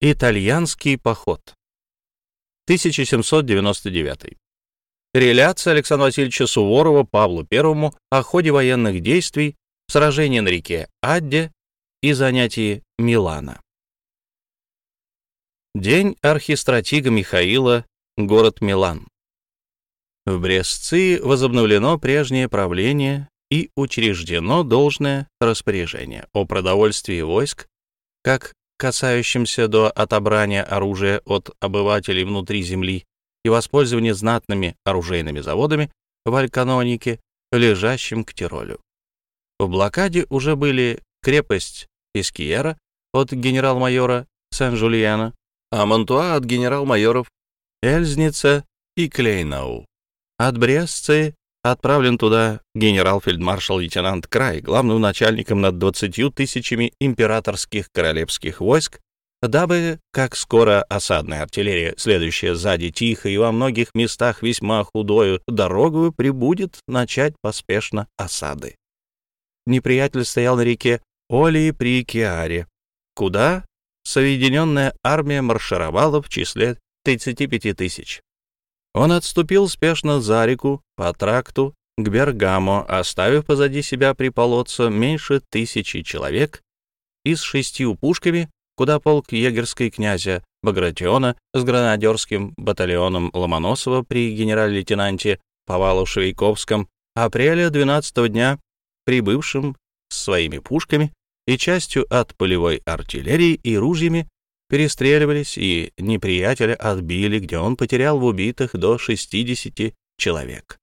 Итальянский поход. 1799. Реляция Александра Васильевича Суворова Павлу I о ходе военных действий, сражении на реке Адде и занятии Милана. День архистратига Михаила, город Милан. В Брестцы возобновлено прежнее правление и учреждено должное распоряжение о продовольствии войск, как касающимся до отобрания оружия от обывателей внутри земли и воспользования знатными оружейными заводами в Альканонике, лежащим к Тиролю. В блокаде уже были крепость Искиера от генерал-майора Сен-Жульяна, а Монтуа от генерал-майоров Эльзница и Клейнау. От Брестцы отправлен туда генерал-фельдмаршал-лейтенант Край, главным начальником над 20 тысячами императорских королевских войск, дабы, как скоро осадная артиллерия, следующая сзади тихо и во многих местах весьма худою дорогою, прибудет начать поспешно осады. Неприятель стоял на реке Олии при Киаре, куда соединенная армия маршировала в числе 35 тысяч. Он отступил спешно за реку по тракту к Бергамо, оставив позади себя при полотце меньше тысячи человек и с шестью пушками, куда полк егерской князя Багратиона с гранадерским батальоном Ломоносова при генерал-лейтенанте Повалу-Швейковском апреля 12 дня, прибывшим с своими пушками и частью от полевой артиллерии и ружьями перестреливались, и неприятеля отбили, где он потерял в убитых до 60 человек.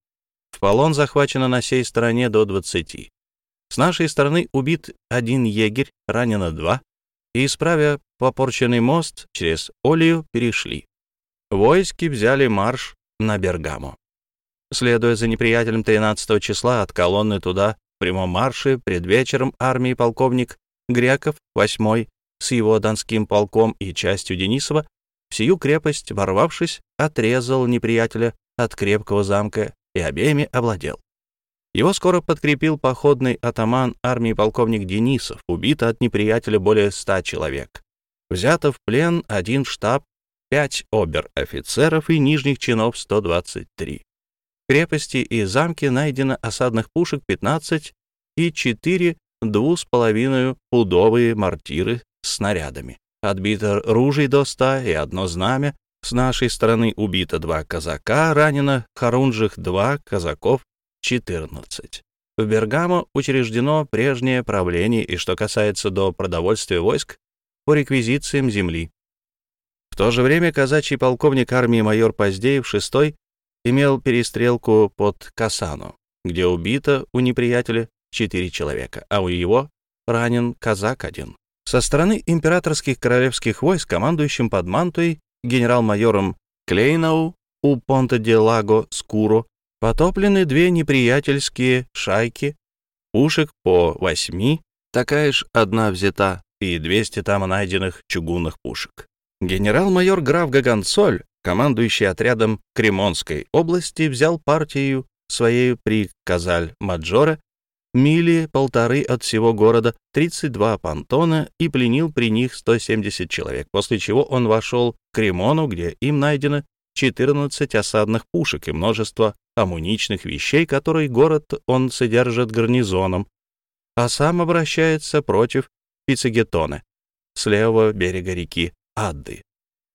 В полон захвачено на сей стороне до 20. С нашей стороны убит один егерь, ранено два, и, исправя попорченный мост, через Олию перешли. Войски взяли марш на Бергамо. Следуя за неприятелем 13 числа от колонны туда, в прямом марше, пред вечером армии полковник Греков, 8 с его донским полком и частью Денисова, в сию крепость, ворвавшись, отрезал неприятеля от крепкого замка и обеими овладел. Его скоро подкрепил походный атаман армии полковник Денисов, убито от неприятеля более ста человек. Взято в плен один штаб, пять обер-офицеров и нижних чинов 123. В крепости и замке найдено осадных пушек 15 и 4 двух с половиной пудовые мортиры снарядами. Отбито ружей до ста и одно знамя. С нашей стороны убито два казака, ранено Харунжих два, казаков четырнадцать. В Бергамо учреждено прежнее правление, и что касается до продовольствия войск, по реквизициям земли. В то же время казачий полковник армии майор Поздеев VI имел перестрелку под Касану, где убито у неприятеля четыре человека, а у его ранен казак один. Со стороны императорских королевских войск, командующим под Мантуей, генерал-майором Клейнау у Понта-де-Лаго Скуро, потоплены две неприятельские шайки, пушек по восьми, такая ж одна взята, и 200 там найденных чугунных пушек. Генерал-майор граф Гаганцоль, командующий отрядом Кремонской области, взял партию своей при Казаль-Маджоре мили полторы от всего города, 32 понтона и пленил при них 170 человек, после чего он вошел к Кремону, где им найдено 14 осадных пушек и множество амуничных вещей, которые город он содержит гарнизоном, а сам обращается против Пиццегетона с левого берега реки Адды.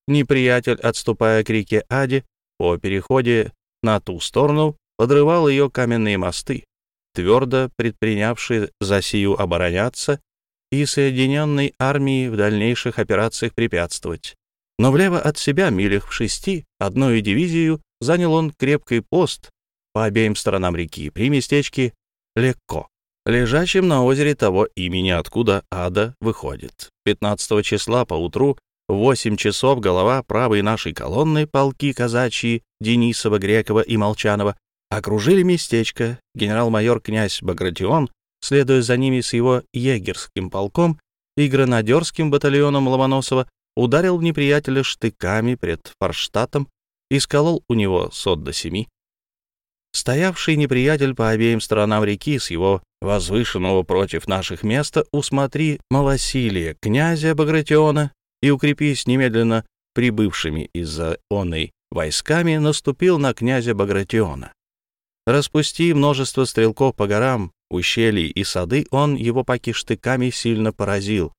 Неприятель, отступая к реке Аде, по переходе на ту сторону, подрывал ее каменные мосты, твердо предпринявший за сию обороняться и Соединенной армии в дальнейших операциях препятствовать. Но влево от себя, милях в шести, одной дивизию занял он крепкий пост по обеим сторонам реки при местечке Лекко, лежащем на озере того имени, откуда ада выходит. 15 числа поутру в 8 часов голова правой нашей колонны полки казачьи Денисова, Грекова и Молчанова окружили местечко. Генерал-майор князь Багратион, следуя за ними с его егерским полком и гранадерским батальоном Ломоносова, ударил неприятеля штыками пред Форштатом и сколол у него сот до семи. Стоявший неприятель по обеим сторонам реки с его возвышенного против наших места усмотри малосилия князя Багратиона и, укрепись немедленно прибывшими из-за оной войсками, наступил на князя Багратиона. Распусти множество стрелков по горам, ущелья и сады, он его паки штыками сильно поразил.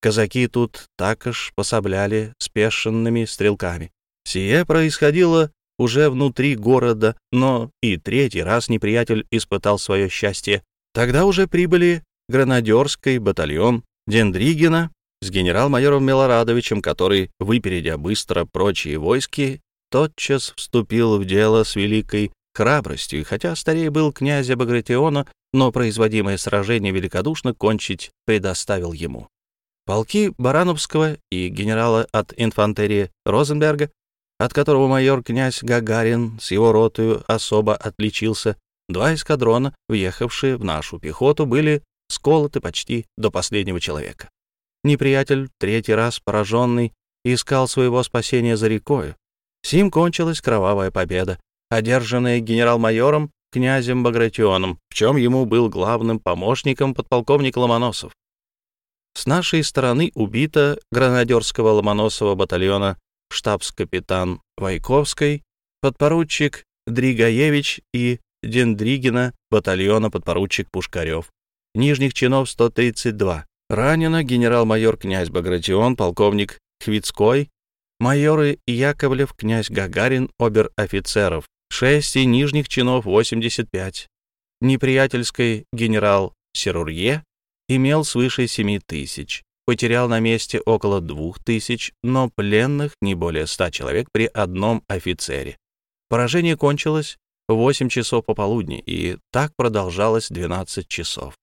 Казаки тут також пособляли спешенными стрелками. Сие происходило уже внутри города, но и третий раз неприятель испытал свое счастье. Тогда уже прибыли гранадерский батальон Дендригина с генерал-майором Милорадовичем, который, выпередя быстро прочие войски, тотчас вступил в дело с великой храбростью, и хотя старей был князя Багратиона, но производимое сражение великодушно кончить предоставил ему. Полки Барановского и генерала от инфантерии Розенберга, от которого майор князь Гагарин с его ротою особо отличился, два эскадрона, въехавшие в нашу пехоту, были сколоты почти до последнего человека. Неприятель, третий раз пораженный, искал своего спасения за рекою. Сим кончилась кровавая победа, одержанная генерал-майором князем Багратионом, в чем ему был главным помощником подполковник Ломоносов. С нашей стороны убито гранадерского Ломоносова батальона штабс-капитан Вайковской, подпоручик Дригаевич и Дендригина батальона подпоручик Пушкарев. Нижних чинов 132. Ранено генерал-майор князь Багратион, полковник Хвицкой, майоры Яковлев, князь Гагарин, обер-офицеров, 6 и нижних чинов 85. Неприятельский генерал Серурье имел свыше 7 тысяч, потерял на месте около 2 тысяч, но пленных не более 100 человек при одном офицере. Поражение кончилось в 8 часов пополудни, и так продолжалось 12 часов.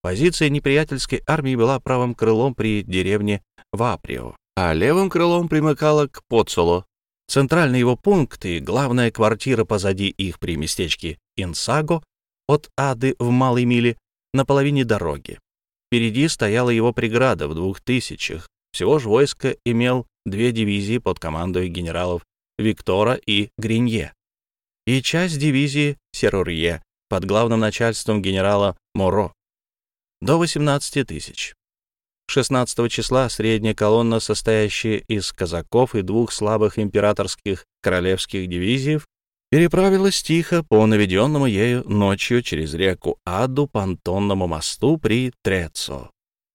Позиция неприятельской армии была правым крылом при деревне Ваприо, а левым крылом примыкала к Поцоло. Центральный его пункт и главная квартира позади их при местечке Инсаго от Ады в Малой Миле на половине дороги. Впереди стояла его преграда в двух тысячах. Всего же войско имел две дивизии под командой генералов Виктора и Гринье и часть дивизии Серурье под главным начальством генерала Моро до 18 тысяч. 16 числа средняя колонна, состоящая из казаков и двух слабых императорских королевских дивизий, переправилась тихо по наведенному ею ночью через реку Аду понтонному мосту при Трецо.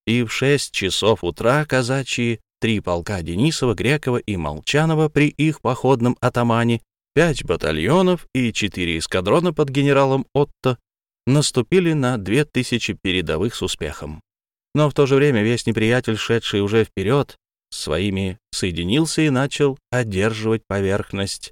И в 6 часов утра казачьи три полка Денисова, Грекова и Молчанова при их походном атамане, пять батальонов и четыре эскадрона под генералом Отто наступили на две тысячи передовых с успехом. Но в то же время весь неприятель, шедший уже вперед, своими соединился и начал одерживать поверхность.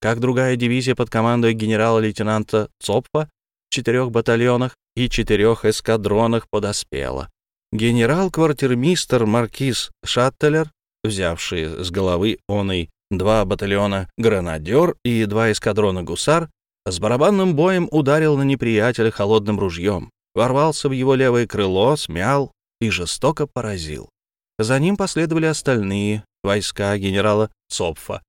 Как другая дивизия под командой генерала-лейтенанта Цопфа в четырех батальонах и четырех эскадронах подоспела. Генерал-квартирмистер Маркиз Шаттелер, взявший с головы оной два батальона гранадер и два эскадрона гусар, с барабанным боем ударил на неприятеля холодным ружьем, ворвался в его левое крыло, смял и жестоко поразил. За ним последовали остальные войска генерала Цопфа,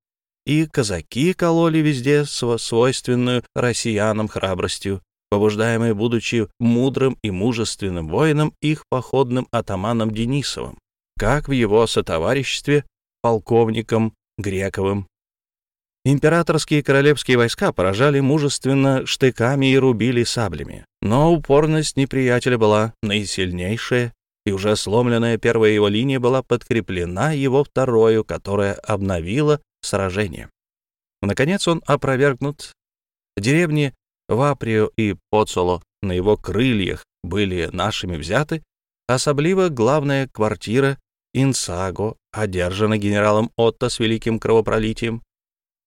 и казаки кололи везде свойственную россиянам храбростью, побуждаемые, будучи мудрым и мужественным воином, их походным атаманом Денисовым, как в его сотовариществе полковником Грековым Императорские и королевские войска поражали мужественно штыками и рубили саблями. Но упорность неприятеля была наисильнейшая, и уже сломленная первая его линия была подкреплена его второю, которая обновила сражение. Наконец он опровергнут. Деревни Ваприо и Поцоло на его крыльях были нашими взяты, особливо главная квартира Инсаго одержана генералом Отто с великим кровопролитием,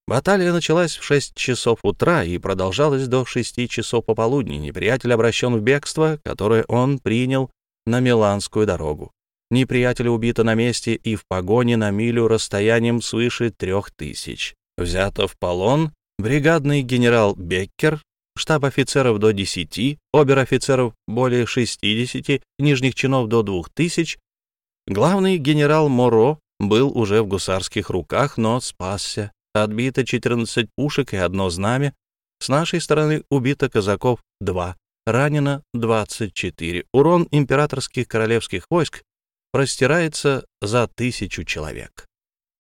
Баталия началась в 6 часов утра и продолжалась до 6 часов пополудни. Неприятель обращен в бегство, которое он принял на Миланскую дорогу. Неприятель убито на месте и в погоне на милю расстоянием свыше трех тысяч. Взято в полон бригадный генерал Беккер, штаб офицеров до 10, обер-офицеров более 60, нижних чинов до 2000. Главный генерал Моро был уже в гусарских руках, но спасся Отбито 14 пушек и одно знамя. С нашей стороны убито казаков 2, ранено 24. Урон императорских королевских войск простирается за тысячу человек.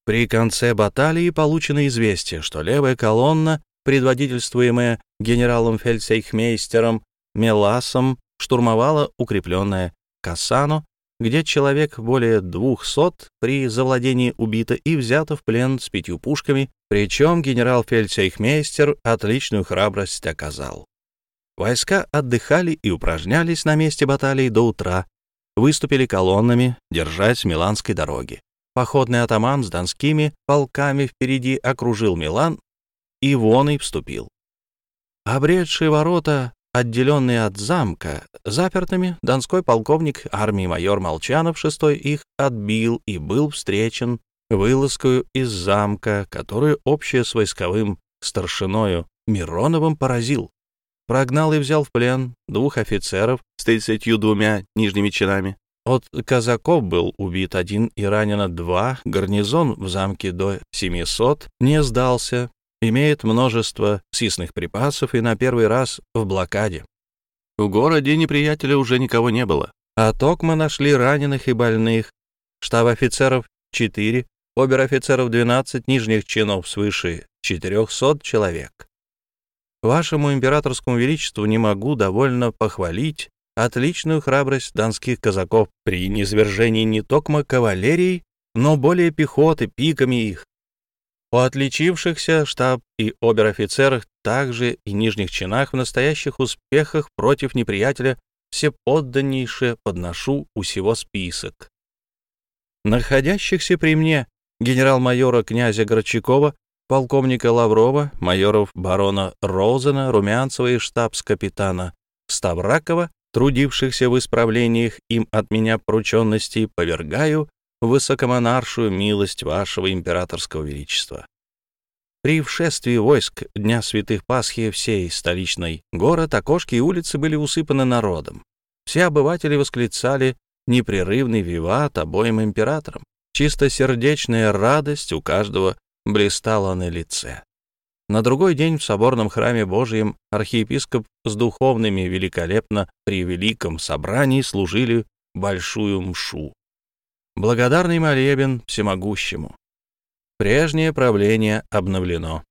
При конце баталии получено известие, что левая колонна, предводительствуемая генералом-фельдсейхмейстером Меласом, штурмовала укрепленное Кассано, где человек более двухсот при завладении убито и взято в плен с пятью пушками, причем генерал-фельдсейхмейстер отличную храбрость оказал. Войска отдыхали и упражнялись на месте баталии до утра, выступили колоннами, держась Миланской дороги. Походный атаман с донскими полками впереди окружил Милан и вон и вступил. Обретшие ворота, отделенные от замка, запертыми, донской полковник армии майор Молчанов шестой их отбил и был встречен вылазкою из замка, которую общее с войсковым старшиною Мироновым поразил прогнал и взял в плен двух офицеров с тридцатью двумя нижними чинами. От казаков был убит один и ранено два, гарнизон в замке до 700 не сдался, имеет множество съестных припасов и на первый раз в блокаде. В городе неприятеля уже никого не было, а токма нашли раненых и больных, штаб офицеров — 4, обер-офицеров 12, нижних чинов свыше 400 человек. Вашему императорскому величеству не могу довольно похвалить отличную храбрость донских казаков при низвержении не только кавалерии, но более пехоты, пиками их. У отличившихся штаб и обер-офицерах также и нижних чинах в настоящих успехах против неприятеля все подданнейше подношу у сего список. Находящихся при мне генерал-майора князя Горчакова полковника Лаврова, майоров барона Розена, Румянцева и штабс-капитана Ставракова, трудившихся в исправлениях им от меня порученностей, повергаю высокомонаршую милость вашего императорского величества. При вшествии войск Дня Святых Пасхи всей столичной город, окошки и улицы были усыпаны народом. Все обыватели восклицали непрерывный виват обоим императорам. Чистосердечная радость у каждого блистала на лице. На другой день в соборном храме Божьем архиепископ с духовными великолепно при великом собрании служили большую мшу. Благодарный молебен всемогущему. Прежнее правление обновлено.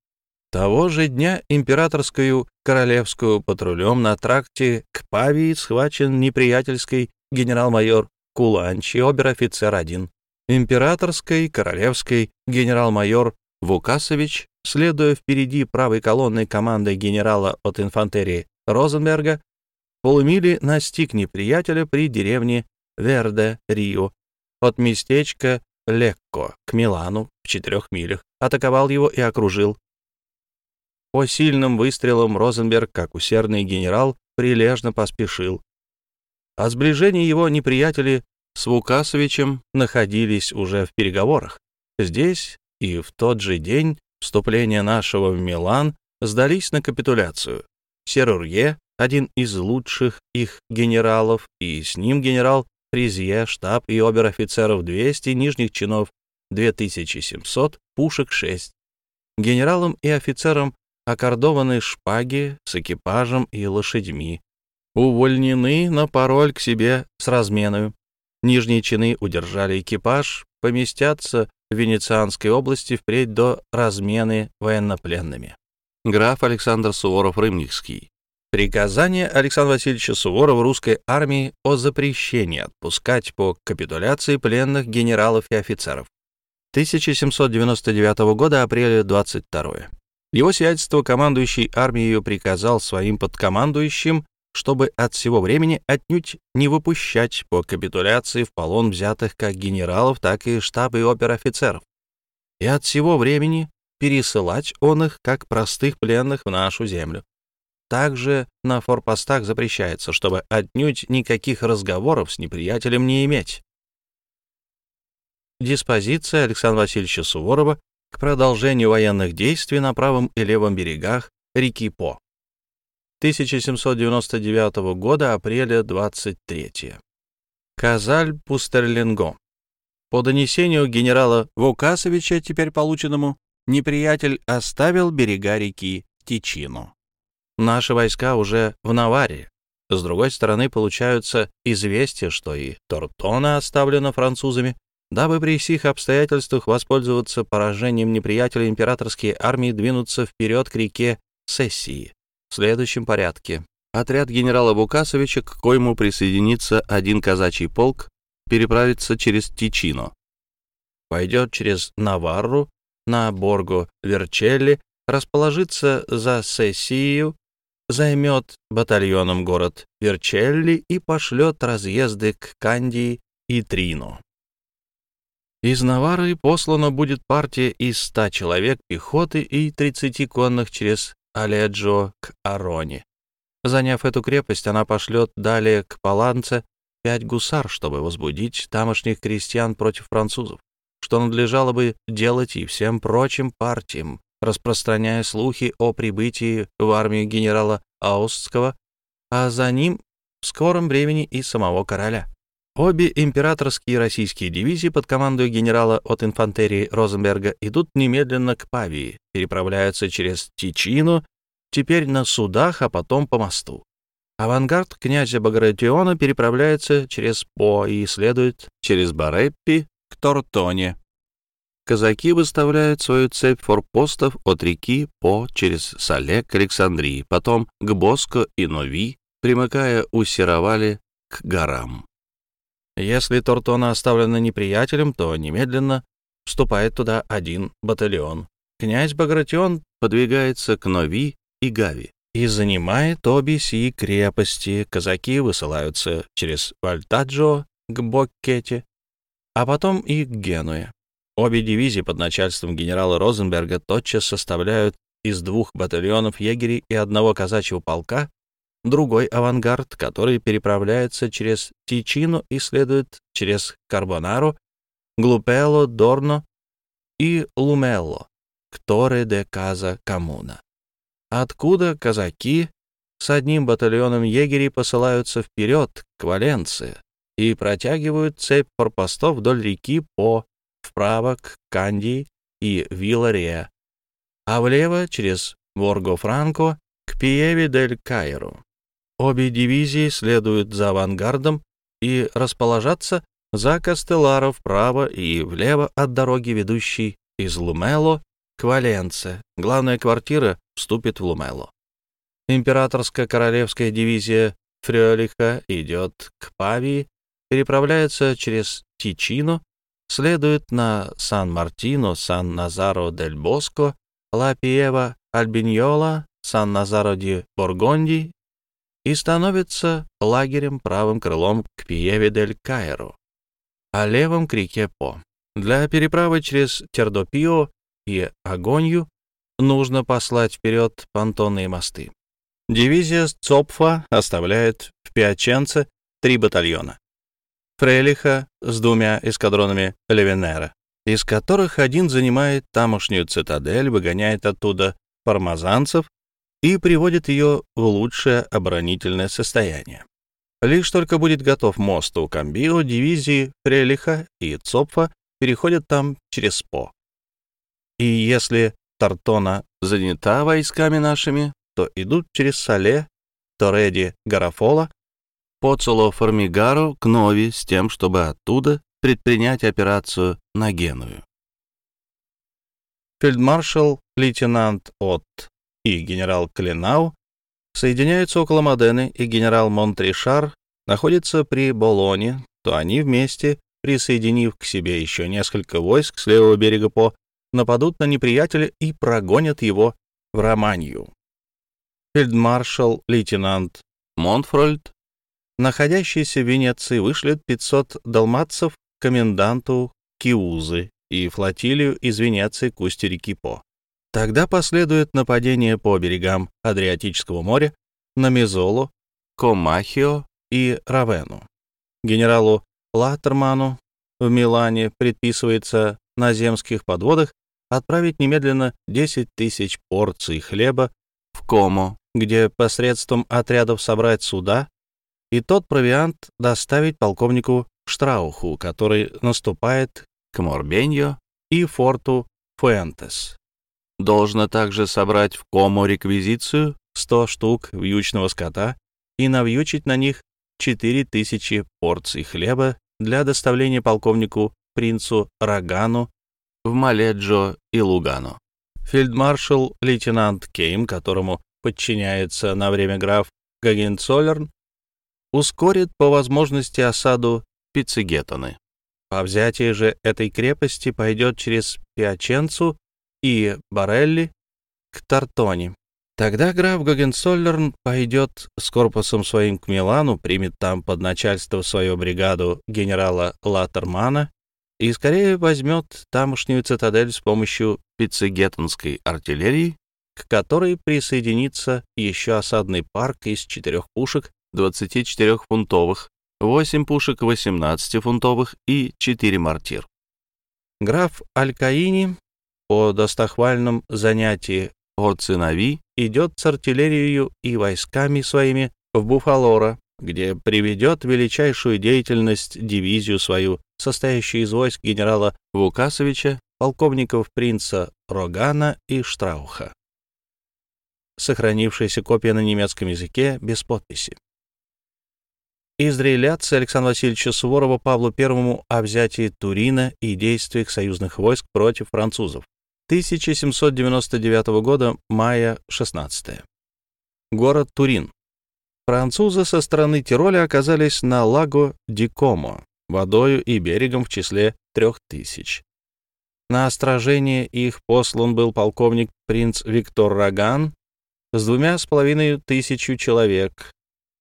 Того же дня императорскую королевскую патрулем на тракте к Павии схвачен неприятельский генерал-майор Куланчи, обер-офицер один. Императорской, королевской генерал-майор Вукасович, следуя впереди правой колонной командой генерала от инфантерии Розенберга, полумили настиг неприятеля при деревне Верде-Рио от местечка Лекко к Милану в четырех милях, атаковал его и окружил. По сильным выстрелам Розенберг, как усердный генерал, прилежно поспешил. О сближении его неприятели с Вукасовичем находились уже в переговорах. Здесь и в тот же день вступления нашего в Милан сдались на капитуляцию. Серурье, один из лучших их генералов, и с ним генерал Фризье, штаб и обер-офицеров 200, нижних чинов 2700, пушек 6. Генералам и офицерам окордованы шпаги с экипажем и лошадьми. Увольнены на пароль к себе с разменою. Нижние чины удержали экипаж, поместятся Венецианской области впредь до размены военнопленными. Граф Александр Суворов-Рымникский. Приказание Александра Васильевича Суворова русской армии о запрещении отпускать по капитуляции пленных генералов и офицеров. 1799 года, апреля 22. Его сиятельство, командующий армией, приказал своим подкомандующим чтобы от всего времени отнюдь не выпущать по капитуляции в полон взятых как генералов, так и штаб и опер-офицеров, и от всего времени пересылать он их как простых пленных в нашу землю. Также на форпостах запрещается, чтобы отнюдь никаких разговоров с неприятелем не иметь. Диспозиция Александра Васильевича Суворова к продолжению военных действий на правом и левом берегах реки По. 1799 года, апреля 23. Казаль Пустерлинго. По донесению генерала Вукасовича, теперь полученному, неприятель оставил берега реки Тичину. Наши войска уже в Наваре. С другой стороны, получаются известия, что и Тортона оставлена французами, дабы при сих обстоятельствах воспользоваться поражением неприятеля императорские армии двинуться вперед к реке Сессии в следующем порядке. Отряд генерала Букасовича, к коему присоединится один казачий полк, переправится через Тичино, пойдет через Наварру на Борго Верчелли, расположится за Сессию, займет батальоном город Верчелли и пошлет разъезды к Кандии и Трино. Из Навары послана будет партия из ста человек пехоты и тридцати конных через Аледжо к Ароне. Заняв эту крепость, она пошлет далее к Паланце пять гусар, чтобы возбудить тамошних крестьян против французов, что надлежало бы делать и всем прочим партиям, распространяя слухи о прибытии в армию генерала Аустского, а за ним в скором времени и самого короля. Обе императорские российские дивизии под командой генерала от инфантерии Розенберга идут немедленно к Павии, переправляются через Тичину, теперь на судах, а потом по мосту. Авангард князя Багратиона переправляется через По и следует через Бареппи к Тортоне. Казаки выставляют свою цепь форпостов от реки По через Сале к Александрии, потом к Боско и Нови, примыкая у Серовали к горам. Если Тортона оставлена неприятелем, то немедленно вступает туда один батальон. Князь Багратион подвигается к Нови и Гави и занимает обе сии крепости. Казаки высылаются через Вальтаджо к Боккете, а потом и к Генуе. Обе дивизии под начальством генерала Розенберга тотчас составляют из двух батальонов егерей и одного казачьего полка другой авангард, который переправляется через Тичину и следует через Карбонару, Глупело, Дорно и Лумелло к Торе де Каза Коммуна. Откуда казаки с одним батальоном егерей посылаются вперед к Валенции и протягивают цепь форпостов вдоль реки по вправо к Кандии и Вилареа, а влево через Ворго-Франко к Пиеве-дель-Кайру. Обе дивизии следуют за авангардом и расположатся за Кастелларо вправо и влево от дороги, ведущей из Лумело к Валенце. Главная квартира вступит в Лумело. Императорская королевская дивизия Фрёлиха идет к Павии, переправляется через Тичино, следует на Сан-Мартино, Сан-Назаро-дель-Боско, Ла-Пиева, Альбиньола, Сан-Назаро-ди-Боргонди и становится лагерем правым крылом к Пиеве-дель-Кайро, а левым к реке По. Для переправы через Тердопио и Агонью нужно послать вперед понтонные мосты. Дивизия Цопфа оставляет в Пиаченце три батальона. Фрелиха с двумя эскадронами Левенера, из которых один занимает тамошнюю цитадель, выгоняет оттуда пармазанцев и приводит ее в лучшее оборонительное состояние. Лишь только будет готов мост у Камбио, дивизии Фрелиха и Цопфа переходят там через По. И если Тартона занята войсками нашими, то идут через Сале, Тореди, Гарафола, Поцело Формигаро к Нови с тем, чтобы оттуда предпринять операцию на Геную. Фельдмаршал лейтенант Отт и генерал Кленау соединяются около Модены, и генерал Монтришар находится при Болонье, то они вместе, присоединив к себе еще несколько войск с левого берега По, нападут на неприятеля и прогонят его в Романию. Фельдмаршал лейтенант Монтфрольд, находящийся в Венеции, вышлет 500 далматцев коменданту Киузы и флотилию из Венеции к устью реки По. Тогда последует нападение по берегам Адриатического моря на Мезолу, Комахио и Равену. Генералу Латтерману в Милане предписывается на земских подводах отправить немедленно 10 тысяч порций хлеба в Комо, где посредством отрядов собрать суда, и тот провиант доставить полковнику Штрауху, который наступает к Морбеньо и форту Фуэнтес. Должно также собрать в Кому реквизицию 100 штук вьючного скота и навьючить на них 4000 порций хлеба для доставления полковнику принцу Рагану в Маледжо и Лугану. Фельдмаршал лейтенант Кейм, которому подчиняется на время граф Гагенцоллерн, ускорит по возможности осаду Пиццегеттоны. По взятии же этой крепости пойдет через Пиаченцу и Барелли к Тартоне. Тогда граф Гогенцоллерн пойдет с корпусом своим к Милану, примет там под начальство свою бригаду генерала Латермана и скорее возьмет тамошнюю цитадель с помощью пиццегеттонской артиллерии, к которой присоединится еще осадный парк из четырех пушек 24-фунтовых, 8 пушек 18-фунтовых и 4 мортир. Граф Алькаини по достохвальном занятии от сынови идет с артиллерией и войсками своими в Буфалора, где приведет величайшую деятельность дивизию свою, состоящую из войск генерала Вукасовича, полковников принца Рогана и Штрауха. Сохранившаяся копия на немецком языке без подписи. Из реляции Александра Васильевича Суворова Павлу I о взятии Турина и действиях союзных войск против французов. 1799 года, мая 16. Город Турин. Французы со стороны Тироля оказались на лаго Дикомо, водою и берегом в числе трех тысяч. На острожение их послан был полковник принц Виктор Раган с двумя с половиной тысячу человек,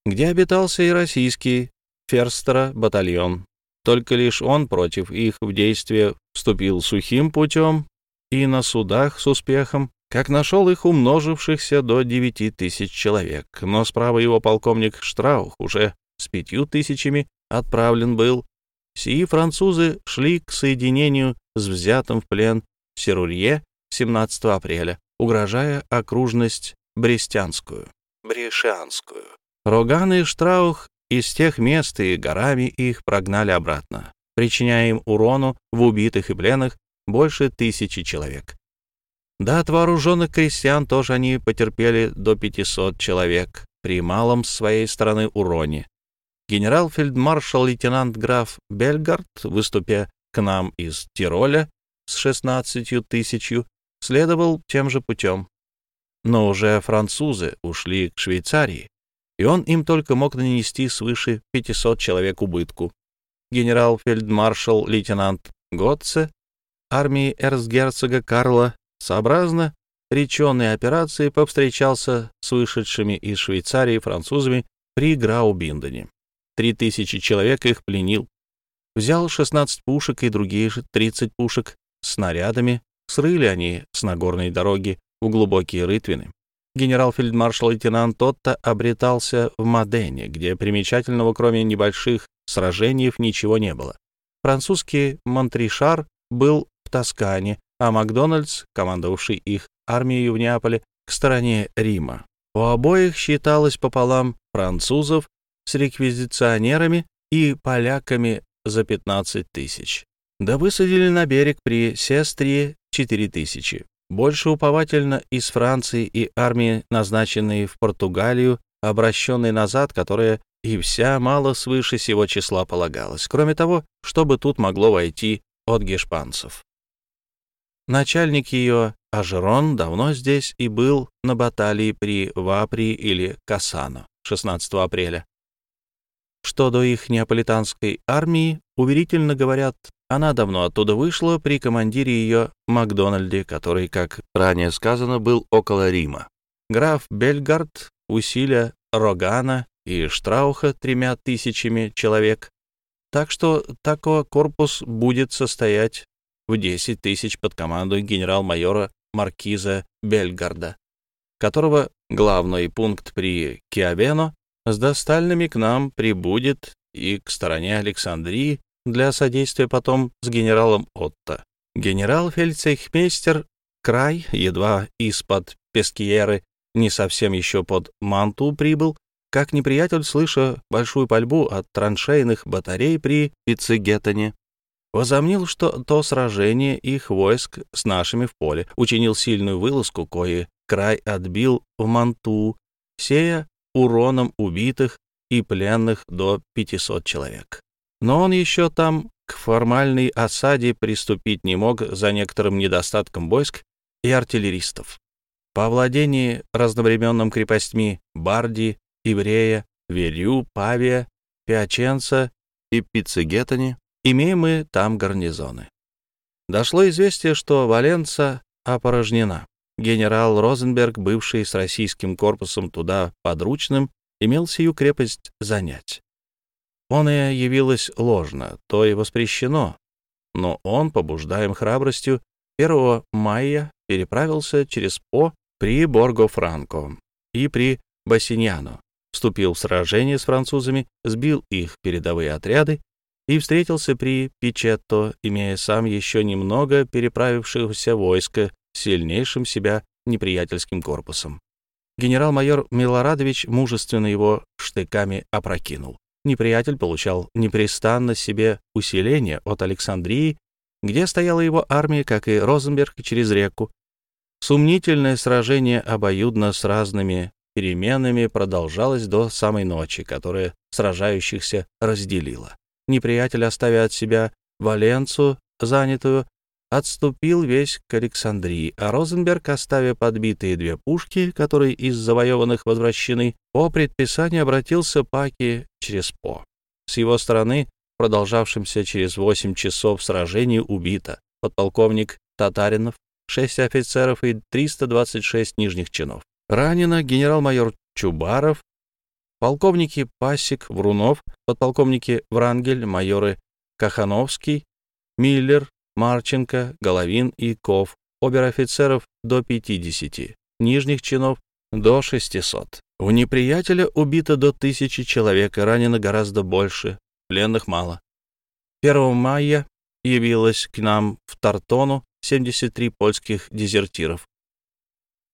где обитался и российский Ферстера батальон. Только лишь он против их в действие вступил сухим путем и на судах с успехом, как нашел их умножившихся до девяти тысяч человек, но справа его полковник Штраух уже с пятью тысячами отправлен был. Сии французы шли к соединению с взятым в плен Серурье 17 апреля, угрожая окружность Брестянскую, Брешанскую. Роган и Штраух из тех мест и горами их прогнали обратно, причиняя им урону в убитых и пленных больше тысячи человек. Да, от вооруженных крестьян тоже они потерпели до 500 человек при малом с своей стороны уроне. Генерал-фельдмаршал-лейтенант граф Бельгард, выступя к нам из Тироля с 16 тысячью, следовал тем же путем. Но уже французы ушли к Швейцарии, и он им только мог нанести свыше 500 человек убытку. Генерал-фельдмаршал-лейтенант Готце армии эрцгерцога Карла сообразно реченной операции повстречался с вышедшими из Швейцарии французами при Граубиндене. Три тысячи человек их пленил. Взял 16 пушек и другие же 30 пушек с снарядами. Срыли они с Нагорной дороги в глубокие рытвины. Генерал-фельдмаршал-лейтенант Тотто обретался в Модене, где примечательного, кроме небольших сражений, ничего не было. Французский Монтришар был Тоскане, а Макдональдс, командовавший их армией в Неаполе, к стороне Рима. У обоих считалось пополам французов с реквизиционерами и поляками за 15 тысяч. Да высадили на берег при Сестрии 4 тысячи. Больше уповательно из Франции и армии, назначенные в Португалию, обращенной назад, которая и вся мало свыше сего числа полагалась. Кроме того, чтобы тут могло войти от гешпанцев. Начальник ее, Ажерон, давно здесь и был на баталии при Вапри или Касано 16 апреля. Что до их неаполитанской армии, уверительно говорят, она давно оттуда вышла при командире ее Макдональде, который, как ранее сказано, был около Рима. Граф Бельгард, усилия Рогана и Штрауха тремя тысячами человек так что такой корпус будет состоять в 10 тысяч под командой генерал-майора Маркиза Бельгарда, которого главный пункт при Киавено с достальными к нам прибудет и к стороне Александрии для содействия потом с генералом Отто. Генерал-фельдцейхмейстер Край, едва из-под Пескиеры, не совсем еще под Манту прибыл, как неприятель, слыша большую пальбу от траншейных батарей при Пиццегеттоне, возомнил, что то сражение их войск с нашими в поле учинил сильную вылазку, кое край отбил в Манту, сея уроном убитых и пленных до 500 человек. Но он еще там к формальной осаде приступить не мог за некоторым недостатком войск и артиллеристов. По владении разновременным крепостьми Барди, Иврея, Верю, Павия, Пиаченца и Пиццегетани имеем мы там гарнизоны. Дошло известие, что Валенца опорожнена. Генерал Розенберг, бывший с российским корпусом туда подручным, имел сию крепость занять. Он и явилось ложно, то и воспрещено, но он, побуждаем храбростью, 1 мая переправился через По при Борго-Франко и при Бассиньяно, вступил в сражение с французами, сбил их передовые отряды и встретился при Пичетто, имея сам еще немного переправившегося войска сильнейшим себя неприятельским корпусом. Генерал-майор Милорадович мужественно его штыками опрокинул. Неприятель получал непрестанно себе усиление от Александрии, где стояла его армия, как и Розенберг, через реку. Сумнительное сражение обоюдно с разными переменами продолжалось до самой ночи, которая сражающихся разделила. Неприятель, оставя от себя Валенцу, занятую, отступил весь к Александрии, а Розенберг, оставив подбитые две пушки, которые из завоеванных возвращены, по предписанию обратился Паки через По. С его стороны, продолжавшимся через восемь часов сражений, убито подполковник Татаринов, шесть офицеров и 326 нижних чинов. Ранено генерал-майор Чубаров, полковники Пасик, Врунов, подполковники Врангель, майоры Кахановский, Миллер, Марченко, Головин и Ков, обер-офицеров до 50, нижних чинов до 600. У неприятеля убито до тысячи человек и ранено гораздо больше, пленных мало. 1 мая явилось к нам в Тартону 73 польских дезертиров.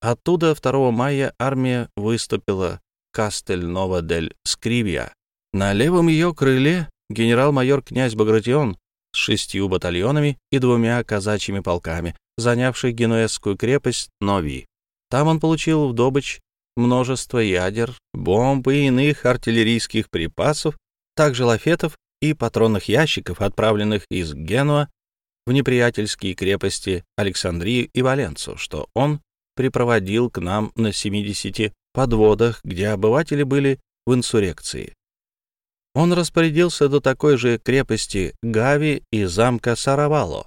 Оттуда 2 мая армия выступила Кастель-Нова-дель-Скривия. На левом ее крыле генерал-майор князь Багратион с шестью батальонами и двумя казачьими полками, занявший генуэзскую крепость Нови. Там он получил в добычь множество ядер, бомб и иных артиллерийских припасов, также лафетов и патронных ящиков, отправленных из Генуа в неприятельские крепости Александрию и Валенцу, что он припроводил к нам на 70 подводах, где обыватели были в инсурекции. Он распорядился до такой же крепости Гави и замка Саравало.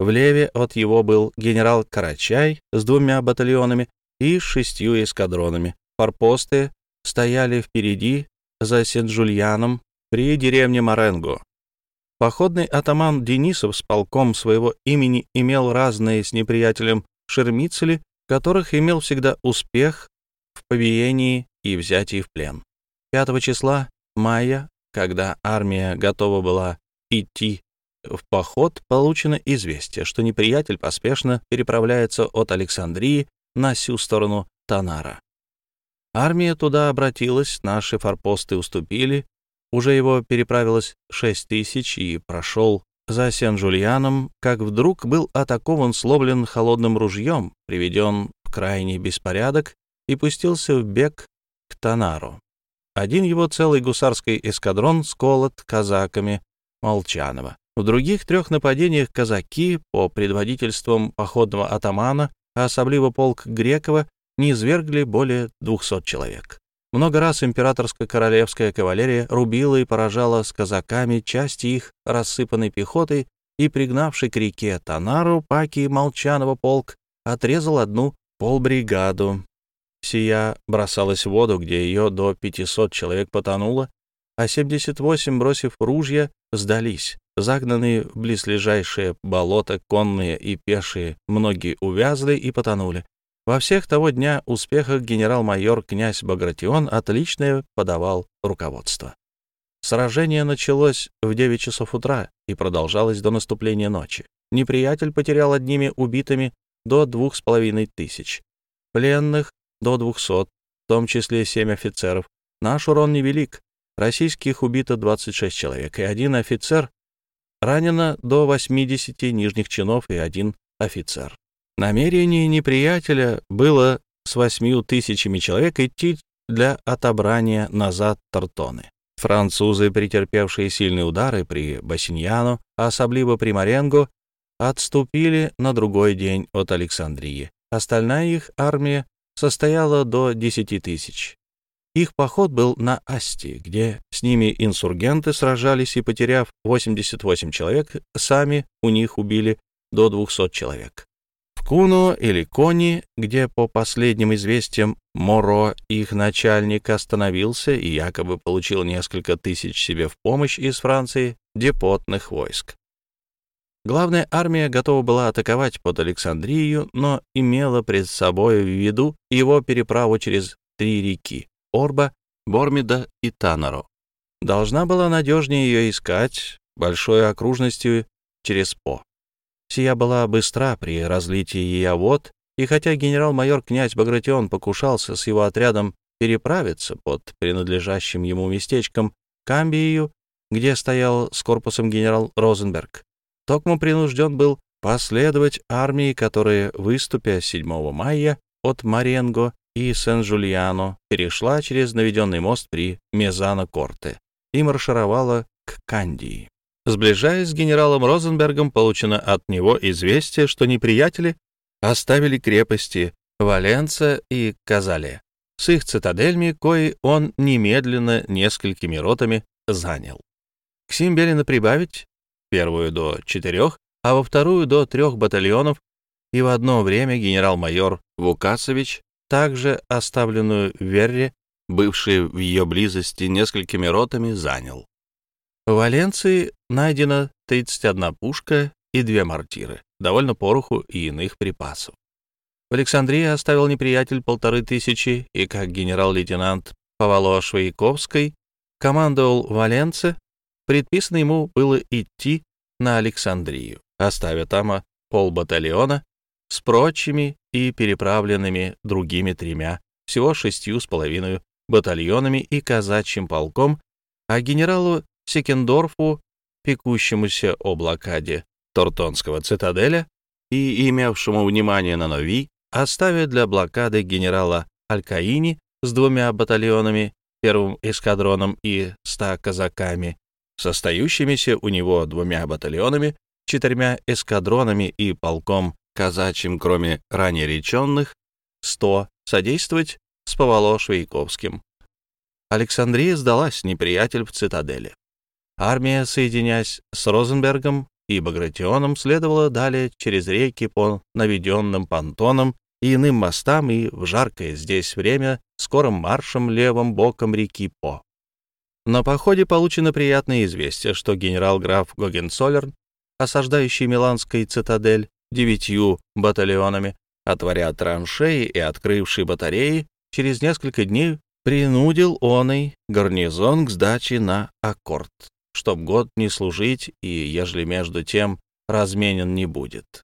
В леве от его был генерал Карачай с двумя батальонами и шестью эскадронами. Форпосты стояли впереди за Сен-Жульяном при деревне Маренго. Походный атаман Денисов с полком своего имени имел разные с неприятелем шермицели, которых имел всегда успех в побиении и взятии в плен. 5 числа мая, когда армия готова была идти в поход, получено известие, что неприятель поспешно переправляется от Александрии на всю сторону Танара. Армия туда обратилась, наши форпосты уступили, уже его переправилось шесть тысяч и прошел за Сен-Жульяном, как вдруг был атакован, сломлен холодным ружьем, приведен в крайний беспорядок и пустился в бег к Танару. Один его целый гусарский эскадрон сколот казаками Молчанова. В других трех нападениях казаки, по предводительствам походного атамана, а особливо полк Грекова, не извергли более двухсот человек. Много раз императорско-королевская кавалерия рубила и поражала с казаками части их рассыпанной пехотой, и, пригнавший к реке Танару, Паки Молчанова полк отрезал одну полбригаду. Сия бросалась в воду, где ее до 500 человек потонуло, а 78, бросив ружья, сдались. Загнанные в близлежащее болото конные и пешие, многие увязли и потонули. Во всех того дня успехах генерал-майор князь Багратион отличное подавал руководство. Сражение началось в 9 часов утра и продолжалось до наступления ночи. Неприятель потерял одними убитыми до двух с половиной тысяч, пленных до двухсот, в том числе семь офицеров. Наш урон невелик. Российских убито 26 человек, и один офицер ранено до 80 нижних чинов и один офицер. Намерение неприятеля было с восьмью тысячами человек идти для отобрания назад Тартоны. Французы, претерпевшие сильные удары при Бассиньяно, а особливо при Маренго, отступили на другой день от Александрии. Остальная их армия состояла до 10 тысяч. Их поход был на Асти, где с ними инсургенты сражались и, потеряв 88 человек, сами у них убили до 200 человек. В Куно или Кони, где, по последним известиям, Моро, их начальник, остановился и якобы получил несколько тысяч себе в помощь из Франции депотных войск. Главная армия готова была атаковать под Александрию, но имела пред собой в виду его переправу через три реки — Орба, Бормида и Танаро. Должна была надежнее ее искать большой окружностью через По. Сия была быстра при разлитии ее вод, и хотя генерал-майор князь Багратион покушался с его отрядом переправиться под принадлежащим ему местечком Камбию, где стоял с корпусом генерал Розенберг, Токмо принужден был последовать армии, которая, выступя 7 мая от Маренго и Сен-Жульяно, перешла через наведенный мост при Мезано-Корте и маршировала к Кандии. Сближаясь с генералом Розенбергом, получено от него известие, что неприятели оставили крепости Валенца и Казале с их цитадельми, кои он немедленно несколькими ротами занял. К сим велено прибавить первую до четырех, а во вторую до трех батальонов, и в одно время генерал-майор Вукасович, также оставленную в Верре, бывший в ее близости несколькими ротами, занял. В Валенции найдено 31 пушка и две мортиры, довольно пороху и иных припасов. В Александрии оставил неприятель полторы тысячи, и как генерал-лейтенант Павало Швейковской командовал Валенце, предписано ему было идти на Александрию, оставя там полбатальона с прочими и переправленными другими тремя, всего шестью с половиной батальонами и казачьим полком, а генералу Секендорфу, пекущемуся о блокаде Тортонского цитаделя и имевшему внимание на Нови, оставя для блокады генерала Алькаини с двумя батальонами, первым эскадроном и ста казаками, состоящимися у него двумя батальонами, четырьмя эскадронами и полком казачьим, кроме ранее реченных, сто содействовать с Поволо Швейковским. Александрия сдалась неприятель в цитадели. Армия, соединяясь с Розенбергом и Багратионом, следовала далее через реки по наведенным понтонам и иным мостам и в жаркое здесь время скорым маршем левым боком реки По. На походе получено приятное известие, что генерал-граф Гогенцоллерн, осаждающий Миланской цитадель девятью батальонами, отворя траншеи и открывший батареи, через несколько дней принудил оный гарнизон к сдаче на аккорд чтоб год не служить и, ежели между тем, разменен не будет.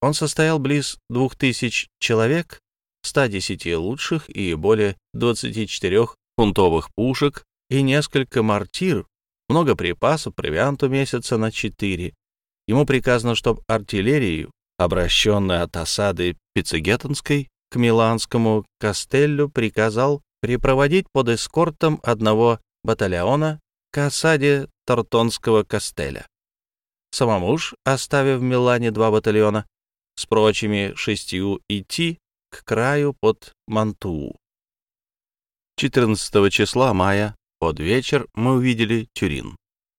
Он состоял близ двух тысяч человек, 110 лучших и более 24 фунтовых пушек и несколько мортир, много припасов, провианту месяца на четыре. Ему приказано, чтоб артиллерию, обращенную от осады Пиццегеттенской к Миланскому Кастеллю, приказал припроводить под эскортом одного батальона к осаде Тартонского костеля. Самому ж, оставив в Милане два батальона, с прочими шестью идти к краю под Мантуу. 14 числа мая под вечер мы увидели Тюрин.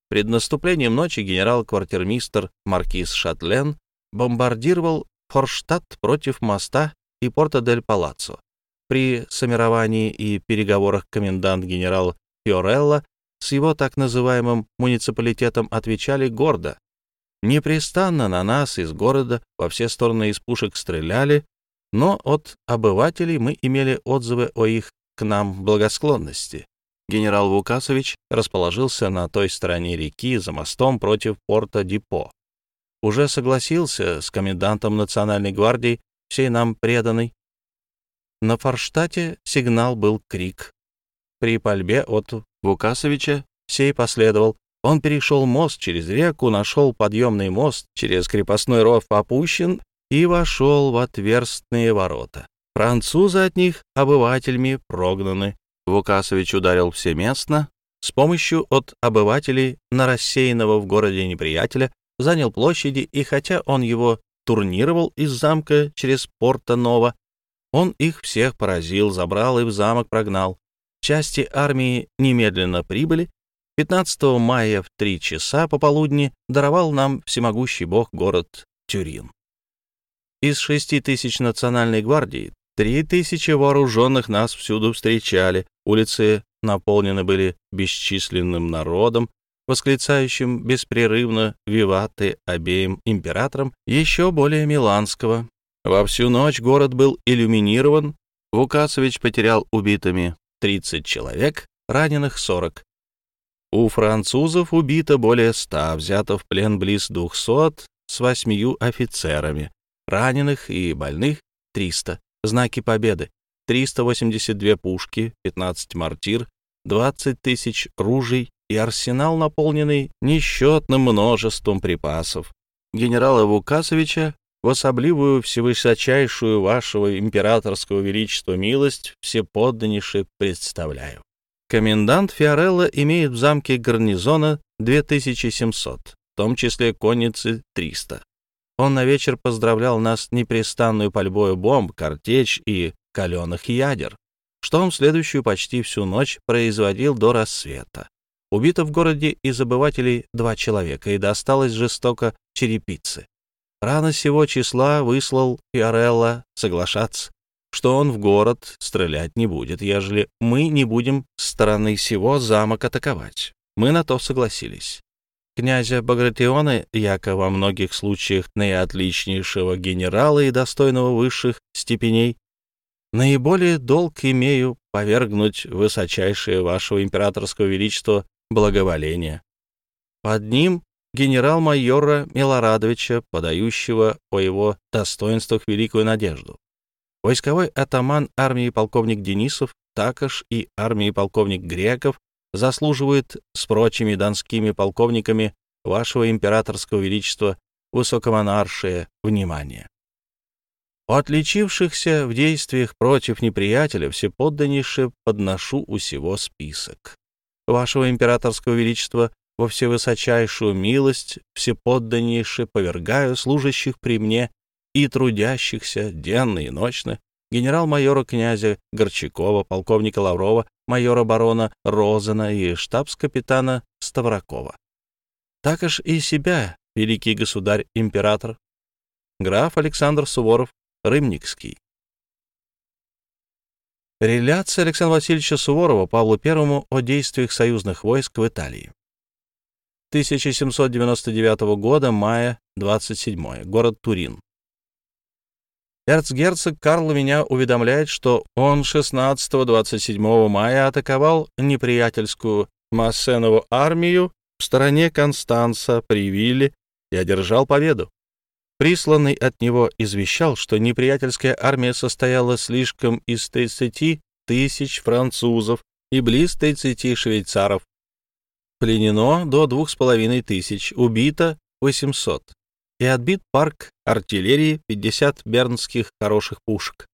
Пред наступлением ночи генерал-квартирмистр маркиз Шатлен бомбардировал Форштадт против моста и Порто-дель-Палаццо. При сомировании и переговорах комендант генерал Фиорелла с его так называемым муниципалитетом отвечали гордо. Непрестанно на нас из города во все стороны из пушек стреляли, но от обывателей мы имели отзывы о их к нам благосклонности. Генерал Вукасович расположился на той стороне реки за мостом против порта Дипо. Уже согласился с комендантом Национальной гвардии, всей нам преданной. На Форштате сигнал был крик. При пальбе от Вукасовича сей последовал. Он перешел мост через реку, нашел подъемный мост, через крепостной ров опущен и вошел в отверстные ворота. Французы от них обывателями прогнаны, Вукасович ударил всеместно, с помощью от обывателей на рассеянного в городе неприятеля занял площади, и хотя он его турнировал из замка через Порто-Ново, он их всех поразил, забрал и в замок прогнал. Части армии немедленно прибыли. 15 мая в три часа пополудни даровал нам всемогущий бог город Тюрин. Из шести тысяч национальной гвардии три тысячи вооруженных нас всюду встречали, улицы наполнены были бесчисленным народом, восклицающим беспрерывно виваты обеим императорам еще более миланского. Во всю ночь город был иллюминирован, Вукасович потерял убитыми 30 человек, раненых 40. У французов убито более 100, взято в плен близ 200 с восьмию офицерами, раненых и больных 300. Знаки победы 382 пушки, 15 мортир, 20 тысяч ружей и арсенал, наполненный несчетным множеством припасов. Генерала Вукасовича в особливую всевысочайшую вашего императорского величества милость всеподданнейше представляю. Комендант Фиорелло имеет в замке гарнизона 2700, в том числе конницы 300. Он на вечер поздравлял нас непрестанную пальбою бомб, картечь и каленых ядер, что он следующую почти всю ночь производил до рассвета. Убито в городе из обывателей два человека и досталось жестоко черепицы. Рано сего числа выслал Фиорелла соглашаться, что он в город стрелять не будет, ежели мы не будем стороны сего замок атаковать. Мы на то согласились князя Багратиона, яко во многих случаях наиотличнейшего генерала и достойного высших степеней, наиболее долг имею повергнуть высочайшее вашего императорского величества благоволение. Под ним генерал-майора Милорадовича, подающего о его достоинствах великую надежду. Войсковой атаман армии полковник Денисов, Такаш и армии полковник Греков заслуживает с прочими донскими полковниками вашего императорского величества высокомонаршее внимание. Отличившихся в действиях против неприятеля всеподданнейше подношу у сего список. Вашего императорского величества во всевысочайшую милость всеподданнейше повергаю служащих при мне и трудящихся денно и ночно генерал-майора князя Горчакова, полковника Лаврова, майора барона Розена и штабс-капитана Ставракова. Також и себя, великий государь-император, граф Александр Суворов, Рымникский. Реляция Александра Васильевича Суворова Павлу I о действиях союзных войск в Италии. 1799 года, мая 27 город Турин. Эрцгерцог Карл меня уведомляет, что он 16-27 мая атаковал неприятельскую Массенову армию в стороне Констанца при Вилле и одержал победу. Присланный от него извещал, что неприятельская армия состояла слишком из 30 тысяч французов и близ 30 швейцаров. Пленено до двух с половиной тысяч, убито 800 и отбит парк артиллерии 50 бернских хороших пушек.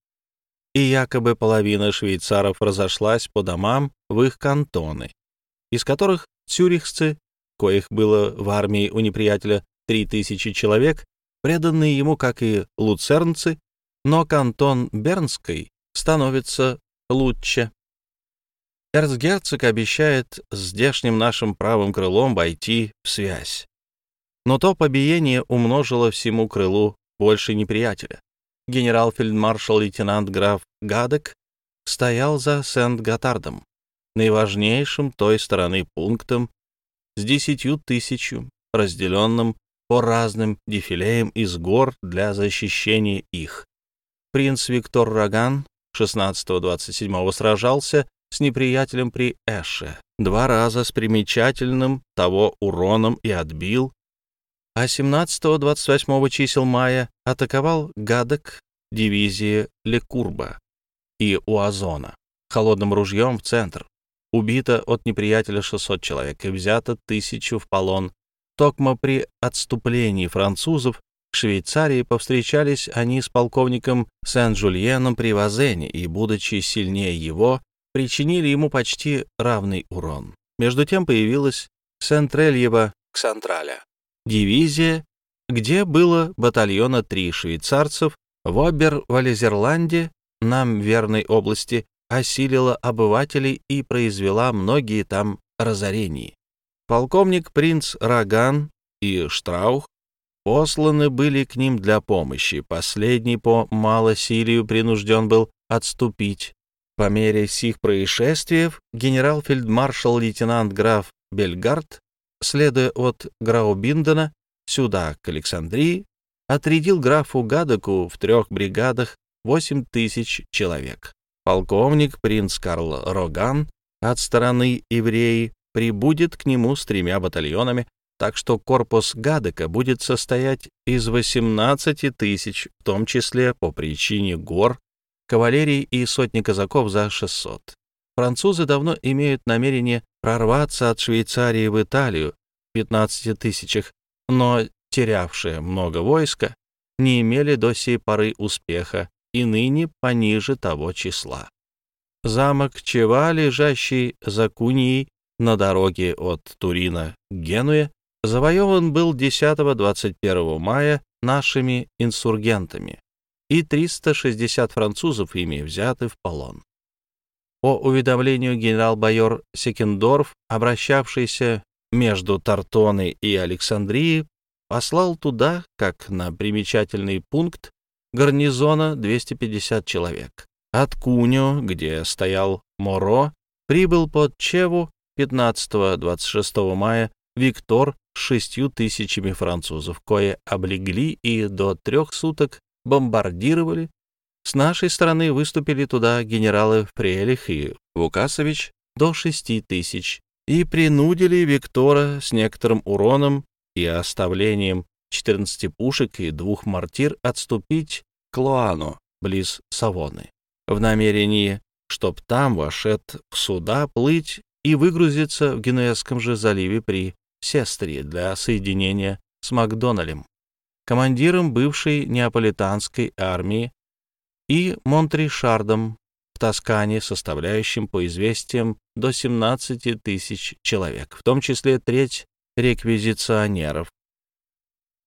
И якобы половина швейцаров разошлась по домам в их кантоны, из которых цюрихцы, коих было в армии у неприятеля 3000 человек, преданные ему, как и луцернцы, но кантон Бернской становится лучше. Эрцгерцог обещает здешним нашим правым крылом войти в связь. Но то побиение умножило всему крылу больше неприятеля. Генерал-фельдмаршал-лейтенант граф Гадек стоял за Сент-Готардом, наиважнейшим той стороны пунктом с десятью тысячу, разделенным по разным дефилеям из гор для защищения их. Принц Виктор Роган 16-27 сражался с неприятелем при Эше, два раза с примечательным того уроном и отбил а 17-28 чисел мая атаковал Гадок дивизии Лекурба и Уазона холодным ружьем в центр. Убито от неприятеля 600 человек и взято тысячу в полон. Токмо при отступлении французов к Швейцарии повстречались они с полковником Сен-Жульеном при Вазене и, будучи сильнее его, причинили ему почти равный урон. Между тем появилась Сентрельева Ксантраля, дивизия, где было батальона три швейцарцев в Обер-Валезерланде, нам верной области, осилила обывателей и произвела многие там разорения. Полковник принц Раган и Штраух посланы были к ним для помощи. Последний по малосилию принужден был отступить. По мере сих происшествий генерал-фельдмаршал-лейтенант граф Бельгард, следуя от Граубиндена сюда, к Александрии, отрядил графу Гадеку в трех бригадах 8 тысяч человек. Полковник принц Карл Роган от стороны евреи прибудет к нему с тремя батальонами, так что корпус Гадека будет состоять из 18 тысяч, в том числе по причине гор, кавалерии и сотни казаков за 600. Французы давно имеют намерение прорваться от Швейцарии в Италию в 15 тысячах, но терявшие много войска, не имели до сей поры успеха и ныне пониже того числа. Замок Чева, лежащий за Кунией на дороге от Турина к Генуе, завоеван был 10-21 мая нашими инсургентами, и 360 французов ими взяты в полон. По уведомлению генерал-майор Секендорф, обращавшийся между Тартоной и Александрией, послал туда, как на примечательный пункт, гарнизона 250 человек. От Куньо, где стоял Моро, прибыл под Чеву 15-26 мая Виктор с шестью тысячами французов, кое облегли и до трех суток бомбардировали. С нашей стороны выступили туда генералы Фрелих и Вукасович до шести тысяч. И принудили Виктора с некоторым уроном и оставлением 14 пушек и двух мортир отступить к Луану, близ Савоны, в намерении, чтоб там вошед в суда плыть и выгрузиться в Генуэзском же заливе при Сестрии для соединения с Макдоналем, командиром бывшей неаполитанской армии, и Монтришардом в Тоскане, составляющим, по известиям, до 17 тысяч человек, в том числе треть реквизиционеров.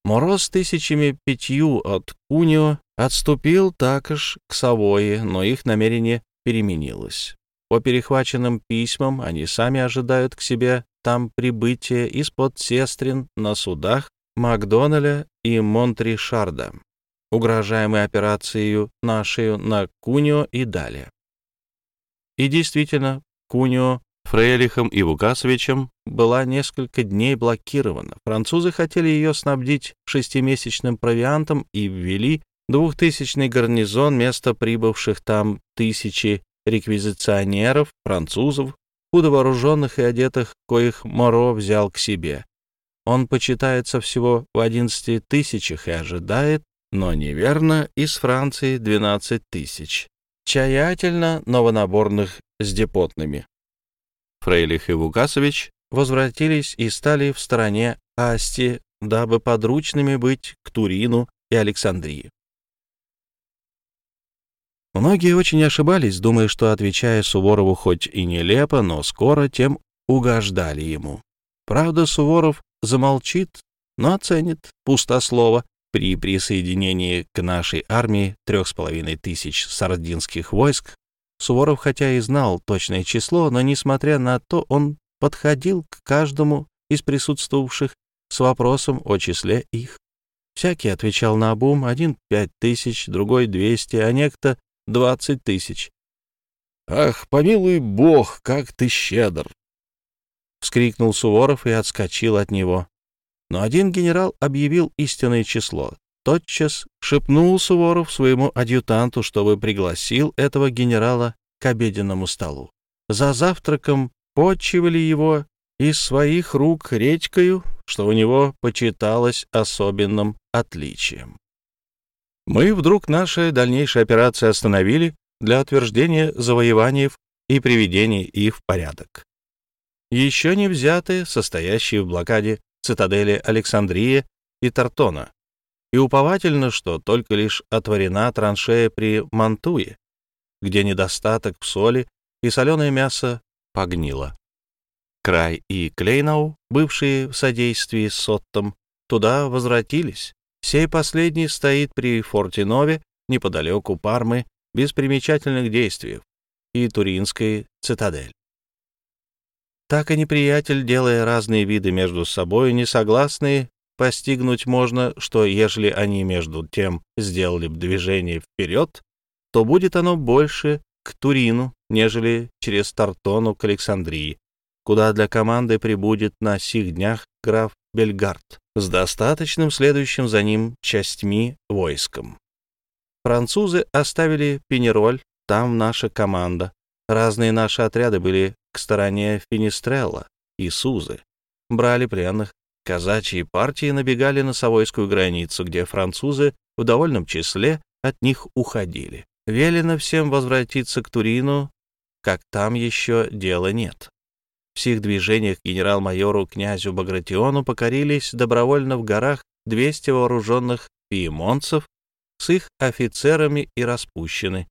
Моро с тысячами пятью от Кунио отступил також к Савое, но их намерение переменилось. По перехваченным письмам они сами ожидают к себе там прибытия из-под сестрин на судах Макдоналя и Монтришарда, угрожаемой операцией нашей на Кунио и далее. И действительно, Кунио Фрейлихом и Вукасовичем была несколько дней блокирована. Французы хотели ее снабдить шестимесячным провиантом и ввели двухтысячный гарнизон вместо прибывших там тысячи реквизиционеров, французов, худо вооруженных и одетых, коих Моро взял к себе. Он почитается всего в одиннадцати тысячах и ожидает, но неверно, из Франции двенадцать тысяч. Тщательно новонаборных с депотными. Фрейлих и Вукасович возвратились и стали в стороне Асти, дабы подручными быть к Турину и Александрии. Многие очень ошибались, думая, что, отвечая Суворову хоть и нелепо, но скоро, тем угождали ему. Правда, Суворов замолчит, но оценит пустослово. При присоединении к нашей армии трех с половиной тысяч сардинских войск Суворов хотя и знал точное число, но, несмотря на то, он подходил к каждому из присутствовавших с вопросом о числе их. Всякий отвечал на обум, один — пять тысяч, другой — двести, а некто — двадцать тысяч. «Ах, помилуй бог, как ты щедр!» — вскрикнул Суворов и отскочил от него. Но один генерал объявил истинное число тотчас шепнул Суворов своему адъютанту, чтобы пригласил этого генерала к обеденному столу. За завтраком почивали его из своих рук редькою, что у него почиталось особенным отличием. Мы вдруг наши дальнейшие операции остановили для утверждения завоеваний и приведения их в порядок. Еще не взяты состоящие в блокаде цитадели Александрия и Тартона, и уповательно, что только лишь отворена траншея при Мантуе, где недостаток в соли и соленое мясо погнило. Край и Клейнау, бывшие в содействии с Соттом, туда возвратились. Сей последний стоит при Фортинове, неподалеку Пармы, без примечательных действий, и Туринской цитадель. Так и неприятель, делая разные виды между собой несогласные, постигнуть можно, что ежели они между тем сделали б движение вперед, то будет оно больше к Турину, нежели через Тартону к Александрии, куда для команды прибудет на сих днях граф Бельгард с достаточным следующим за ним частьми войском. Французы оставили Пенероль, там наша команда. Разные наши отряды были к стороне Финистрелла и Сузы. Брали пленных. Казачьи партии набегали на Савойскую границу, где французы в довольном числе от них уходили. Велено всем возвратиться к Турину, как там еще дела нет. В сих движениях генерал-майору князю Багратиону покорились добровольно в горах 200 вооруженных пиемонцев с их офицерами и распущены.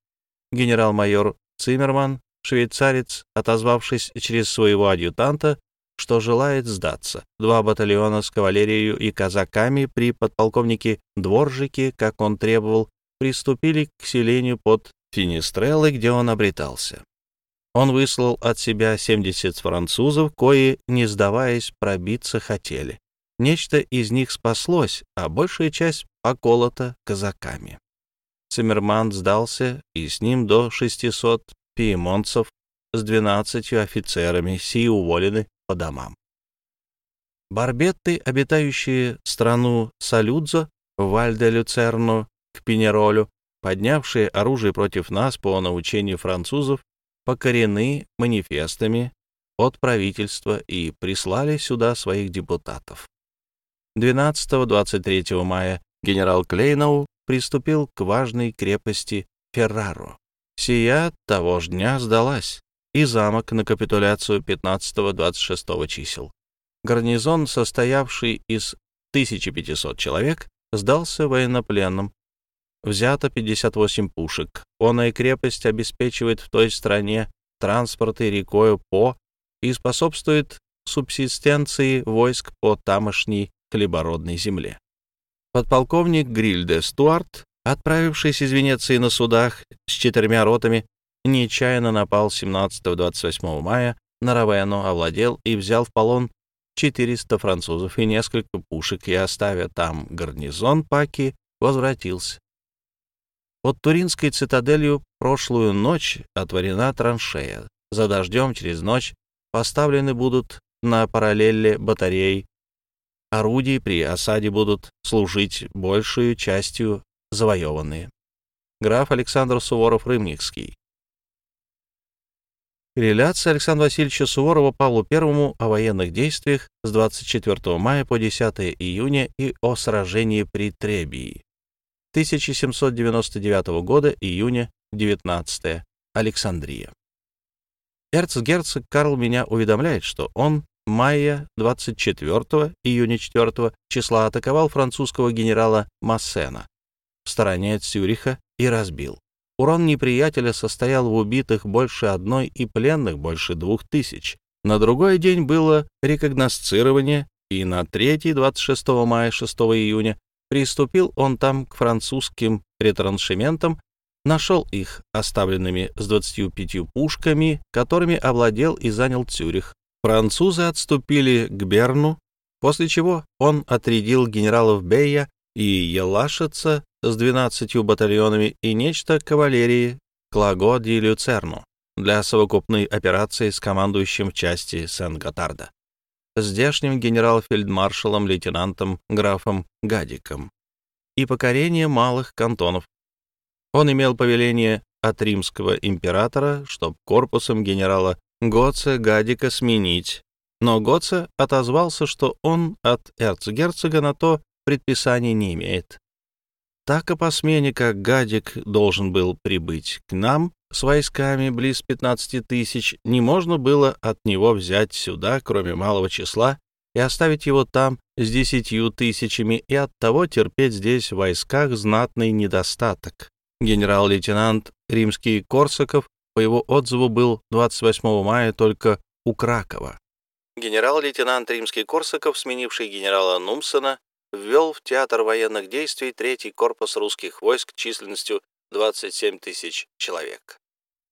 Генерал-майор Циммерман, швейцарец, отозвавшись через своего адъютанта, что желает сдаться. Два батальона с кавалерией и казаками при подполковнике Дворжике, как он требовал, приступили к селению под Финистреллой, где он обретался. Он выслал от себя 70 французов, кои, не сдаваясь, пробиться хотели. Нечто из них спаслось, а большая часть поколота казаками. Циммерман сдался, и с ним до 600 пиемонцев с 12 офицерами, си уволены по домам. Барбетты, обитающие страну Салюдзо, Вальде-Люцерну, к Пенеролю, поднявшие оружие против нас по научению французов, покорены манифестами от правительства и прислали сюда своих депутатов. 12-23 мая генерал Клейноу приступил к важной крепости Ферраро. Сия того же дня сдалась, и замок на капитуляцию 15-26 чисел. Гарнизон, состоявший из 1500 человек, сдался военнопленным, взято 58 пушек. Оная крепость обеспечивает в той стране транспорты рекою По и способствует субсистенции войск по тамошней хлебородной земле. Подполковник Грильде Стюарт, отправившись из Венеции на судах с четырьмя ротами, нечаянно напал 17-28 мая на Равену, овладел и взял в полон 400 французов и несколько пушек, и, оставя там гарнизон Паки, возвратился. Под Туринской цитаделью прошлую ночь отворена траншея. За дождем через ночь поставлены будут на параллели батареи. Орудия при осаде будут служить большую частью завоеванные. Граф Александр Суворов-Рымникский. Реляция Александра Васильевича Суворова Павлу I о военных действиях с 24 мая по 10 июня и о сражении при Требии. 1799 года, июня, 19 Александрия. Эрцгерцог Карл меня уведомляет, что он мая 24 июня 4 числа атаковал французского генерала Массена в стороне от Цюриха и разбил. Урон неприятеля состоял в убитых больше одной и пленных больше двух тысяч. На другой день было рекогносцирование, и на третий, 26 мая, 6 июня, Приступил он там к французским ретраншементам, нашел их оставленными с 25 пушками, которыми овладел и занял Цюрих. Французы отступили к Берну, после чего он отрядил генералов Бея и Елашица с 12 батальонами и нечто кавалерии к Лаго-ди Люцерну для совокупной операции с командующим части Сен-Готарда здешним генерал-фельдмаршалом лейтенантом графом Гадиком и покорение малых кантонов. Он имел повеление от римского императора, чтоб корпусом генерала Гоце Гадика сменить, но Гоце отозвался, что он от эрцгерцога на то предписания не имеет. Так и по смене, как Гадик должен был прибыть к нам, с войсками близ 15 тысяч, не можно было от него взять сюда, кроме малого числа, и оставить его там с десятью тысячами и оттого терпеть здесь в войсках знатный недостаток. Генерал-лейтенант римский Корсаков по его отзыву, был 28 мая только у Кракова. Генерал-лейтенант Римский Корсаков, сменивший генерала Нумсона, ввел в театр военных действий третий корпус русских войск численностью 27 тысяч человек.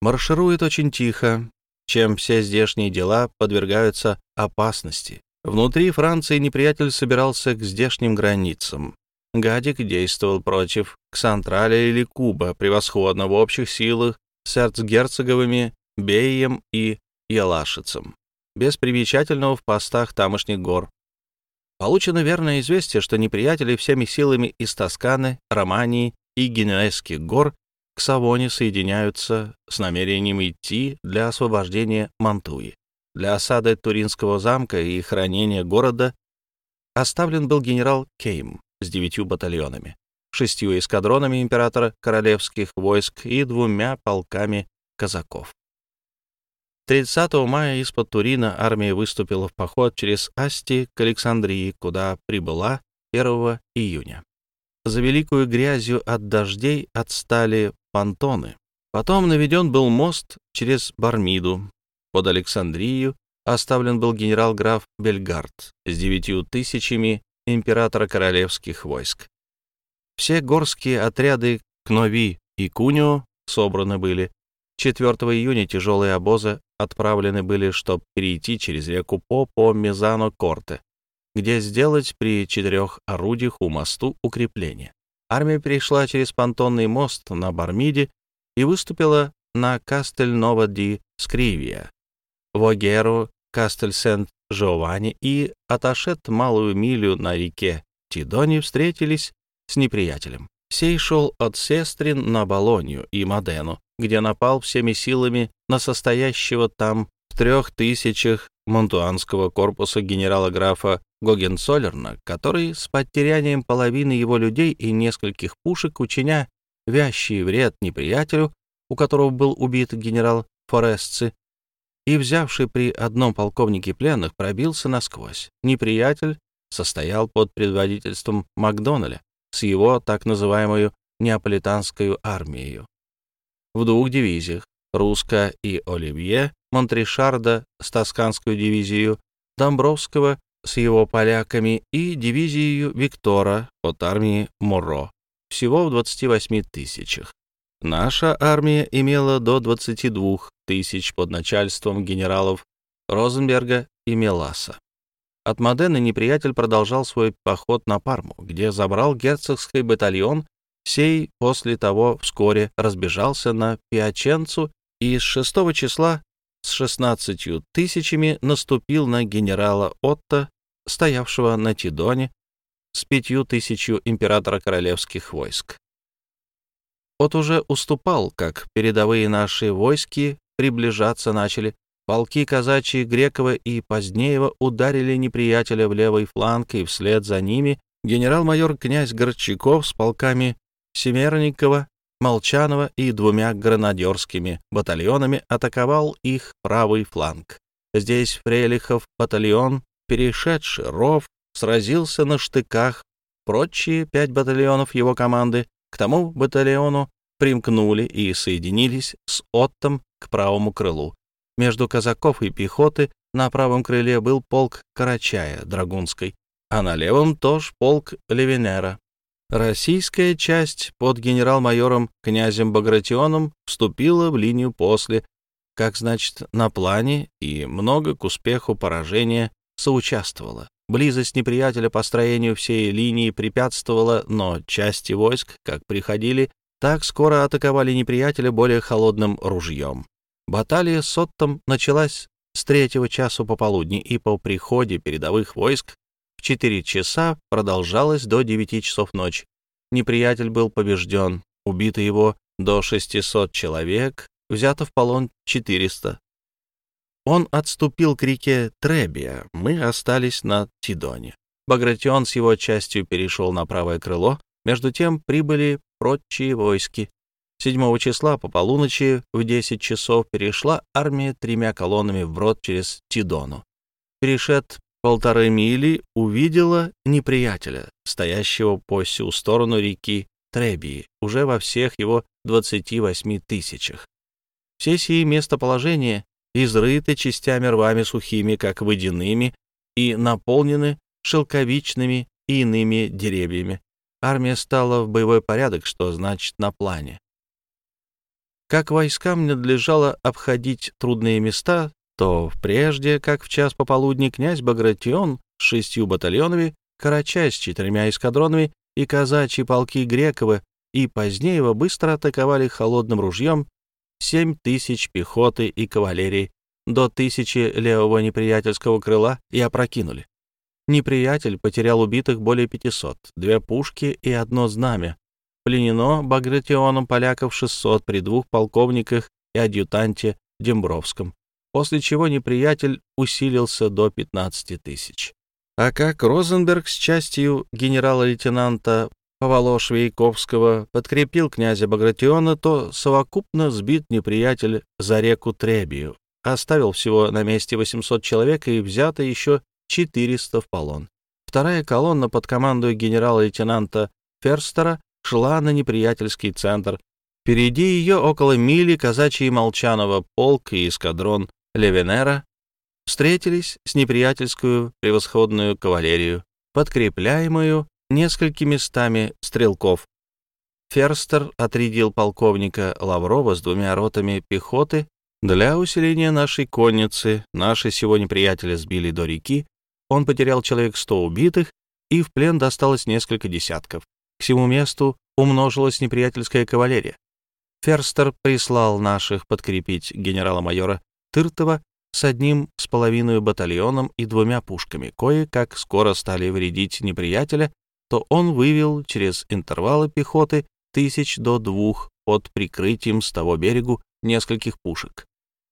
Марширует очень тихо, чем все здешние дела подвергаются опасности. Внутри Франции неприятель собирался к здешним границам. Гадик действовал против Ксантраля или Куба превосходно в общих силах с эрцгерцоговыми Беем и Ялашицем, без примечательного в постах тамошних гор. Получено верное известие, что неприятели всеми силами из Тосканы, Романии и Генуэзских гор к Савоне соединяются с намерением идти для освобождения Мантуи. Для осады Туринского замка и хранения города оставлен был генерал Кейм с девятью батальонами, шестью эскадронами императора королевских войск и двумя полками казаков. 30 мая из-под Турина армия выступила в поход через Асти к Александрии, куда прибыла 1 июня. За великую грязью от дождей отстали понтоны. Потом наведен был мост через Бармиду. Под Александрию оставлен был генерал-граф Бельгард с девятью тысячами императора королевских войск. Все горские отряды Кнови и Кунио собраны были. 4 июня тяжелые обозы отправлены были, чтобы перейти через реку По по Мезано-Корте, где сделать при четырех орудиях у мосту укрепление. Армия перешла через понтонный мост на Бармиде и выступила на Кастель-Нова-ди-Скривия, Вогеру, Кастель-Сент-Жованни и Аташет малую милю на реке Тидони встретились с неприятелем. Сей шел от Сестрин на Болонью и Модену, где напал всеми силами на состоящего там в трех тысячах монтуанского корпуса генерала-графа Гогенцоллерна, который с потерянием половины его людей и нескольких пушек, учиня вящий вред неприятелю, у которого был убит генерал Форесци, и, взявший при одном полковнике пленных, пробился насквозь. Неприятель состоял под предводительством Макдоналя с его так называемую неаполитанской армией в двух дивизиях — Руска и Оливье, Монтришарда с Тосканскую дивизию, Домбровского с его поляками и дивизию Виктора от армии Моро, всего в 28 тысячах. Наша армия имела до 22 тысяч под начальством генералов Розенберга и Меласа. От Модены неприятель продолжал свой поход на Парму, где забрал герцогский батальон Сей после того вскоре разбежался на Пиаченцу и с 6 числа с 16 тысячами наступил на генерала Отто, стоявшего на Тидоне, с пятью тысячью императора королевских войск. От уже уступал, как передовые наши войски приближаться начали. Полки казачьи Грекова и Позднеева ударили неприятеля в левый фланг, и вслед за ними генерал-майор князь Горчаков с полками Семерникова, Молчанова и двумя гранадерскими батальонами атаковал их правый фланг. Здесь Фрелихов батальон, перешедший ров, сразился на штыках. Прочие пять батальонов его команды к тому батальону примкнули и соединились с Оттом к правому крылу. Между казаков и пехоты на правом крыле был полк Карачая, Драгунской, а на левом тоже полк Левинера. Российская часть под генерал-майором князем Багратионом вступила в линию после, как значит, на плане, и много к успеху поражения соучаствовала. Близость неприятеля по строению всей линии препятствовала, но части войск, как приходили, так скоро атаковали неприятеля более холодным ружьем. Баталия с Оттом началась с третьего часу пополудни, и по приходе передовых войск в 4 часа продолжалось до 9 часов ночи. Неприятель был побежден, убито его до 600 человек, взято в полон 400. Он отступил к реке Требия, мы остались на Тидоне. Багратион с его частью перешел на правое крыло, между тем прибыли прочие войски. 7 числа по полуночи в 10 часов перешла армия тремя колоннами вброд через Тидону. Перешед полторы мили увидела неприятеля, стоящего по всю сторону реки Требии, уже во всех его 28 тысячах. Все сии местоположения изрыты частями рвами сухими, как водяными, и наполнены шелковичными и иными деревьями. Армия стала в боевой порядок, что значит на плане. Как войскам надлежало обходить трудные места, то прежде, как в час пополудни, князь Багратион с шестью батальонами, Карачай с четырьмя эскадронами и казачьи полки Грекова и Позднеева быстро атаковали холодным ружьем семь тысяч пехоты и кавалерии до тысячи левого неприятельского крыла и опрокинули. Неприятель потерял убитых более 500, две пушки и одно знамя. Пленено Багратионом поляков 600 при двух полковниках и адъютанте Дембровском, после чего неприятель усилился до 15 тысяч. А как Розенберг с частью генерала-лейтенанта Поволо-Швейковского подкрепил князя Багратиона, то совокупно сбит неприятель за реку Требию, оставил всего на месте 800 человек и взято еще 400 в полон. Вторая колонна под командой генерала-лейтенанта Ферстера шла на неприятельский центр. Впереди ее около мили казачий Молчанова полк и эскадрон Левенера встретились с неприятельскую превосходную кавалерию, подкрепляемую несколькими стами стрелков. Ферстер отрядил полковника Лаврова с двумя ротами пехоты для усиления нашей конницы. Наши сегодня приятеля сбили до реки. Он потерял человек сто убитых, и в плен досталось несколько десятков. К всему месту умножилась неприятельская кавалерия. Ферстер прислал наших подкрепить генерала-майора Тыртова с одним с половиной батальоном и двумя пушками. Кое-как скоро стали вредить неприятеля, то он вывел через интервалы пехоты тысяч до двух под прикрытием с того берегу нескольких пушек.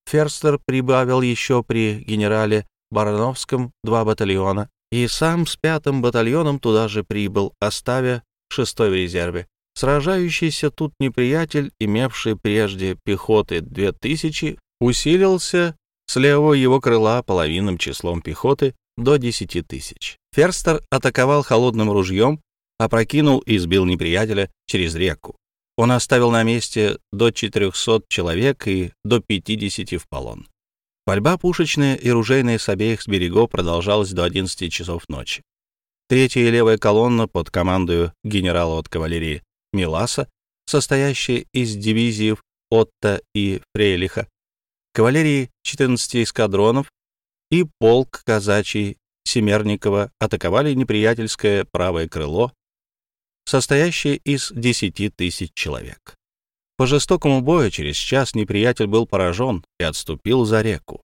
Ферстер прибавил еще при генерале Барановском два батальона, и сам с пятым батальоном туда же прибыл, оставя шестой в резерве. Сражающийся тут неприятель, имевший прежде пехоты две тысячи, усилился с левого его крыла половинным числом пехоты до десяти тысяч. Ферстер атаковал холодным ружьем, опрокинул и сбил неприятеля через реку. Он оставил на месте до 400 человек и до 50 в полон. Пальба пушечная и ружейная с обеих берегов продолжалась до 11 часов ночи. Третья и левая колонна под командою генерала от кавалерии Миласа, состоящая из дивизий Отто и Фрейлиха, кавалерии 14 эскадронов и полк казачий Семерникова атаковали неприятельское правое крыло, состоящее из 10 тысяч человек. По жестокому бою через час неприятель был поражен и отступил за реку.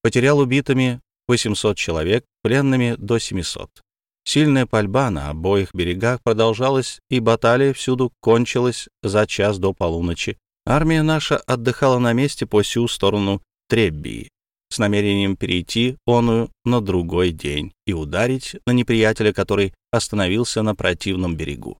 Потерял убитыми 800 человек, пленными до 700. Сильная пальба на обоих берегах продолжалась, и баталия всюду кончилась за час до полуночи. Армия наша отдыхала на месте по всю сторону Треббии, с намерением перейти оную на другой день и ударить на неприятеля, который остановился на противном берегу.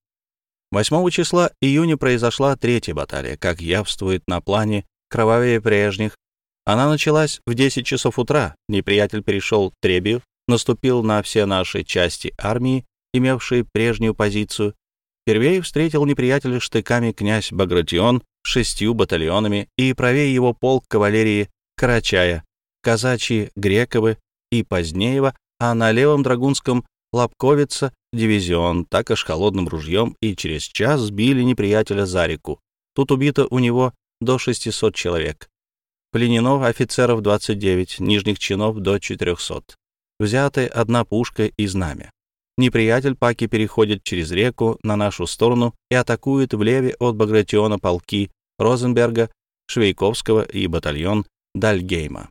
8 числа июня произошла третья баталия, как явствует на плане кровавее прежних. Она началась в 10 часов утра. Неприятель перешел Требию, наступил на все наши части армии, имевшие прежнюю позицию. Первей встретил неприятеля штыками князь Багратион шестью батальонами и правее его полк кавалерии Карачая, казачьи Грековы и Позднеева, а на левом драгунском Лобковица дивизион, так аж холодным ружьем, и через час сбили неприятеля за реку. Тут убито у него до 600 человек. Пленено офицеров 29, нижних чинов до 400. Взяты одна пушка и знамя. Неприятель Паки переходит через реку на нашу сторону и атакует в леве от Багратиона полки Розенберга, Швейковского и батальон Дальгейма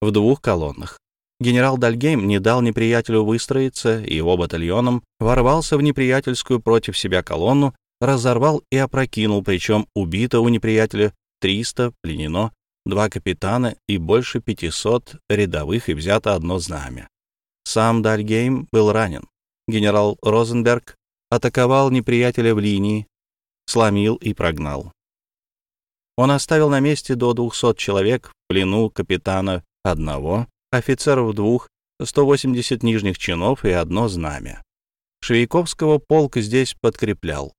в двух колоннах. Генерал Дальгейм не дал неприятелю выстроиться, и его батальоном ворвался в неприятельскую против себя колонну, разорвал и опрокинул, причем убито у неприятеля 300, пленено, два капитана и больше 500 рядовых и взято одно знамя. Сам Дальгейм был ранен. Генерал Розенберг атаковал неприятеля в линии, сломил и прогнал. Он оставил на месте до 200 человек в плену капитана одного, офицеров двух, 180 нижних чинов и одно знамя. Швейковского полк здесь подкреплял.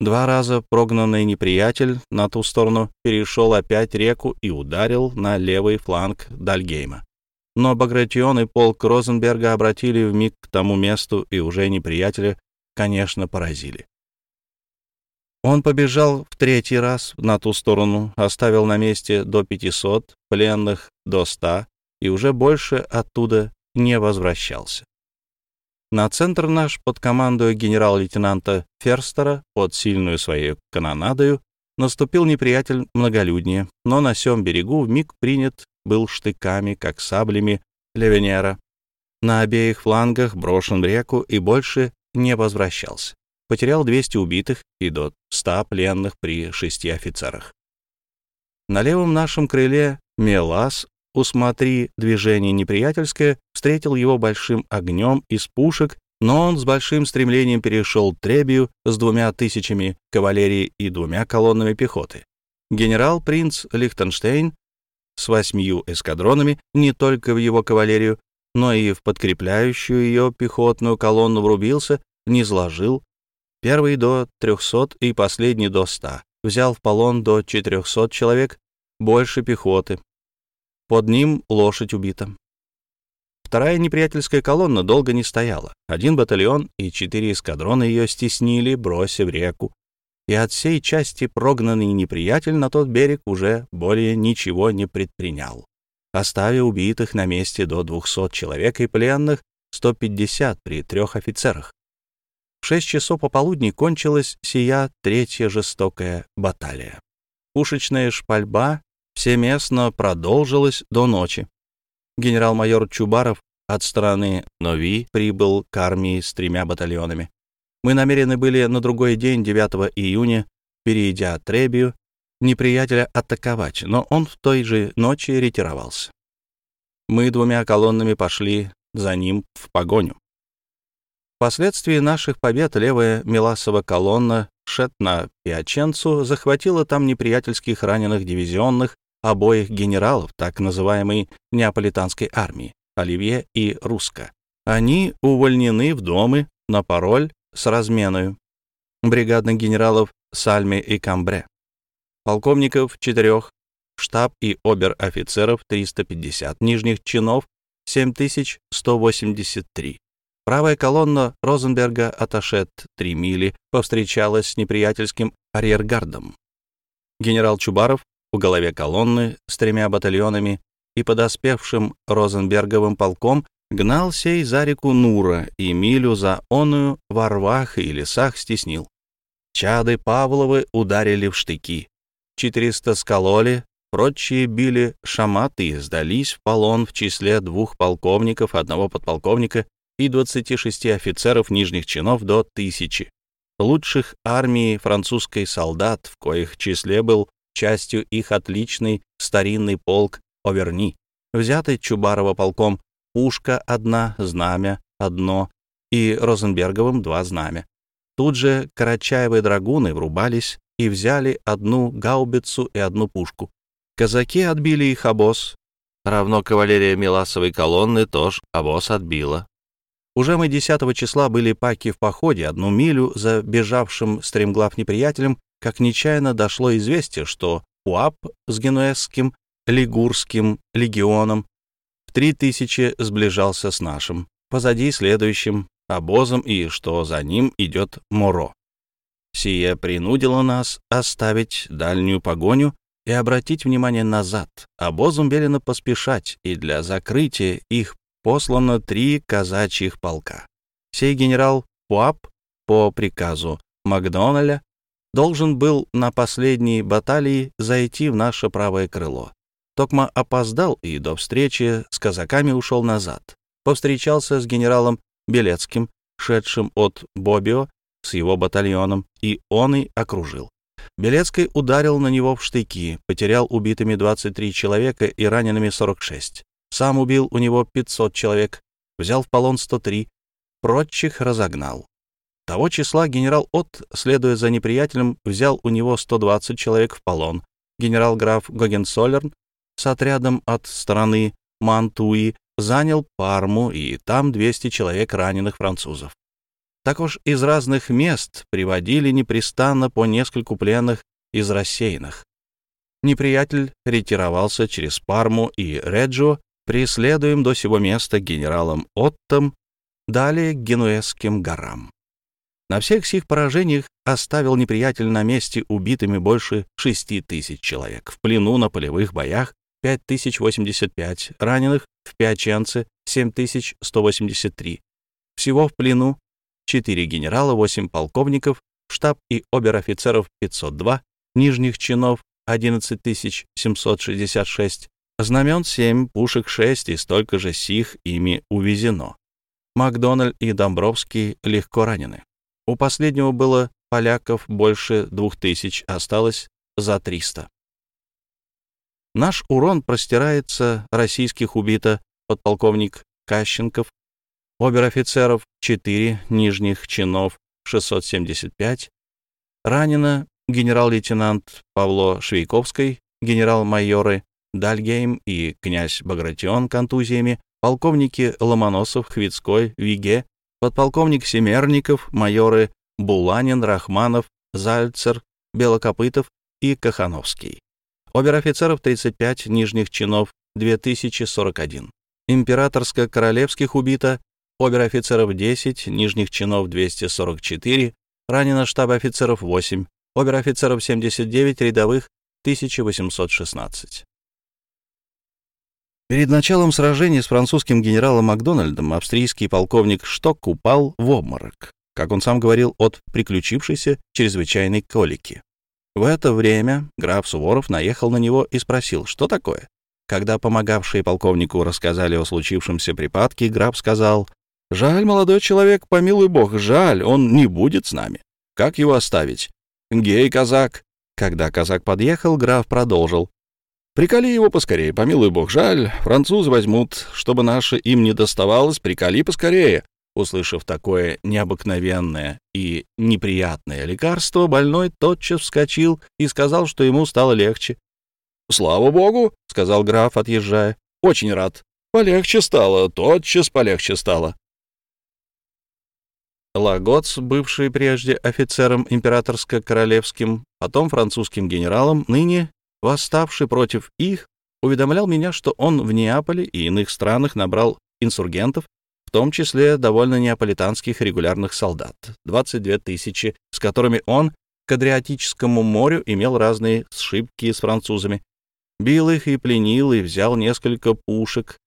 Два раза прогнанный неприятель на ту сторону перешел опять реку и ударил на левый фланг Дальгейма. Но Багратион и полк Розенберга обратили миг к тому месту и уже неприятеля, конечно, поразили. Он побежал в третий раз на ту сторону, оставил на месте до 500, пленных до 100 и уже больше оттуда не возвращался. На центр наш под командой генерал-лейтенанта Ферстера под сильную своей канонадою наступил неприятель многолюднее, но на сём берегу вмиг принят был штыками, как саблями Левенера. На обеих флангах брошен в реку и больше не возвращался. Потерял 200 убитых и до 100 пленных при шести офицерах. На левом нашем крыле Мелас усмотри движение неприятельское, встретил его большим огнем из пушек, но он с большим стремлением перешел Требию с двумя тысячами кавалерии и двумя колоннами пехоты. Генерал-принц Лихтенштейн с восьмью эскадронами не только в его кавалерию, но и в подкрепляющую ее пехотную колонну врубился, не сложил, первый до 300 и последний до 100, взял в полон до 400 человек, больше пехоты, под ним лошадь убита. Вторая неприятельская колонна долго не стояла. Один батальон и четыре эскадрона ее стеснили, бросив реку. И от всей части прогнанный неприятель на тот берег уже более ничего не предпринял, оставив убитых на месте до 200 человек и пленных 150 при трех офицерах. В шесть часов пополудни кончилась сия третья жестокая баталия. Пушечная шпальба всеместно продолжилось до ночи. Генерал-майор Чубаров от стороны Нови прибыл к армии с тремя батальонами. Мы намерены были на другой день, 9 июня, перейдя Требию, неприятеля атаковать, но он в той же ночи ретировался. Мы двумя колоннами пошли за ним в погоню. Впоследствии наших побед левая Меласова колонна шед на Пиаченцу, захватила там неприятельских раненых дивизионных обоих генералов так называемой неаполитанской армии, Оливье и Руска. Они увольнены в домы на пароль с разменою. Бригадных генералов Сальме и Камбре. Полковников четырех, штаб и обер-офицеров 350, нижних чинов 7183. Правая колонна Розенберга отошед 3 мили, повстречалась с неприятельским арьергардом. Генерал Чубаров в голове колонны с тремя батальонами и подоспевшим Розенберговым полком гнал сей за реку Нура и милю за оную во рвах и лесах стеснил. Чады Павловы ударили в штыки. Четыреста скололи, прочие били шаматы и сдались в полон в числе двух полковников, одного подполковника и 26 офицеров нижних чинов до тысячи. Лучших армии французской солдат, в коих числе был частью их отличный старинный полк Оверни, взятый Чубарова полком пушка одна, знамя одно и Розенберговым два знамя. Тут же Карачаевы драгуны врубались и взяли одну гаубицу и одну пушку. Казаки отбили их обоз, равно кавалерия Миласовой колонны тоже обоз отбила. Уже мы 10 числа были паки в походе одну милю за бежавшим стремглав неприятелем как нечаянно дошло известие, что УАП с генуэзским Лигурским легионом в три тысячи сближался с нашим, позади следующим обозом и что за ним идет Моро. Сие принудило нас оставить дальнюю погоню и обратить внимание назад. Обозом велено поспешать, и для закрытия их послано три казачьих полка. Сей генерал Пуап по приказу Макдоналя должен был на последней баталии зайти в наше правое крыло. Токма опоздал и до встречи с казаками ушел назад. Повстречался с генералом Белецким, шедшим от Бобио с его батальоном, и он и окружил. Белецкий ударил на него в штыки, потерял убитыми 23 человека и ранеными 46. Сам убил у него 500 человек, взял в полон 103, прочих разогнал. Того числа генерал От, следуя за неприятелем, взял у него 120 человек в полон. Генерал-граф Гогенсолерн с отрядом от стороны Мантуи занял Парму, и там 200 человек раненых французов. також из разных мест приводили непрестанно по нескольку пленных из рассеянных. Неприятель ретировался через Парму и Реджо, преследуем до сего места генералом Оттом, далее к Генуэзским горам. На всех сих поражениях оставил неприятель на месте убитыми больше 6 тысяч человек, в плену на полевых боях 5085, раненых в Пиаченце 7183. Всего в плену 4 генерала, 8 полковников, штаб и обер-офицеров 502, нижних чинов 11766, знамен 7, пушек 6 и столько же сих ими увезено. Макдональд и Домбровский легко ранены. У последнего было поляков больше 2000, осталось за 300. Наш урон простирается, российских убито подполковник Кащенков, обер-офицеров 4, нижних чинов 675, ранено генерал-лейтенант Павло Швейковский, генерал-майоры Дальгейм и князь Багратион контузиями, полковники Ломоносов, Хвицкой, Виге, подполковник Семерников, майоры Буланин, Рахманов, Зальцер, Белокопытов и Кахановский. Обер-офицеров 35, нижних чинов 2041. Императорско-королевских убито, обер-офицеров 10, нижних чинов 244, ранено штаб офицеров 8, обер-офицеров 79, рядовых 1816. Перед началом сражения с французским генералом Макдональдом австрийский полковник Шток упал в обморок, как он сам говорил, от приключившейся чрезвычайной колики. В это время граф Суворов наехал на него и спросил, что такое. Когда помогавшие полковнику рассказали о случившемся припадке, граф сказал, «Жаль, молодой человек, помилуй бог, жаль, он не будет с нами. Как его оставить? Гей, казак!» Когда казак подъехал, граф продолжил. «Приколи его поскорее, помилуй бог, жаль, французы возьмут, чтобы наше им не доставалось, приколи поскорее. Услышав такое необыкновенное и неприятное лекарство, больной тотчас вскочил и сказал, что ему стало легче. «Слава богу!» — сказал граф, отъезжая. «Очень рад. Полегче стало, тотчас полегче стало». Лагоц, бывший прежде офицером императорско-королевским, потом французским генералом, ныне восставший против их, уведомлял меня, что он в Неаполе и иных странах набрал инсургентов в том числе довольно неаполитанских регулярных солдат, 22 тысячи, с которыми он к Адриатическому морю имел разные сшибки с французами, бил их и пленил, и взял несколько пушек.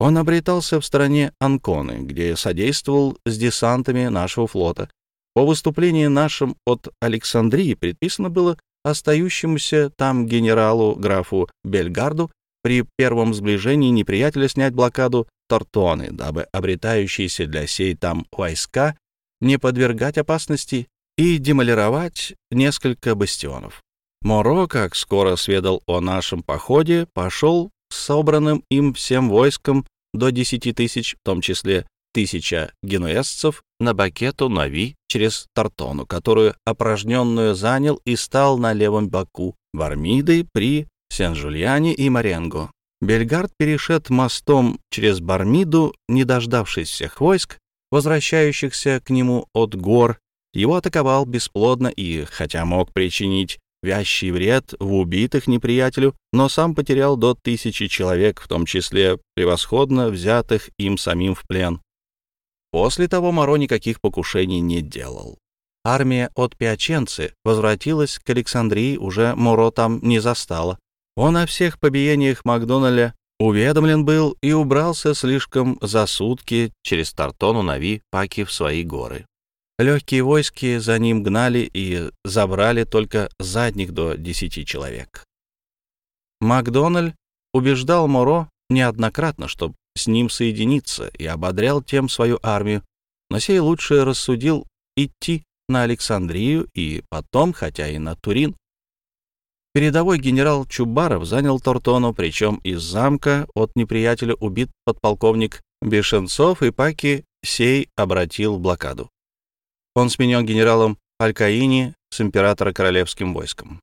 Он обретался в стране Анконы, где содействовал с десантами нашего флота. По выступлении нашим от Александрии предписано было остающемуся там генералу графу Бельгарду при первом сближении неприятеля снять блокаду Тортоны, дабы обретающиеся для сей там войска не подвергать опасности и демолировать несколько бастионов. Моро, как скоро сведал о нашем походе, пошел с собранным им всем войском до десяти тысяч, в том числе тысяча генуэзцев, на бакету Нави через Тартону, которую опорожненную занял и стал на левом боку Вармиды при Сен-Жульяне и Маренго. Бельгард перешед мостом через Бармиду, не дождавшись всех войск, возвращающихся к нему от гор, его атаковал бесплодно и, хотя мог причинить вящий вред в убитых неприятелю, но сам потерял до тысячи человек, в том числе превосходно взятых им самим в плен. После того Моро никаких покушений не делал. Армия от Пиаченцы возвратилась к Александрии, уже Моро там не застала. Он о всех побиениях Макдоналя уведомлен был и убрался слишком за сутки через Тартону Нави Паки в свои горы. Легкие войски за ним гнали и забрали только задних до десяти человек. Макдональ убеждал Моро неоднократно, чтобы с ним соединиться, и ободрял тем свою армию, но сей лучше рассудил идти на Александрию и потом, хотя и на Турин, Передовой генерал Чубаров занял Тортону, причем из замка от неприятеля убит подполковник Бешенцов, и Паки сей обратил в блокаду. Он сменен генералом Алькаини с императора королевским войском.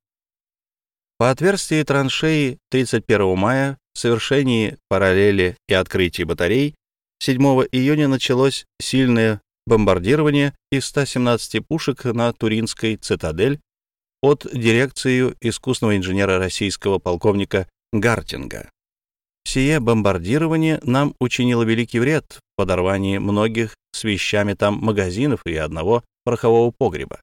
По отверстии траншеи 31 мая, совершении параллели и открытии батарей, 7 июня началось сильное бомбардирование из 117 пушек на Туринской цитадель от дирекцию искусного инженера российского полковника Гартинга. Сие бомбардирование нам учинило великий вред в подорвании многих с вещами там магазинов и одного порохового погреба.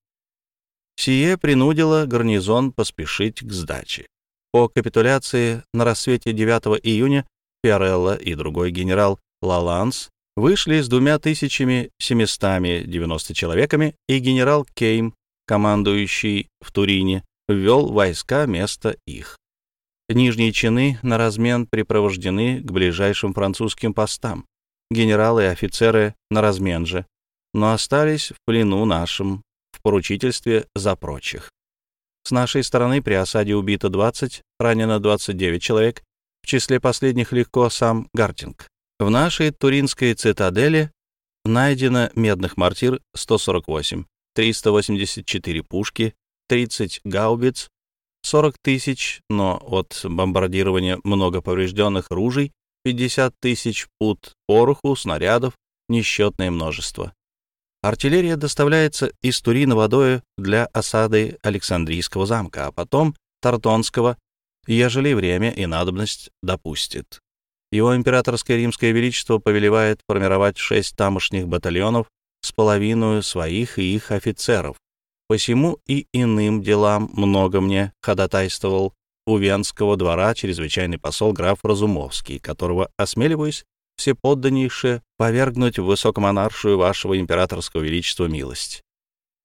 Сие принудило гарнизон поспешить к сдаче. По капитуляции на рассвете 9 июня Фиорелло и другой генерал Лаланс вышли с двумя тысячами семистами девяносто человеками, и генерал Кейм, командующий в Турине, ввел войска вместо их. Нижние чины на размен припровождены к ближайшим французским постам. Генералы и офицеры на размен же, но остались в плену нашим в поручительстве за прочих. С нашей стороны при осаде убито 20, ранено 29 человек, в числе последних легко сам Гартинг. В нашей Туринской цитадели найдено медных мортир 148, 384 пушки, 30 гаубиц, 40 тысяч, но от бомбардирования много поврежденных ружей, 50 тысяч пут пороху, снарядов, несчетное множество. Артиллерия доставляется из Турина водой для осады Александрийского замка, а потом Тартонского, ежели время и надобность допустит. Его императорское римское величество повелевает формировать шесть тамошних батальонов с половиной своих и их офицеров, Посему и иным делам много мне ходатайствовал у Венского двора чрезвычайный посол граф Разумовский, которого осмеливаюсь всеподданнейше повергнуть в высокомонаршую вашего императорского величества милость.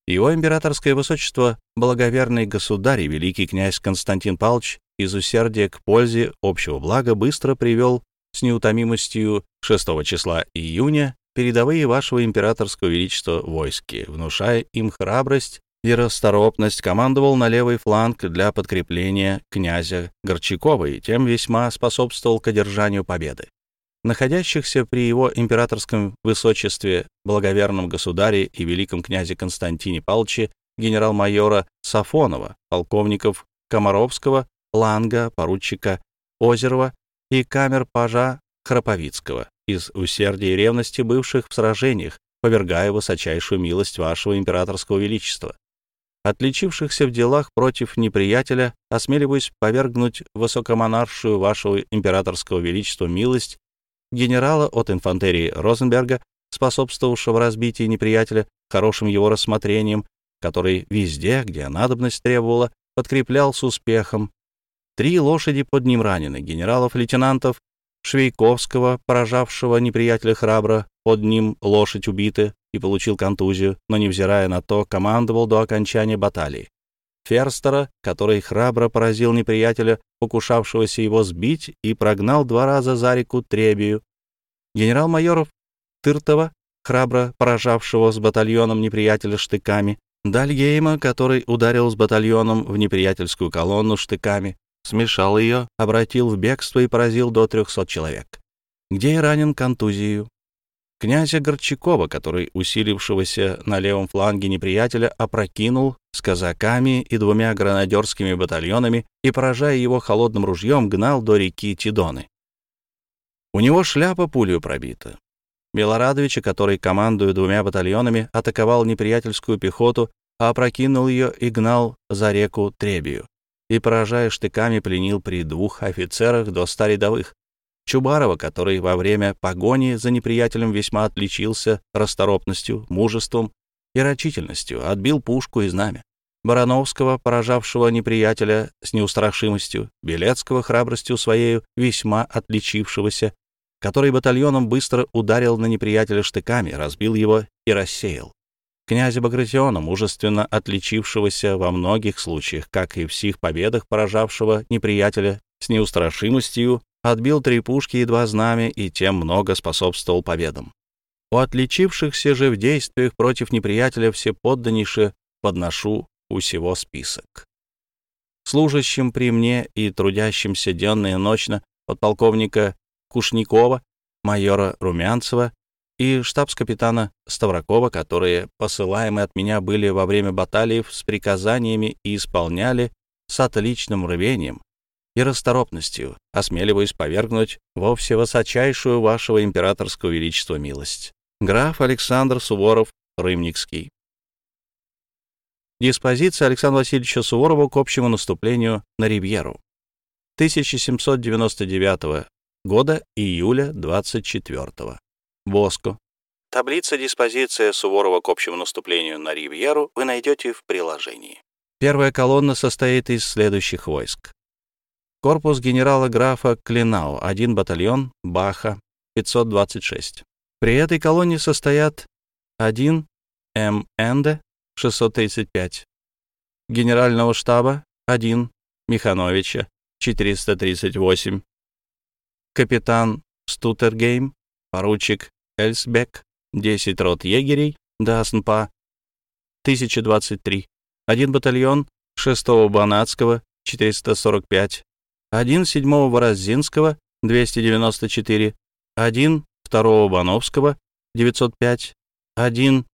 Его императорское высочество, благоверный государь и великий князь Константин Павлович из усердия к пользе общего блага быстро привел с неутомимостью 6 числа июня передовые вашего императорского величества войски, внушая им храбрость и расторопность командовал на левый фланг для подкрепления князя Горчакова и тем весьма способствовал к одержанию победы. Находящихся при его императорском высочестве, благоверном государе и великом князе Константине Павловиче генерал-майора Сафонова, полковников Комаровского, Ланга, поручика Озерова и камер-пажа Храповицкого из усердия и ревности бывших в сражениях, повергая высочайшую милость вашего императорского величества. Отличившихся в делах против неприятеля, осмеливаюсь повергнуть высокомонаршую вашего императорского величества милость генерала от инфантерии Розенберга, способствовавшего разбитию неприятеля хорошим его рассмотрением, который везде, где надобность требовала, подкреплял с успехом. Три лошади под ним ранены, генералов-лейтенантов Швейковского, поражавшего неприятеля храбро, под ним лошадь убита, и получил контузию, но, невзирая на то, командовал до окончания баталии. Ферстера, который храбро поразил неприятеля, покушавшегося его сбить, и прогнал два раза за реку Требию. Генерал-майоров Тыртова, храбро поражавшего с батальоном неприятеля штыками, Дальгейма, который ударил с батальоном в неприятельскую колонну штыками, смешал ее, обратил в бегство и поразил до 300 человек. Где и ранен контузию, Князя Горчакова, который, усилившегося на левом фланге неприятеля, опрокинул с казаками и двумя гранадерскими батальонами и, поражая его холодным ружьем, гнал до реки Тидоны. У него шляпа пулю пробита. Милорадовича, который, командуя двумя батальонами, атаковал неприятельскую пехоту, а опрокинул ее и гнал за реку Требию, и, поражая штыками, пленил при двух офицерах до ста рядовых, Чубарова, который во время погони за неприятелем весьма отличился расторопностью, мужеством и рачительностью, отбил пушку и знамя. Барановского, поражавшего неприятеля с неустрашимостью, Белецкого храбростью своею, весьма отличившегося, который батальоном быстро ударил на неприятеля штыками, разбил его и рассеял. Князя Багратиона, мужественно отличившегося во многих случаях, как и в сих победах, поражавшего неприятеля с неустрашимостью, отбил три пушки и два знамя и тем много способствовал победам. У отличившихся же в действиях против неприятеля все подданнейше подношу у сего список. Служащим при мне и трудящимся денно и ночно подполковника Кушникова, майора Румянцева и штабс-капитана Ставракова, которые, посылаемые от меня, были во время баталий с приказаниями и исполняли с отличным рвением, и расторопностью, осмеливаюсь повергнуть во всевысочайшую вашего императорского величества милость. Граф Александр Суворов Рымникский. Диспозиция Александра Васильевича Суворова к общему наступлению на Ривьеру. 1799 года, июля 24 -го. Боско. Таблица диспозиция Суворова к общему наступлению на Ривьеру вы найдете в приложении. Первая колонна состоит из следующих войск. Корпус генерала-графа Клинау, один батальон, Баха, 526. При этой колонне состоят 1 М. Энде, 635. Генерального штаба 1 Михановича, 438. Капитан Стутергейм, поручик Эльсбек, 10 рот егерей, Даснпа, 1023. Один батальон 6-го Банатского, 445 один седьмого Борозинского, 294, один второго Бановского, 905, один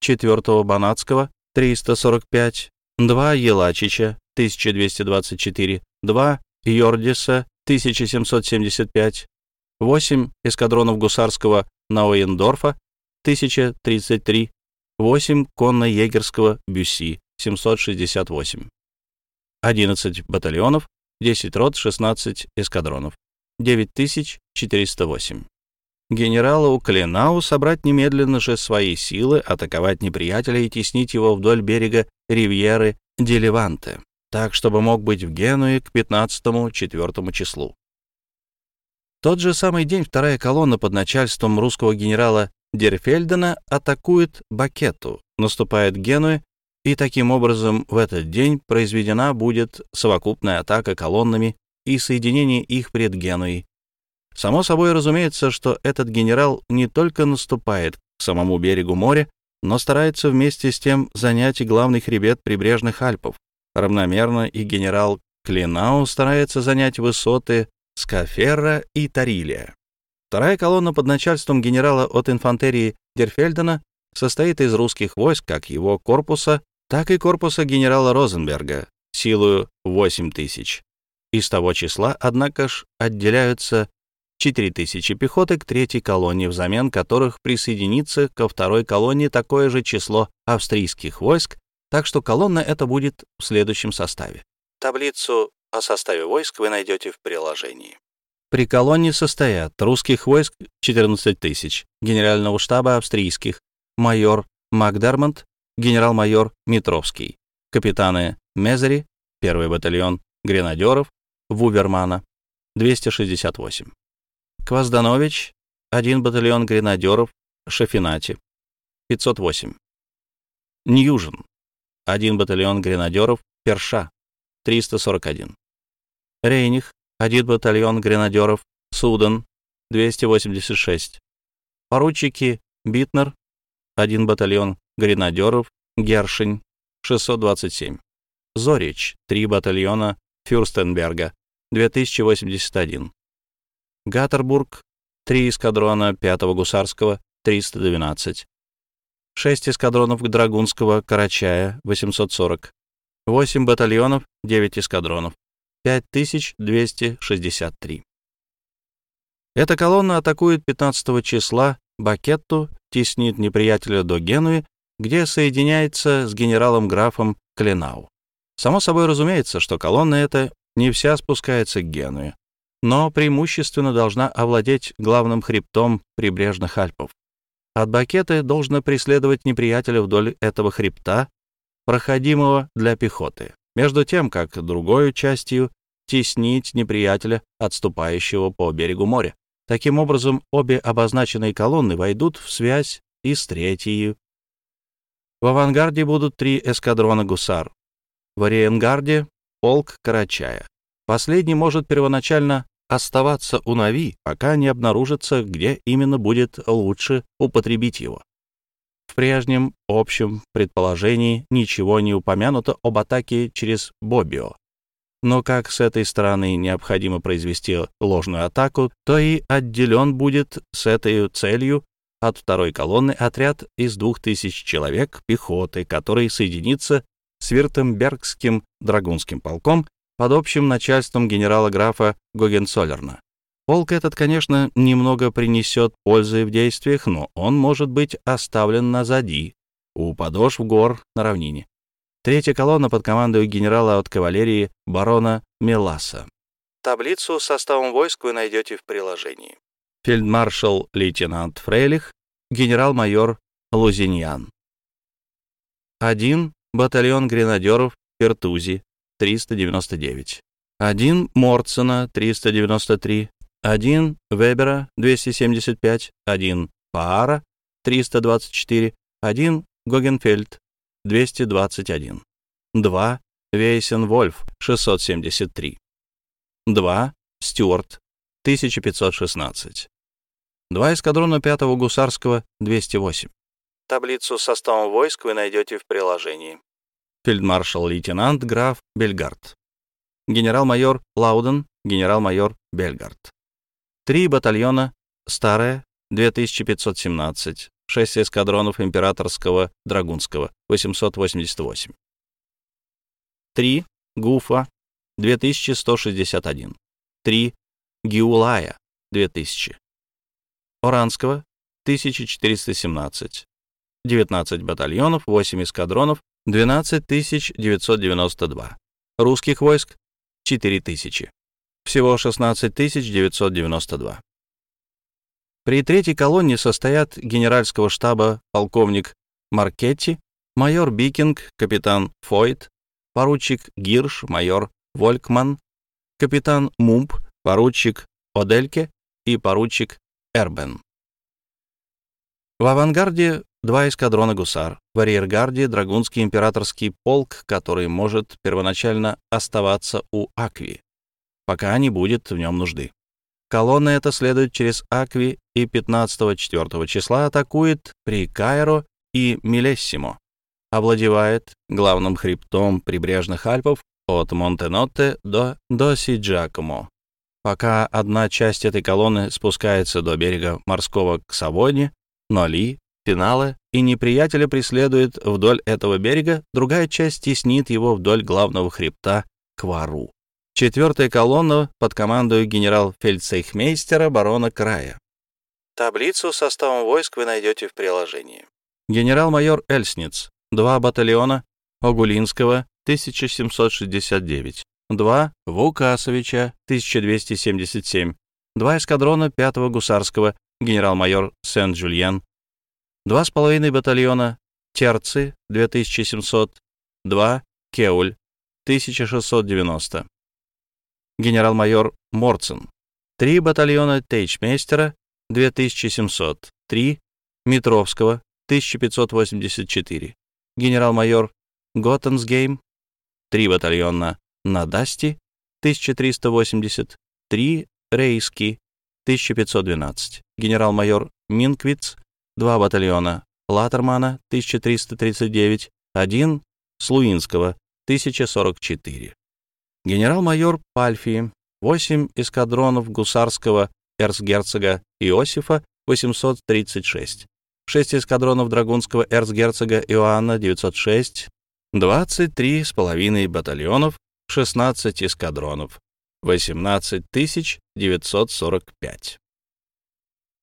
четвертого Банатского, 345, два Елачича, 1224, два Йордиса, 1775, восемь эскадронов гусарского Науендорфа, 1033, восемь конно-егерского Бюсси, 768, 11 батальонов 10 рот, 16 эскадронов. 9408. Генералу Кленау собрать немедленно же свои силы, атаковать неприятеля и теснить его вдоль берега Ривьеры Делеванте, так, чтобы мог быть в Генуе к 15-4 числу. Тот же самый день вторая колонна под начальством русского генерала Дерфельдена атакует Бакету, наступает Генуе и таким образом в этот день произведена будет совокупная атака колоннами и соединение их пред Генуей. Само собой разумеется, что этот генерал не только наступает к самому берегу моря, но старается вместе с тем занять и главный хребет прибрежных Альпов. Равномерно и генерал Клинау старается занять высоты Скаферра и Тарилия. Вторая колонна под начальством генерала от инфантерии Дерфельдена состоит из русских войск, как его корпуса, так и корпуса генерала Розенберга, силою 8 тысяч. Из того числа, однако ж, отделяются 4 тысячи пехоты к третьей колонне, взамен которых присоединится ко второй колонне такое же число австрийских войск, так что колонна эта будет в следующем составе. Таблицу о составе войск вы найдете в приложении. При колонне состоят русских войск 14 тысяч, генерального штаба австрийских, майор Макдермонт, генерал-майор Митровский, капитаны Мезери, 1 батальон гренадеров, Вувермана, 268. Квазданович, 1 батальон гренадеров, Шафинати, 508. Ньюжин, 1 батальон гренадеров, Перша, 341. Рейних, 1 батальон гренадеров, Судан, 286. Поручики Битнер, 1 батальон гренадеров, Гершень, 627. Зорич, 3 батальона Фюрстенберга, 2081. Гаттербург, 3 эскадрона 5-го гусарского, 312. 6 эскадронов Драгунского Карачая, 840. 8 батальонов, 9 эскадронов, 5263. Эта колонна атакует 15 числа Бакетту, теснит неприятеля до Генуи где соединяется с генералом-графом Кленау. Само собой разумеется, что колонна эта не вся спускается к Генуе, но преимущественно должна овладеть главным хребтом прибрежных Альпов. От Бакеты должно преследовать неприятеля вдоль этого хребта, проходимого для пехоты, между тем, как другой частью теснить неприятеля, отступающего по берегу моря. Таким образом, обе обозначенные колонны войдут в связь и с третьей в авангарде будут три эскадрона гусар. В ариенгарде — полк Карачая. Последний может первоначально оставаться у Нави, пока не обнаружится, где именно будет лучше употребить его. В прежнем общем предположении ничего не упомянуто об атаке через Бобио. Но как с этой стороны необходимо произвести ложную атаку, то и отделен будет с этой целью от второй колонны отряд из двух тысяч человек пехоты, который соединится с Виртембергским драгунским полком под общим начальством генерала-графа Гогенцоллерна. Полк этот, конечно, немного принесет пользы в действиях, но он может быть оставлен назади, у подошв гор на равнине. Третья колонна под командой генерала от кавалерии барона Меласа. Таблицу с составом войск вы найдете в приложении. Фельдмаршал лейтенант Фрейлих, генерал-майор Лузиньян. Один батальон гренадеров Пертузи, 399. Один Морцена, 393. Один Вебера, 275. Один Паара, 324. Один Гогенфельд, 221. Два Вейсенвольф, 673. Два Стюарт, 1516. Два эскадрона 5-го гусарского, 208. Таблицу с составом войск вы найдете в приложении. Фельдмаршал-лейтенант граф Бельгард. Генерал-майор Лауден, генерал-майор Бельгард. Три батальона Старая, 2517, шесть эскадронов императорского Драгунского, 888. Три Гуфа, 2161. Три Гиулая, 2000. Оранского, 1417. 19 батальонов, 8 эскадронов, 12992. Русских войск 4000. Всего 16992. При третьей колонне состоят генеральского штаба полковник Маркетти, майор Бикинг, капитан Фойт, поручик Гирш, майор Волькман, капитан Мумп, поручик Одельке и поручик Эрбен. В авангарде два эскадрона гусар, в арьергарде драгунский императорский полк, который может первоначально оставаться у Акви, пока не будет в нем нужды. Колонна эта следует через Акви и 15-4 числа атакует при Кайро и Милессимо, овладевает главным хребтом прибрежных Альпов от Монтенотте до Доси-Джакомо. Пока одна часть этой колонны спускается до берега морского Ксавони, Ноли, Финала, и неприятеля преследует вдоль этого берега, другая часть теснит его вдоль главного хребта Квару. Четвертая колонна под командой генерал-фельдсейхмейстера барона Края. Таблицу с составом войск вы найдете в приложении. Генерал-майор Эльсниц, два батальона Огулинского, 1769, два Вукасовича, 1277, два эскадрона 5-го гусарского, генерал-майор Сен-Жульен, два с половиной батальона Терцы, 2700, два Кеуль, 1690, генерал-майор Морцен, три батальона Тейчмейстера, 2700, три Митровского, 1584, генерал-майор Готтенсгейм, три батальона Надасти, 1380, три Рейски, 1512, генерал-майор Минквиц, два батальона Латермана, 1339, один Слуинского, 1044. Генерал-майор Пальфи, восемь эскадронов гусарского эрцгерцога Иосифа, 836, шесть эскадронов драгунского эрцгерцога Иоанна, 906, 23 с половиной батальонов, 16 эскадронов, 18 945.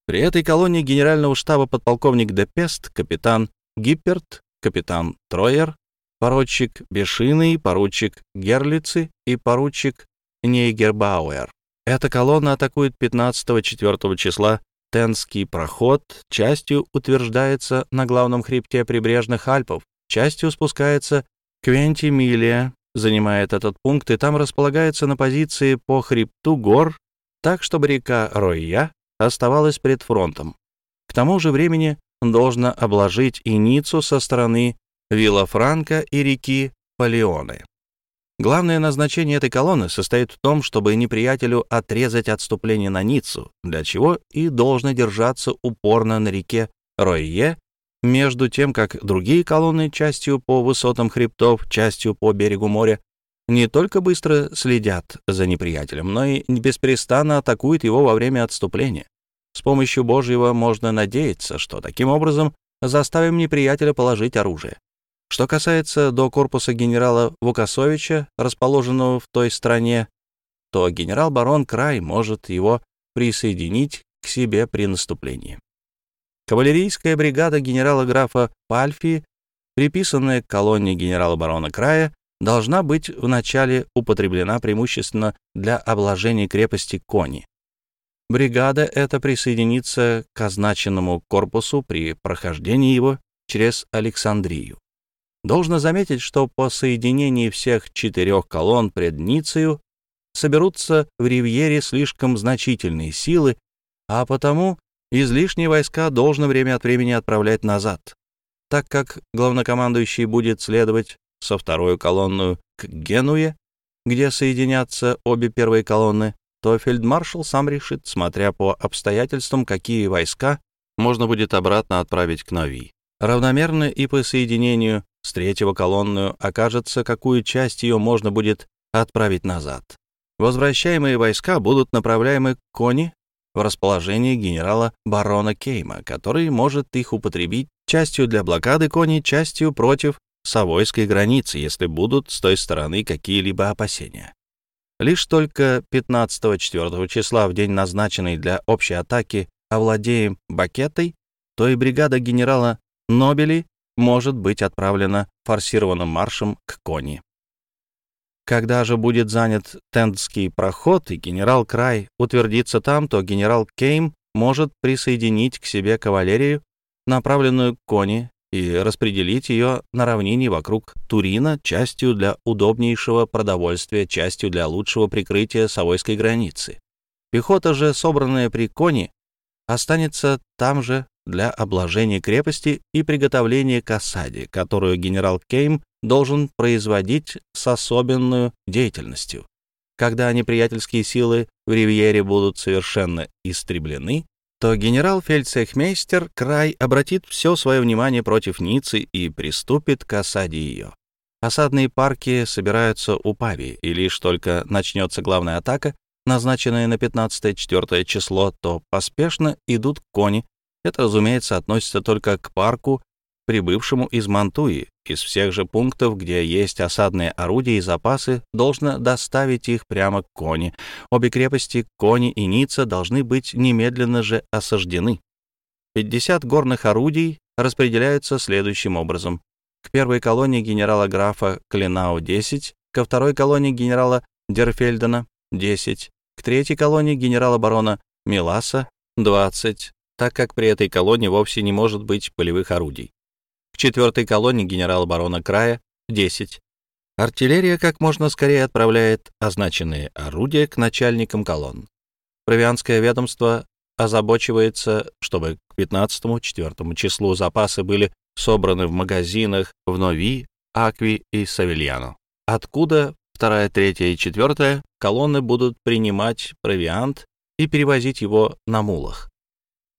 При этой колонии генерального штаба подполковник Депест, капитан Гипперт, капитан Троер, поручик Бешиный, поручик Герлицы и поручик Нейгербауэр. Эта колонна атакует 15-4 числа Тенский проход, частью утверждается на главном хребте прибрежных Альпов, частью спускается к Вентимилия, занимает этот пункт и там располагается на позиции по хребту гор, так, чтобы река Ройя оставалась пред фронтом. К тому же времени должно обложить и Ниццу со стороны Виллафранка и реки Палеоны. Главное назначение этой колонны состоит в том, чтобы неприятелю отрезать отступление на Ниццу, для чего и должно держаться упорно на реке Ройе, между тем как другие колонны частью по высотам хребтов, частью по берегу моря не только быстро следят за неприятелем, но и беспрестанно атакуют его во время отступления. С помощью Божьего можно надеяться, что таким образом заставим неприятеля положить оружие. Что касается до корпуса генерала Вукасовича, расположенного в той стране, то генерал-барон Край может его присоединить к себе при наступлении. Кавалерийская бригада генерала-графа Пальфи, приписанная к колонне генерала-барона Края, должна быть вначале употреблена преимущественно для обложения крепости Кони. Бригада эта присоединится к означенному корпусу при прохождении его через Александрию. Должно заметить, что по соединении всех четырех колонн пред Ницею соберутся в Ривьере слишком значительные силы, а потому излишние войска должно время от времени отправлять назад, так как главнокомандующий будет следовать со второй колонной к Генуе, где соединятся обе первые колонны, то фельдмаршал сам решит, смотря по обстоятельствам, какие войска можно будет обратно отправить к Нови. Равномерно и по соединению с третьего колонную окажется, какую часть ее можно будет отправить назад. Возвращаемые войска будут направляемы к Кони в расположение генерала барона Кейма, который может их употребить частью для блокады Кони, частью против Савойской границы, если будут с той стороны какие-либо опасения. Лишь только 15-4 числа в день, назначенный для общей атаки, овладеем Бакетой, то и бригада генерала Нобели может быть отправлена форсированным маршем к Кони. Когда же будет занят Тендский проход и генерал Край утвердится там, то генерал Кейм может присоединить к себе кавалерию, направленную к Кони, и распределить ее на равнине вокруг Турина частью для удобнейшего продовольствия, частью для лучшего прикрытия Савойской границы. Пехота же, собранная при Кони, останется там же для обложения крепости и приготовления к осаде, которую генерал Кейм должен производить с особенной деятельностью. Когда неприятельские силы в Ривьере будут совершенно истреблены, то генерал-фельдцехмейстер Край обратит все свое внимание против Ниццы и приступит к осаде ее. Осадные парки собираются у Пави, и лишь только начнется главная атака, назначенная на 15-4 число, то поспешно идут кони, это, разумеется, относится только к парку, прибывшему из Мантуи. Из всех же пунктов, где есть осадные орудия и запасы, должно доставить их прямо к Кони. Обе крепости, Кони и Ницца, должны быть немедленно же осаждены. 50 горных орудий распределяются следующим образом. К первой колонии генерала-графа Клинау 10, ко второй колонии генерала Дерфельдена 10, к третьей колонии генерала-барона Миласа 20, так как при этой колонне вовсе не может быть полевых орудий. К четвертой колонне генерала-барона Края — 10. Артиллерия как можно скорее отправляет означенные орудия к начальникам колонн. Провианское ведомство озабочивается, чтобы к 15-4 числу запасы были собраны в магазинах в Нови, Акви и Савильяно, откуда вторая, третья и четвертая колонны будут принимать провиант и перевозить его на мулах.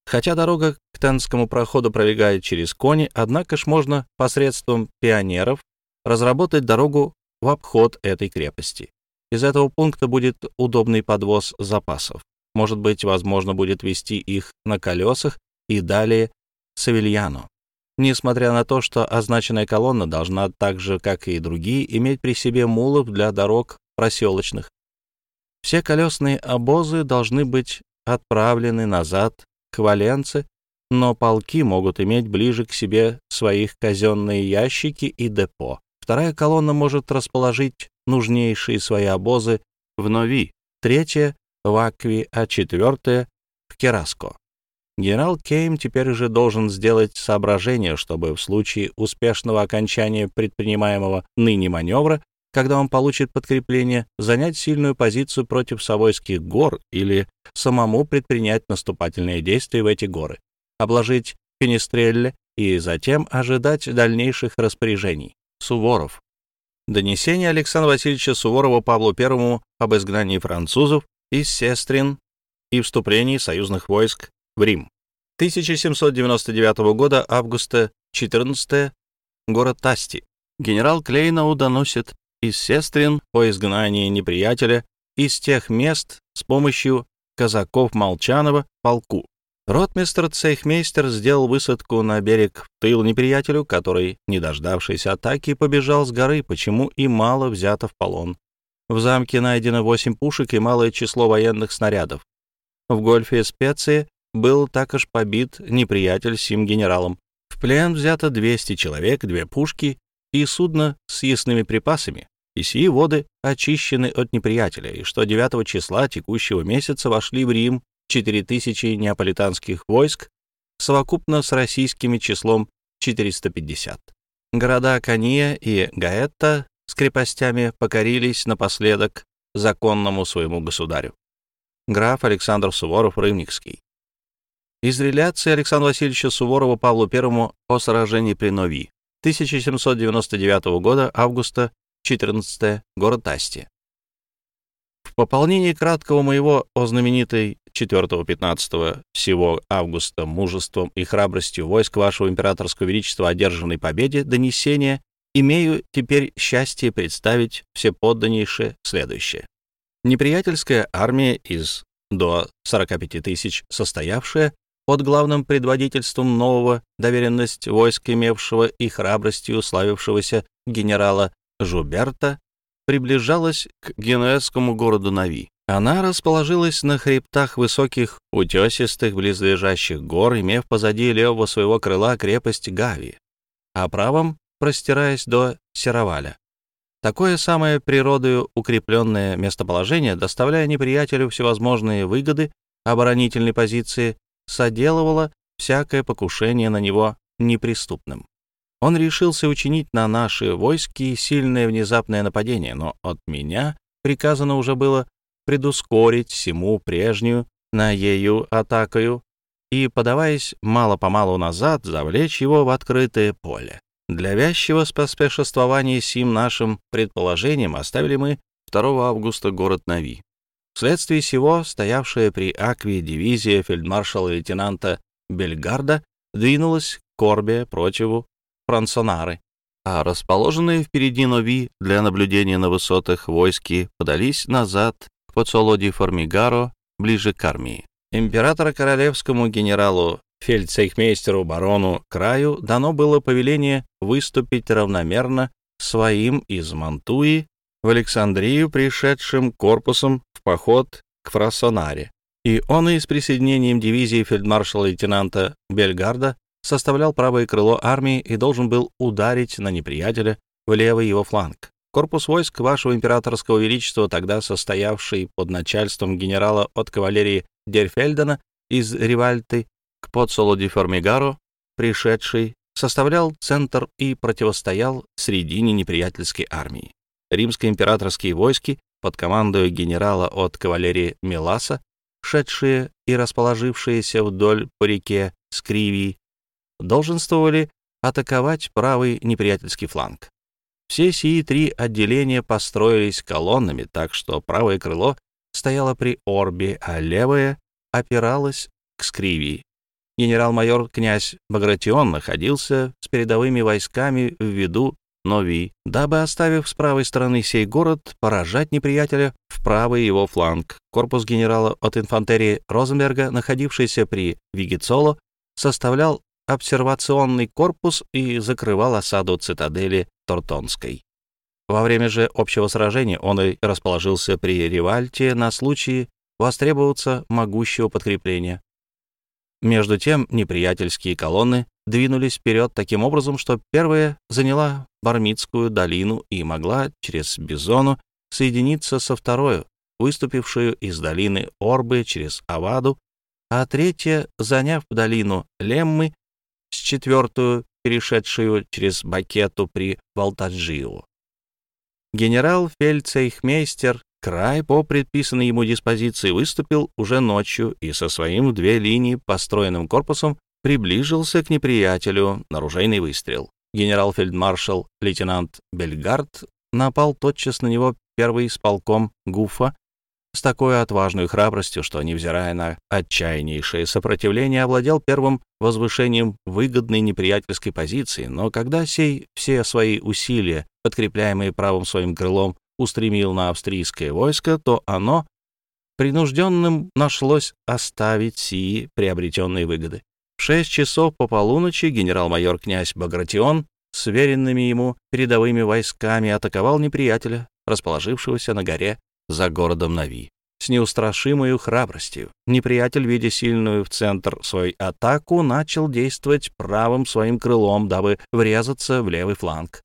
Хотя дорога к Тенскому проходу пролегает через кони, однако ж можно посредством пионеров разработать дорогу в обход этой крепости. Из этого пункта будет удобный подвоз запасов. Может быть, возможно будет вести их на колесах и далее Савильяну. Несмотря на то, что означенная колонна должна так же, как и другие, иметь при себе мулов для дорог проселочных. Все колесные обозы должны быть отправлены назад к но полки могут иметь ближе к себе своих казенные ящики и депо. Вторая колонна может расположить нужнейшие свои обозы в Нови, третья — в Акви, а четвертая — в Кераско. Генерал Кейм теперь же должен сделать соображение, чтобы в случае успешного окончания предпринимаемого ныне маневра когда он получит подкрепление, занять сильную позицию против Савойских гор или самому предпринять наступательные действия в эти горы, обложить Финистрелле и затем ожидать дальнейших распоряжений. Суворов. Донесение Александра Васильевича Суворова Павлу I об изгнании французов из Сестрин и вступлении союзных войск в Рим. 1799 года, августа 14 город Тасти. Генерал Клейнау доносит из Сестрин по изгнании неприятеля из тех мест с помощью казаков Молчанова полку. Ротмистр Цейхмейстер сделал высадку на берег в тыл неприятелю, который, не дождавшись атаки, побежал с горы, почему и мало взято в полон. В замке найдено восемь пушек и малое число военных снарядов. в гольфе Специи был також побит неприятель сим генералом. В плен взято 200 человек, две пушки и судно с ясными припасами, и сии воды очищены от неприятеля, и что 9 числа текущего месяца вошли в Рим 4000 неаполитанских войск, совокупно с российскими числом 450. Города Кания и Гаэтта с крепостями покорились напоследок законному своему государю. Граф Александр Суворов-Рымникский. Из реляции Александра Васильевича Суворова Павлу I о сражении при Нови. 1799 года, августа, 14 город Асти. В пополнении краткого моего о знаменитой 4-15 всего августа мужеством и храбростью войск вашего императорского величества одержанной победе донесения имею теперь счастье представить всеподданнейшее следующее. Неприятельская армия из до 45 тысяч состоявшая под главным предводительством нового доверенность войск, имевшего и храбростью славившегося генерала Жуберта, приближалась к генуэзскому городу Нави. Она расположилась на хребтах высоких, утесистых, близлежащих гор, имев позади левого своего крыла крепость Гави, а правом простираясь до Сероваля. Такое самое природою укрепленное местоположение, доставляя неприятелю всевозможные выгоды оборонительной позиции, соделывало всякое покушение на него неприступным. Он решился учинить на наши войски сильное внезапное нападение, но от меня приказано уже было предускорить всему прежнюю на ею атакою и, подаваясь мало-помалу назад, завлечь его в открытое поле. Для вязчего споспешествования сим нашим предположением оставили мы 2 августа город Нави. Вследствие сего, стоявшая при Акве дивизия фельдмаршала-лейтенанта Бельгарда двинулась к Корбе противу Франсонары, а расположенные впереди Нови для наблюдения на высотах войски подались назад к Поцолоди Формигаро, ближе к армии. Императора королевскому генералу фельдцейхмейстеру барону Краю дано было повеление выступить равномерно своим из Мантуи в Александрию пришедшим корпусом поход к Фрасонаре, и он и с присоединением дивизии фельдмаршала-лейтенанта Бельгарда составлял правое крыло армии и должен был ударить на неприятеля в левый его фланг. Корпус войск вашего императорского величества, тогда состоявший под начальством генерала от кавалерии Дерфельдена из Ривальты к Поцоло ди Формигаро, пришедший, составлял центр и противостоял средине неприятельской армии римско-императорские войски под командой генерала от кавалерии Миласа, шедшие и расположившиеся вдоль по реке Скривии, долженствовали атаковать правый неприятельский фланг. Все сии три отделения построились колоннами, так что правое крыло стояло при Орбе, а левое опиралось к Скривии. Генерал-майор князь Багратион находился с передовыми войсками в виду Нови, дабы, оставив с правой стороны сей город, поражать неприятеля в правый его фланг. Корпус генерала от инфантерии Розенберга, находившийся при Вигицоло, составлял обсервационный корпус и закрывал осаду цитадели Тортонской. Во время же общего сражения он и расположился при Ривальте на случай востребоваться могущего подкрепления. Между тем неприятельские колонны двинулись вперед таким образом, что первая заняла Бармитскую долину и могла через Бизону соединиться со второй, выступившую из долины Орбы через Аваду, а третья, заняв долину Леммы, с четвертую, перешедшую через Бакету при Валтаджио. Генерал-фельдцейхмейстер Край по предписанной ему диспозиции выступил уже ночью и со своим в две линии построенным корпусом приближился к неприятелю на ружейный выстрел. Генерал-фельдмаршал лейтенант Бельгард напал тотчас на него первый с полком Гуфа с такой отважной храбростью, что, невзирая на отчаяннейшее сопротивление, овладел первым возвышением выгодной неприятельской позиции, но когда сей все свои усилия, подкрепляемые правым своим крылом, устремил на австрийское войско, то оно принужденным нашлось оставить сии приобретенные выгоды. В шесть часов по полуночи генерал-майор князь Багратион с веренными ему передовыми войсками атаковал неприятеля, расположившегося на горе за городом Нави. с неустрашимой храбростью. Неприятель, видя сильную в центр свою атаку, начал действовать правым своим крылом, дабы врезаться в левый фланг.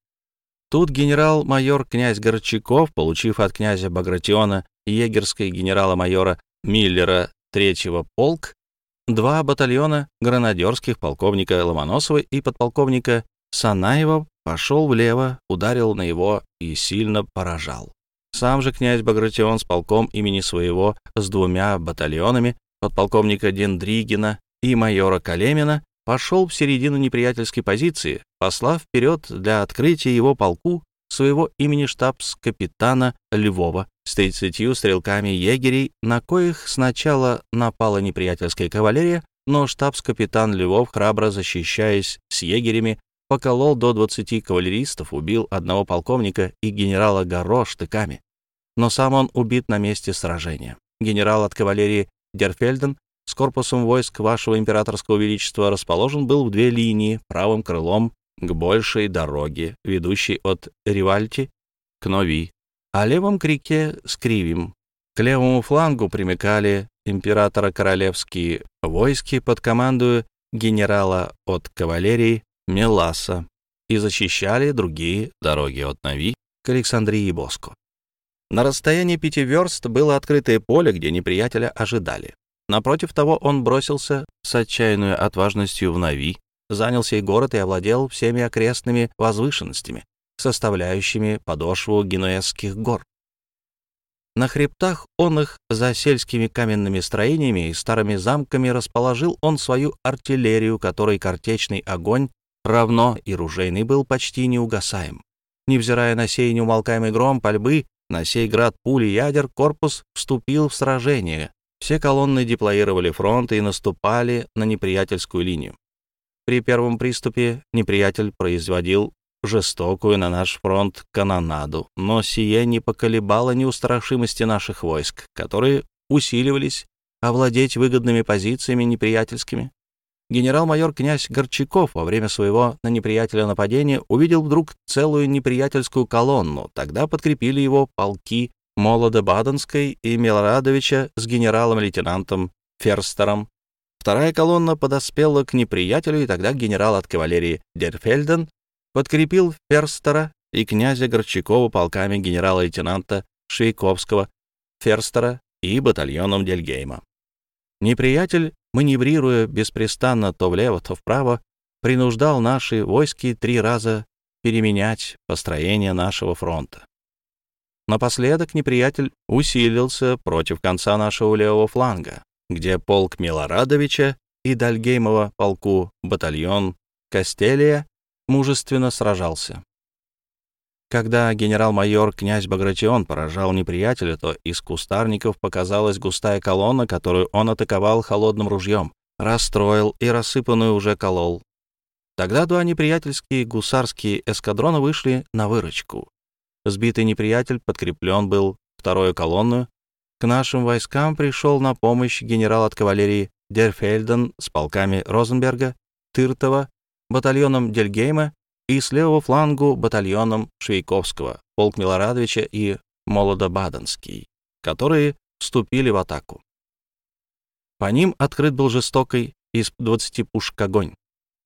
Тут генерал-майор князь Горчаков, получив от князя Багратиона егерской генерала-майора Миллера третьего полк, два батальона гранадерских полковника Ломоносова и подполковника Санаева пошел влево, ударил на его и сильно поражал. Сам же князь Багратион с полком имени своего с двумя батальонами подполковника Дендригина и майора Калемина пошел в середину неприятельской позиции, послав вперед для открытия его полку своего имени штабс-капитана Львова с 30 стрелками егерей, на коих сначала напала неприятельская кавалерия, но штабс-капитан Львов, храбро защищаясь с егерями, поколол до 20 кавалеристов, убил одного полковника и генерала Горо штыками. Но сам он убит на месте сражения. Генерал от кавалерии Дерфельден с корпусом войск вашего императорского величества расположен был в две линии, правым крылом к большей дороге, ведущей от Ривальти к Нови, а левым к реке Скривим. К левому флангу примыкали императора королевские войски под командою генерала от кавалерии Меласа и защищали другие дороги от Нави к Александрии и Боску. На расстоянии пяти верст было открытое поле, где неприятеля ожидали. Напротив того он бросился с отчаянной отважностью в Нави, занял сей город и овладел всеми окрестными возвышенностями, составляющими подошву генуэзских гор. На хребтах он их за сельскими каменными строениями и старыми замками расположил он свою артиллерию, которой картечный огонь равно и ружейный был почти неугасаем. Невзирая на сей неумолкаемый гром пальбы, на сей град пули ядер, корпус вступил в сражение. Все колонны деплоировали фронт и наступали на неприятельскую линию. При первом приступе неприятель производил жестокую на наш фронт канонаду, но сие не поколебало неустрашимости наших войск, которые усиливались овладеть выгодными позициями неприятельскими генерал-майор князь Горчаков во время своего на неприятеля нападения увидел вдруг целую неприятельскую колонну. Тогда подкрепили его полки Молода Баденской и Милорадовича с генералом-лейтенантом Ферстером. Вторая колонна подоспела к неприятелю, и тогда генерал от кавалерии Дерфельден подкрепил Ферстера и князя Горчакова полками генерала-лейтенанта Швейковского, Ферстера и батальоном Дельгейма. Неприятель маневрируя беспрестанно то влево, то вправо, принуждал наши войски три раза переменять построение нашего фронта. Напоследок неприятель усилился против конца нашего левого фланга, где полк Милорадовича и Дальгеймова полку батальон Костелия мужественно сражался. Когда генерал-майор князь Багратион поражал неприятеля, то из кустарников показалась густая колонна, которую он атаковал холодным ружьем, расстроил и рассыпанную уже колол. Тогда два неприятельские гусарские эскадрона вышли на выручку. Сбитый неприятель подкреплен был вторую колонну. К нашим войскам пришел на помощь генерал от кавалерии Дерфельден с полками Розенберга, Тыртова, батальоном Дельгейма и с левого флангу батальоном Швейковского, полк Милорадовича и Молодо-Баденский, которые вступили в атаку. По ним открыт был жестокий из 20 пушек огонь,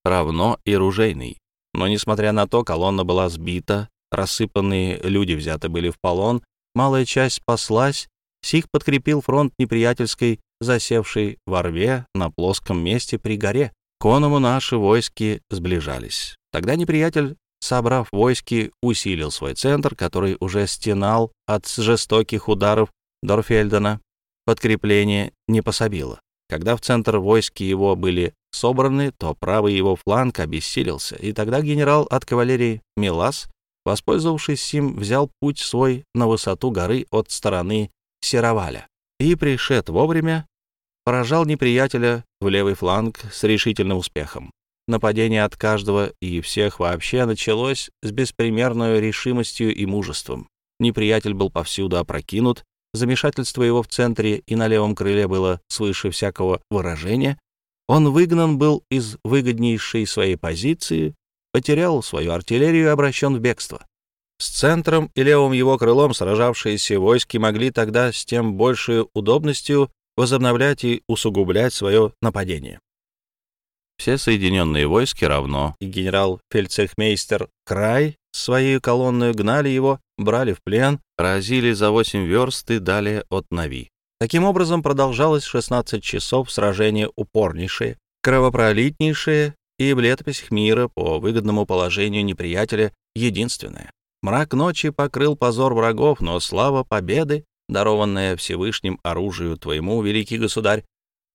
равно и ружейный. Но, несмотря на то, колонна была сбита, рассыпанные люди взяты были в полон, малая часть спаслась, сих подкрепил фронт неприятельской, засевшей во рве на плоском месте при горе. К оному наши войски сближались. Тогда неприятель, собрав войски, усилил свой центр, который уже стенал от жестоких ударов Дорфельдена. Подкрепление не пособило. Когда в центр войски его были собраны, то правый его фланг обессилился, и тогда генерал от кавалерии Милас, воспользовавшись им, взял путь свой на высоту горы от стороны Сероваля и, пришед вовремя, поражал неприятеля в левый фланг с решительным успехом. Нападение от каждого и всех вообще началось с беспримерной решимостью и мужеством. Неприятель был повсюду опрокинут, замешательство его в центре и на левом крыле было свыше всякого выражения. Он выгнан был из выгоднейшей своей позиции, потерял свою артиллерию и обращен в бегство. С центром и левым его крылом сражавшиеся войски могли тогда с тем большей удобностью возобновлять и усугублять свое нападение. Все соединенные войски равно, и генерал-фельдцехмейстер Край своей колонной гнали его, брали в плен, разили за восемь верст и далее от Нави. Таким образом продолжалось 16 часов сражение упорнейшее, кровопролитнейшее и в летописях мира по выгодному положению неприятеля единственное. Мрак ночи покрыл позор врагов, но слава победы, дарованная Всевышним оружию твоему, великий государь,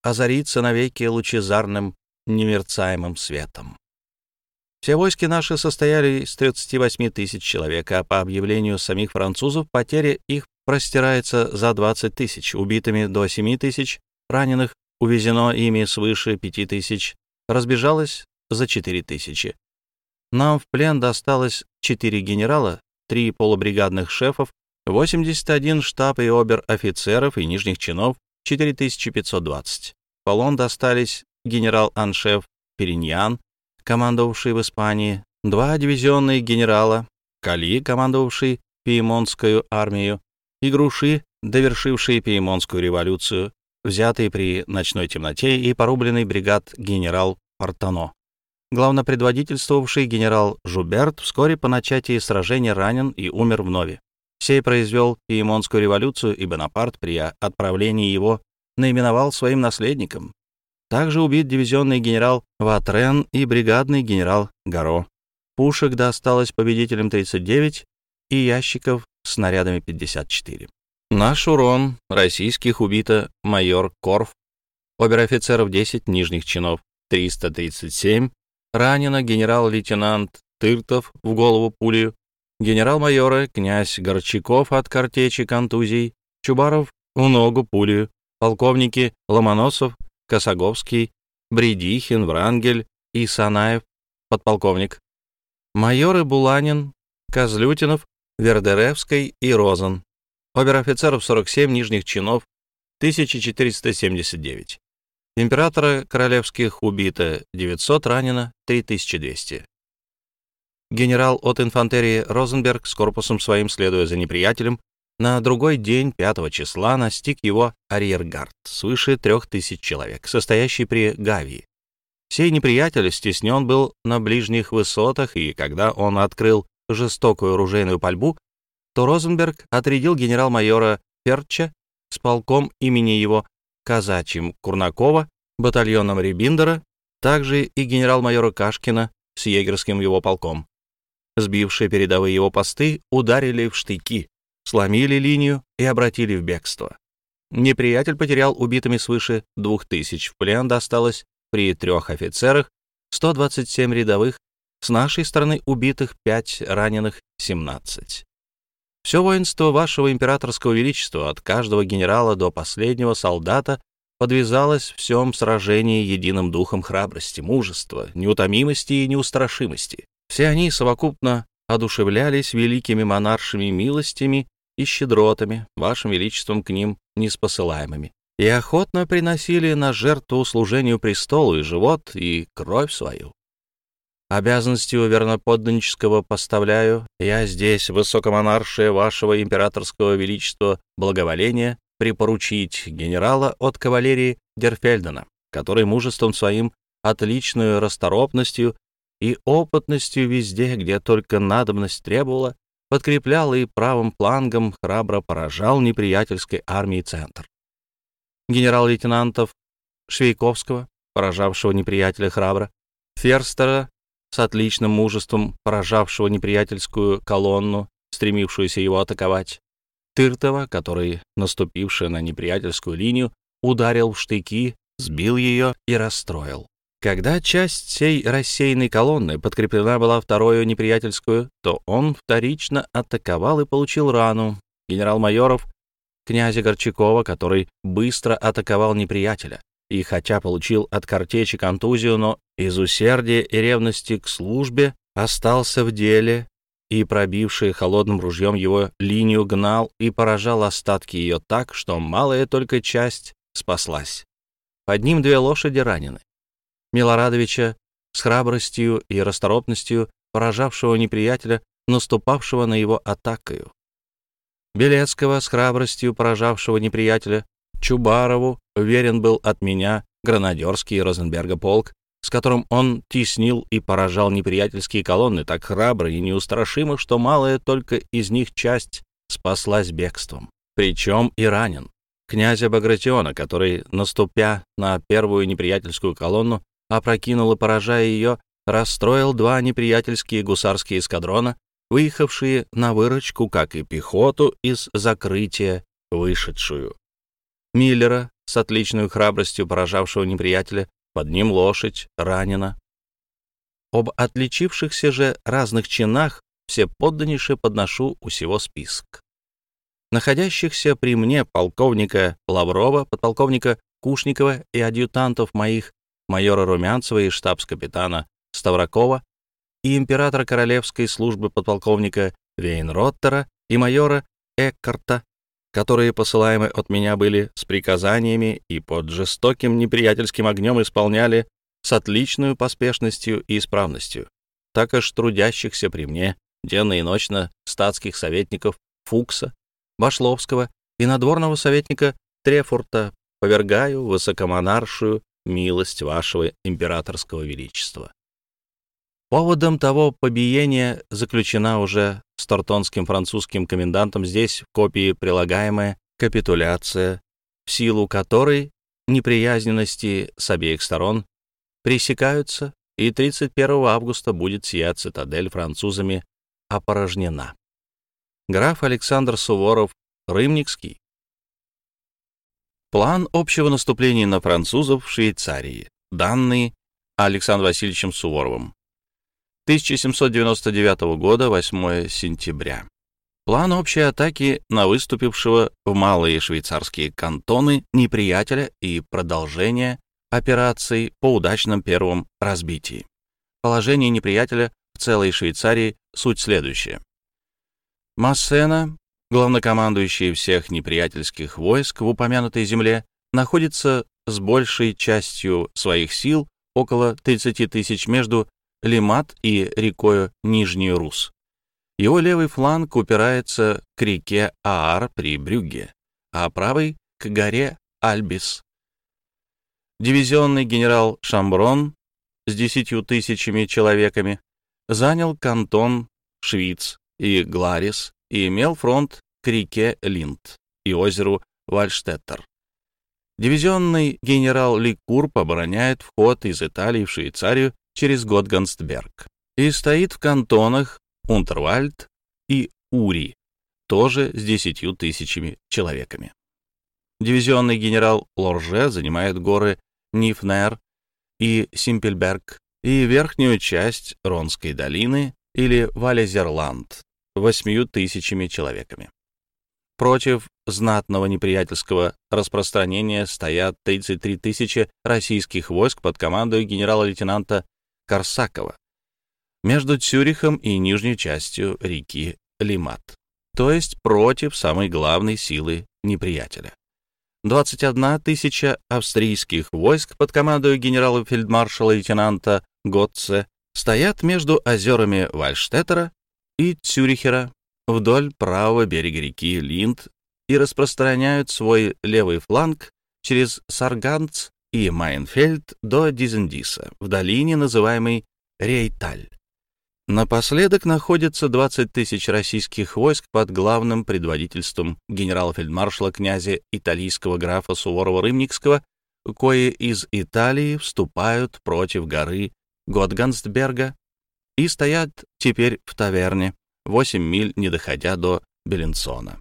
озарится навеки лучезарным немерцаемым светом. Все войски наши состояли из 38 тысяч человек, а по объявлению самих французов потеря их простирается за 20 тысяч, убитыми до 7 тысяч, раненых увезено ими свыше 5 тысяч, разбежалось за 4 тысячи. Нам в плен досталось 4 генерала, 3 полубригадных шефов, 81 штаб и обер-офицеров и нижних чинов, 4520. Полон достались генерал-аншеф Периньян, командовавший в Испании, два дивизионные генерала, Кали, командовавший Пиемонтскую армию, и Груши, довершившие Пиемонтскую революцию, взятый при ночной темноте и порубленный бригад генерал Портано. Главнопредводительствовавший генерал Жуберт вскоре по начатии сражения ранен и умер вновь. Сей произвел Пиемонтскую революцию, и Бонапарт при отправлении его наименовал своим наследником. Также убит дивизионный генерал Ватрен и бригадный генерал Гаро. Пушек досталось победителям 39 и ящиков с снарядами 54. Наш урон российских убито майор Корф, обер-офицеров 10 нижних чинов 337, ранено генерал-лейтенант Тыртов в голову пулю, генерал-майора князь Горчаков от картечи контузий, Чубаров в ногу пулю, полковники Ломоносов, Косоговский, Бредихин, Врангель и Санаев, подполковник, майоры Буланин, Козлютинов, Вердеревской и Розен, обер-офицеров 47 нижних чинов, 1479. Императора королевских убито 900, ранено 3200. Генерал от инфантерии Розенберг с корпусом своим, следуя за неприятелем, на другой день, 5 числа, настиг его арьергард, свыше 3000 человек, состоящий при Гавии. Сей неприятель стеснен был на ближних высотах, и когда он открыл жестокую оружейную пальбу, то Розенберг отрядил генерал-майора Ферча с полком имени его казачьим Курнакова, батальоном Рибиндера, также и генерал-майора Кашкина с егерским его полком. Сбившие передовые его посты ударили в штыки, сломили линию и обратили в бегство. Неприятель потерял убитыми свыше двух тысяч, в плен досталось при трех офицерах, 127 рядовых, с нашей стороны убитых 5, раненых 17. Все воинство вашего императорского величества, от каждого генерала до последнего солдата, подвязалось в всем сражении единым духом храбрости, мужества, неутомимости и неустрашимости. Все они совокупно одушевлялись великими монаршими милостями и щедротами, вашим величеством к ним неспосылаемыми, и охотно приносили на жертву служению престолу и живот, и кровь свою. Обязанностью верноподданнического поставляю я здесь, высокомонаршее вашего императорского величества благоволения, припоручить генерала от кавалерии Дерфельдена, который мужеством своим, отличную расторопностью и опытностью везде, где только надобность требовала, подкреплял и правым флангом храбро поражал неприятельской армии центр. Генерал-лейтенантов Швейковского, поражавшего неприятеля храбро, Ферстера с отличным мужеством поражавшего неприятельскую колонну, стремившуюся его атаковать, Тыртова, который, наступивший на неприятельскую линию, ударил в штыки, сбил ее и расстроил. Когда часть сей рассеянной колонны подкреплена была вторую неприятельскую, то он вторично атаковал и получил рану. Генерал-майоров князя Горчакова, который быстро атаковал неприятеля и хотя получил от картечи контузию, но из усердия и ревности к службе остался в деле и, пробивший холодным ружьем его линию, гнал и поражал остатки ее так, что малая только часть спаслась. Под ним две лошади ранены. Милорадовича с храбростью и расторопностью поражавшего неприятеля наступавшего на его атакою. Белецкого с храбростью поражавшего неприятеля, Чубарову верен был от меня гранадерский Розенберга полк, с которым он теснил и поражал неприятельские колонны так храбро и неустрашимо, что малая только из них часть спаслась бегством, причем и ранен. Князя Багратиона, который, наступя на первую неприятельскую колонну, опрокинул и, поражая ее, расстроил два неприятельские гусарские эскадрона, выехавшие на выручку, как и пехоту, из закрытия вышедшую. Миллера, с отличной храбростью поражавшего неприятеля, под ним лошадь, ранена. Об отличившихся же разных чинах все подданнейше подношу у сего список. Находящихся при мне полковника Лаврова, подполковника Кушникова и адъютантов моих, майора Румянцева и штабс-капитана Ставракова, и императора королевской службы подполковника Вейнроттера и майора Эккарта, которые посылаемы от меня были с приказаниями и под жестоким неприятельским огнем исполняли с отличной поспешностью и исправностью, так аж трудящихся при мне денно и ночно статских советников Фукса, Башловского и надворного советника Трефурта повергаю высокомонаршую милость вашего императорского величества. Поводом того побиения заключена уже с тортонским французским комендантом здесь в копии прилагаемая капитуляция, в силу которой неприязненности с обеих сторон пресекаются, и 31 августа будет сия цитадель французами опорожнена. Граф Александр Суворов, Рымникский. План общего наступления на французов в Швейцарии, данный Александром Васильевичем Суворовым. 1799 года, 8 сентября. План общей атаки на выступившего в малые швейцарские кантоны неприятеля и продолжение операций по удачном первом разбитии. Положение неприятеля в целой Швейцарии суть следующая. Массена, главнокомандующий всех неприятельских войск в упомянутой земле, находится с большей частью своих сил, около 30 тысяч, между Лимат и рекою Нижний Рус. Его левый фланг упирается к реке Аар при Брюгге, а правый — к горе Альбис. Дивизионный генерал Шамброн с десятью тысячами человеками занял кантон Швиц и Гларис и имел фронт к реке Линд и озеру Вальштеттер. Дивизионный генерал Ликурп обороняет вход из Италии в Швейцарию через Готгансберг и стоит в кантонах Унтервальд и Ури, тоже с десятью тысячами человеками. Дивизионный генерал Лорже занимает горы Нифнер и Симпельберг и верхнюю часть Ронской долины или Валезерланд восьмию тысячами человеками. Против знатного неприятельского распространения стоят 33 тысячи российских войск под командой генерала-лейтенанта Корсакова между Цюрихом и нижней частью реки Лимат, то есть против самой главной силы неприятеля. 21 тысяча австрийских войск под командой генерала-фельдмаршала-лейтенанта Готце стоят между озерами Вальштеттера и Цюрихера вдоль правого берега реки Линд и распространяют свой левый фланг через Сарганц и Майнфельд до Дизендиса, в долине, называемой Рейталь. Напоследок находится 20 тысяч российских войск под главным предводительством генерал-фельдмаршала князя итальянского графа Суворова-Рымникского, кое из Италии вступают против горы Готгансберга и стоят теперь в таверне, 8 миль не доходя до Беленсона.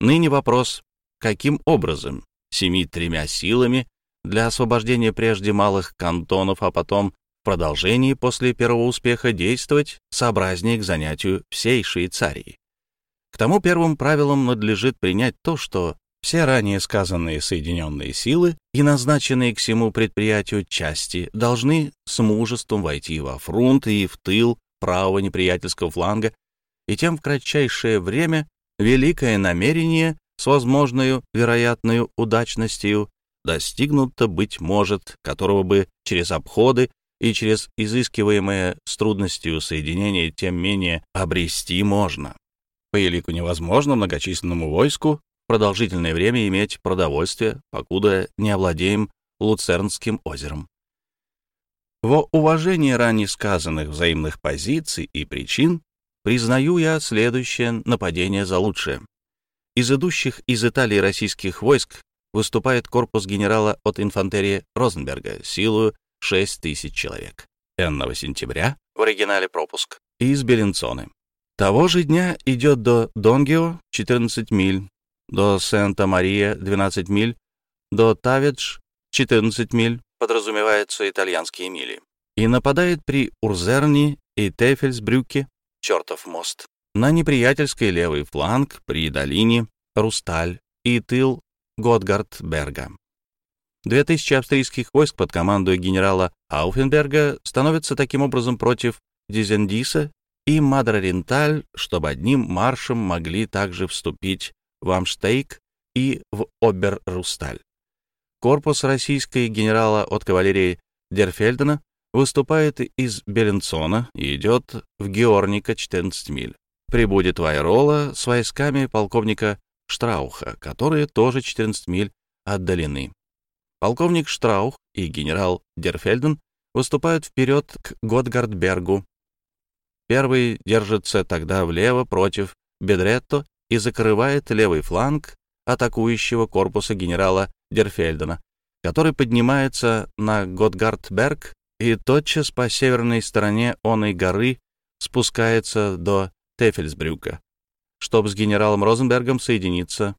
Ныне вопрос, каким образом семи тремя силами для освобождения прежде малых кантонов, а потом в продолжении после первого успеха действовать сообразнее к занятию всей Швейцарии. К тому первым правилам надлежит принять то, что все ранее сказанные соединенные силы и назначенные к всему предприятию части должны с мужеством войти во фронт и в тыл правого неприятельского фланга, и тем в кратчайшее время великое намерение с возможной вероятной удачностью достигнуто, быть может, которого бы через обходы и через изыскиваемое с трудностью соединение тем менее обрести можно. По елику невозможно многочисленному войску продолжительное время иметь продовольствие, покуда не овладеем Луцернским озером. Во уважении ранее сказанных взаимных позиций и причин признаю я следующее нападение за лучшее. Из идущих из Италии российских войск выступает корпус генерала от инфантерии Розенберга силою 6 тысяч человек. N сентября, в оригинале пропуск, из Беленцоны. Того же дня идет до Донгио 14 миль, до Сента-Мария 12 миль, до Тавидж 14 миль, подразумеваются итальянские мили, и нападает при Урзерни и Тефельсбрюке, чертов мост, на неприятельский левый фланг при долине Русталь и тыл Готгардберга. Две тысячи австрийских войск под командой генерала Ауфенберга становятся таким образом против Дизендиса и Мадраренталь, чтобы одним маршем могли также вступить в Амштейк и в Обер-Русталь. Корпус российской генерала от кавалерии Дерфельдена выступает из Беленцона и идет в Георника 14 миль. Прибудет в Айрола с войсками полковника Штрауха, которые тоже 14 миль отдалены. Полковник Штраух и генерал Дерфельден выступают вперед к Готгардбергу. Первый держится тогда влево против Бедретто и закрывает левый фланг атакующего корпуса генерала Дерфельдена, который поднимается на Готгардберг и тотчас по северной стороне оной горы спускается до Тефельсбрюка, чтобы с генералом Розенбергом соединиться.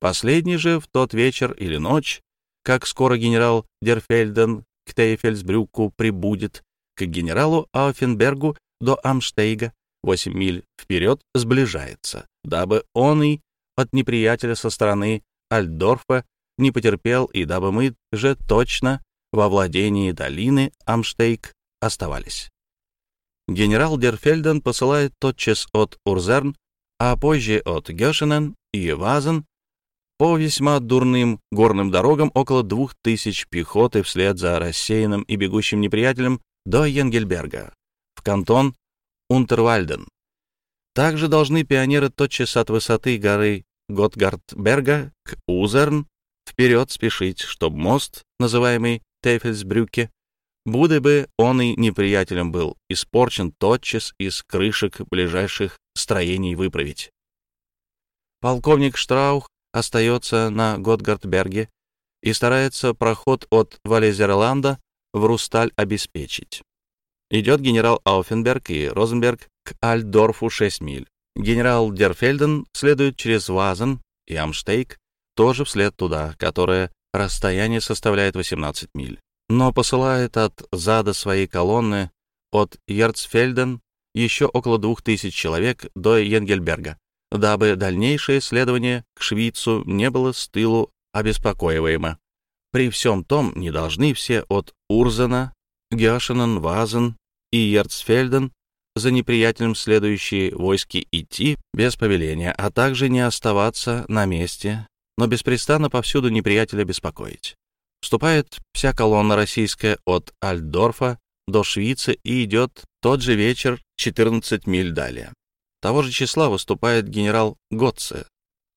Последний же в тот вечер или ночь, как скоро генерал Дерфельден к Тейфельсбрюку прибудет, к генералу Ауфенбергу до Амштейга, 8 миль вперед, сближается, дабы он и от неприятеля со стороны Альдорфа не потерпел, и дабы мы же точно во владении долины Амштейг оставались. Генерал Дерфельден посылает тотчас от Урзерн а позже от Гешенен и Вазен по весьма дурным горным дорогам около двух тысяч пехоты вслед за рассеянным и бегущим неприятелем до Енгельберга, в кантон Унтервальден. Также должны пионеры тотчас от высоты горы Готгардберга к Узерн вперед спешить, чтобы мост, называемый Тефельсбрюке, Буде бы он и неприятелем был, испорчен тотчас из крышек ближайших строений выправить. Полковник Штраух остается на Готгардберге и старается проход от Валезерланда в Русталь обеспечить. Идет генерал Ауфенберг и Розенберг к Альдорфу 6 миль. Генерал Дерфельден следует через Вазен и Амштейк, тоже вслед туда, которое расстояние составляет 18 миль но посылает от зада своей колонны от Ерцфельден еще около двух тысяч человек до Енгельберга, дабы дальнейшее следование к Швейцу не было с тылу обеспокоиваемо. При всем том не должны все от Урзена, Гешенен, Вазен и Ерцфельден за неприятелем следующие войски идти без повеления, а также не оставаться на месте, но беспрестанно повсюду неприятеля беспокоить. Вступает вся колонна российская от Альдорфа до Швейца и идет тот же вечер 14 миль далее. Того же числа выступает генерал Готце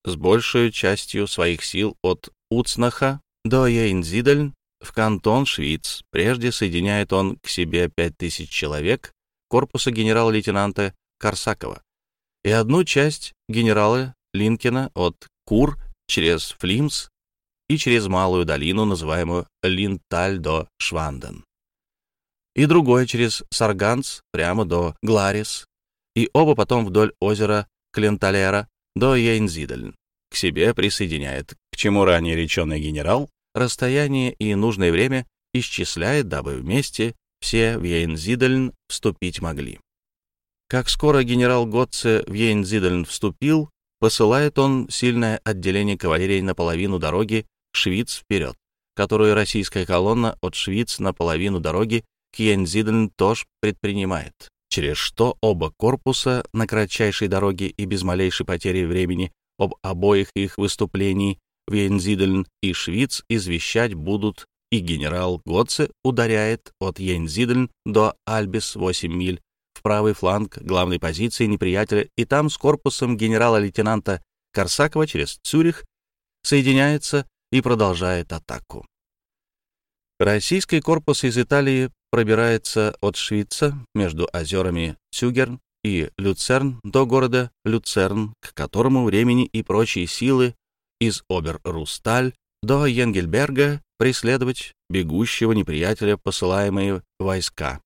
с большей частью своих сил от Уцнаха до Ейнзидельн в кантон Швиц. Прежде соединяет он к себе 5000 человек корпуса генерала-лейтенанта Корсакова и одну часть генерала Линкена от Кур через Флимс и через малую долину, называемую Линталь до Шванден, и другое через Сарганц прямо до Гларис, и оба потом вдоль озера Кленталера до Ейнзидельн. К себе присоединяет, к чему ранее реченный генерал, расстояние и нужное время исчисляет, дабы вместе все в Ейнзидельн вступить могли. Как скоро генерал Готце в Ейнзидельн вступил, посылает он сильное отделение кавалерии на половину дороги Швиц вперед, которую российская колонна от Швиц на половину дороги к Йензиден тоже предпринимает, через что оба корпуса на кратчайшей дороге и без малейшей потери времени об обоих их выступлений в Йензиден и Швиц извещать будут и генерал Готце ударяет от Йензидельн до Альбис 8 миль в правый фланг главной позиции неприятеля и там с корпусом генерала-лейтенанта Корсакова через Цюрих соединяется и продолжает атаку. Российский корпус из Италии пробирается от Швейца между озерами Цюгерн и Люцерн до города Люцерн, к которому времени и прочие силы из Обер-Русталь до Енгельберга преследовать бегущего неприятеля посылаемые войска.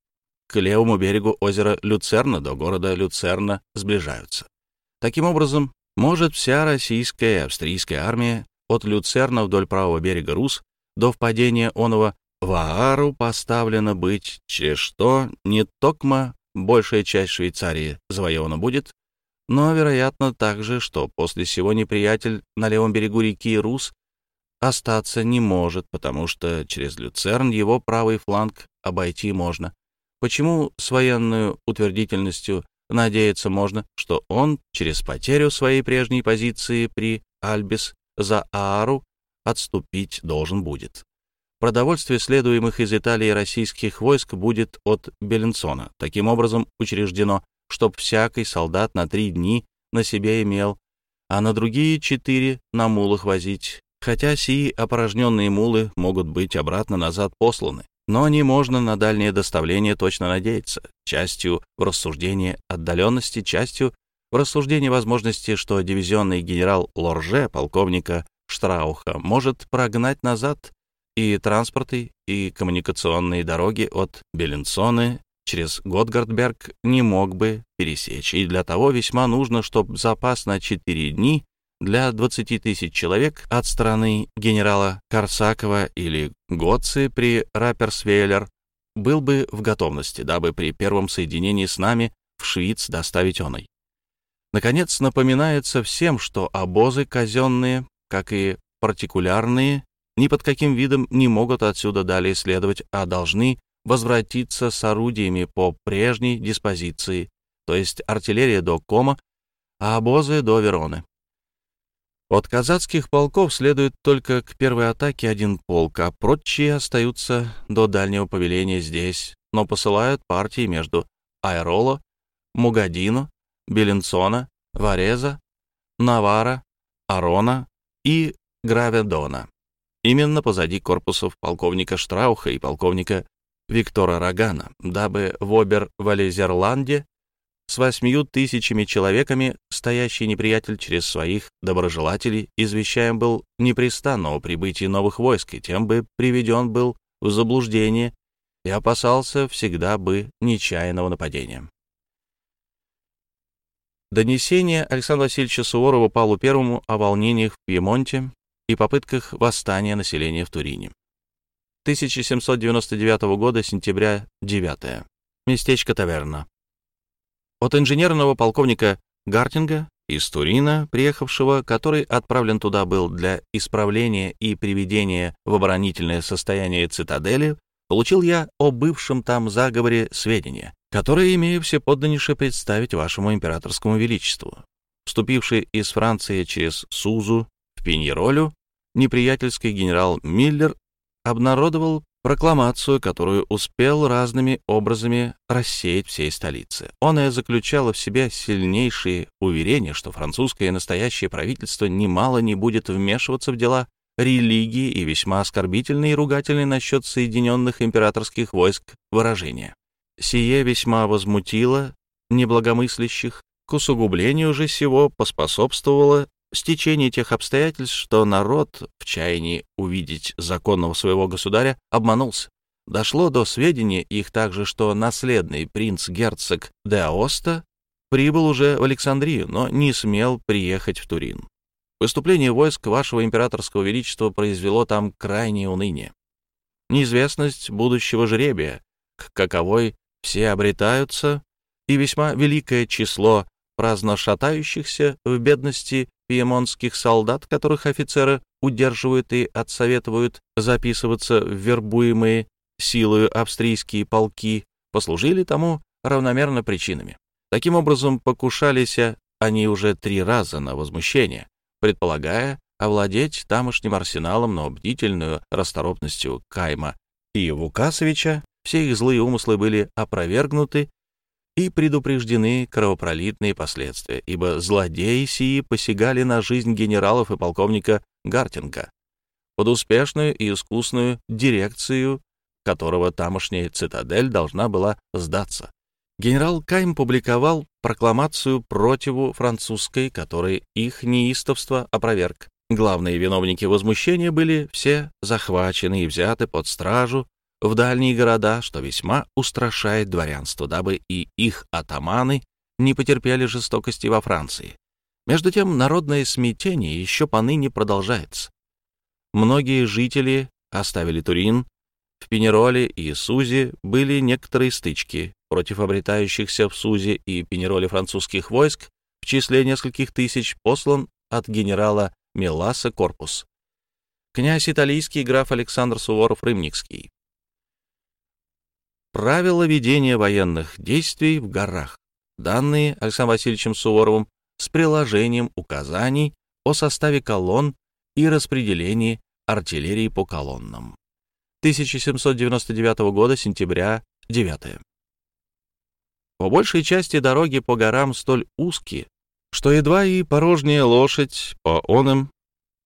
К левому берегу озера Люцерна до города Люцерна сближаются. Таким образом, может вся российская и австрийская армия от Люцерна вдоль правого берега Рус до впадения оного Аару поставлена быть, через что не токмо большая часть Швейцарии завоевана будет, но, вероятно, также, что после сего неприятель на левом берегу реки Рус остаться не может, потому что через Люцерн его правый фланг обойти можно. Почему с военной утвердительностью надеяться можно, что он через потерю своей прежней позиции при Альбис за Аару отступить должен будет? Продовольствие следуемых из Италии российских войск будет от Беленсона. Таким образом учреждено, чтоб всякий солдат на три дни на себе имел, а на другие четыре на мулах возить, хотя сии опорожненные мулы могут быть обратно-назад посланы. Но не можно на дальнее доставление точно надеяться, частью в рассуждении отдаленности, частью в рассуждении возможности, что дивизионный генерал Лорже, полковника Штрауха, может прогнать назад и транспорты, и коммуникационные дороги от Беленсоны через Готгардберг не мог бы пересечь, и для того весьма нужно, чтобы запас на 4 дни для 20 тысяч человек от страны генерала Корсакова или Готцы при Рапперсвейлер был бы в готовности, дабы при первом соединении с нами в Швиц доставить оной. Наконец, напоминается всем, что обозы казенные, как и партикулярные, ни под каким видом не могут отсюда далее следовать, а должны возвратиться с орудиями по прежней диспозиции, то есть артиллерия до Кома, а обозы до Вероны. От казацких полков следует только к первой атаке один полк, а прочие остаются до дальнего повеления здесь, но посылают партии между Айроло, Мугадино, Беленсона, Вареза, Навара, Арона и Граведона именно позади корпусов полковника Штрауха и полковника Виктора Рогана, дабы в Обер-Валезерланде с восьмию тысячами человеками стоящий неприятель через своих доброжелателей извещаем был непрестанно о прибытии новых войск, и тем бы приведен был в заблуждение и опасался всегда бы нечаянного нападения. Донесение Александра Васильевича Суворова Павлу I о волнениях в Пьемонте и попытках восстания населения в Турине. 1799 года, сентября 9. Местечко Таверна. От инженерного полковника Гартинга из Турина, приехавшего, который отправлен туда был для исправления и приведения в оборонительное состояние цитадели, получил я о бывшем там заговоре сведения, которые имею все подданнейше представить вашему императорскому величеству. Вступивший из Франции через Сузу в Пиньеролю, неприятельский генерал Миллер обнародовал прокламацию, которую успел разными образами рассеять всей столице. Он и заключала в себе сильнейшие уверения, что французское настоящее правительство немало не будет вмешиваться в дела религии и весьма оскорбительные и ругательные насчет соединенных императорских войск выражения. Сие весьма возмутило неблагомыслящих, к усугублению же всего поспособствовало стечение тех обстоятельств, что народ в чаянии увидеть законного своего государя обманулся. Дошло до сведения их также, что наследный принц-герцог де Аоста прибыл уже в Александрию, но не смел приехать в Турин. Выступление войск вашего императорского величества произвело там крайнее уныние. Неизвестность будущего жребия, к каковой все обретаются, и весьма великое число праздно шатающихся в бедности пьемонтских солдат, которых офицеры удерживают и отсоветуют записываться в вербуемые силою австрийские полки, послужили тому равномерно причинами. Таким образом, покушались они уже три раза на возмущение, предполагая, овладеть тамошним арсеналом, но бдительную расторопностью Кайма и Вукасовича все их злые умыслы были опровергнуты и предупреждены кровопролитные последствия, ибо злодеи сии посягали на жизнь генералов и полковника Гартинга под успешную и искусную дирекцию которого тамошняя цитадель должна была сдаться. Генерал Кайм публиковал прокламацию противу французской, которой их неистовство опроверг. Главные виновники возмущения были все захвачены и взяты под стражу в дальние города, что весьма устрашает дворянство, дабы и их атаманы не потерпели жестокости во Франции. Между тем, народное смятение еще поныне продолжается. Многие жители оставили Турин в Пенероле и Сузе были некоторые стычки против обретающихся в Сузе и Пенероле французских войск в числе нескольких тысяч послан от генерала Меласа корпус. Князь италийский граф Александр Суворов-Рымникский. Правила ведения военных действий в горах, данные Александром Васильевичем Суворовым с приложением указаний о составе колонн и распределении артиллерии по колоннам. 1799 года, сентября 9. По большей части дороги по горам столь узкие, что едва и порожняя лошадь по оным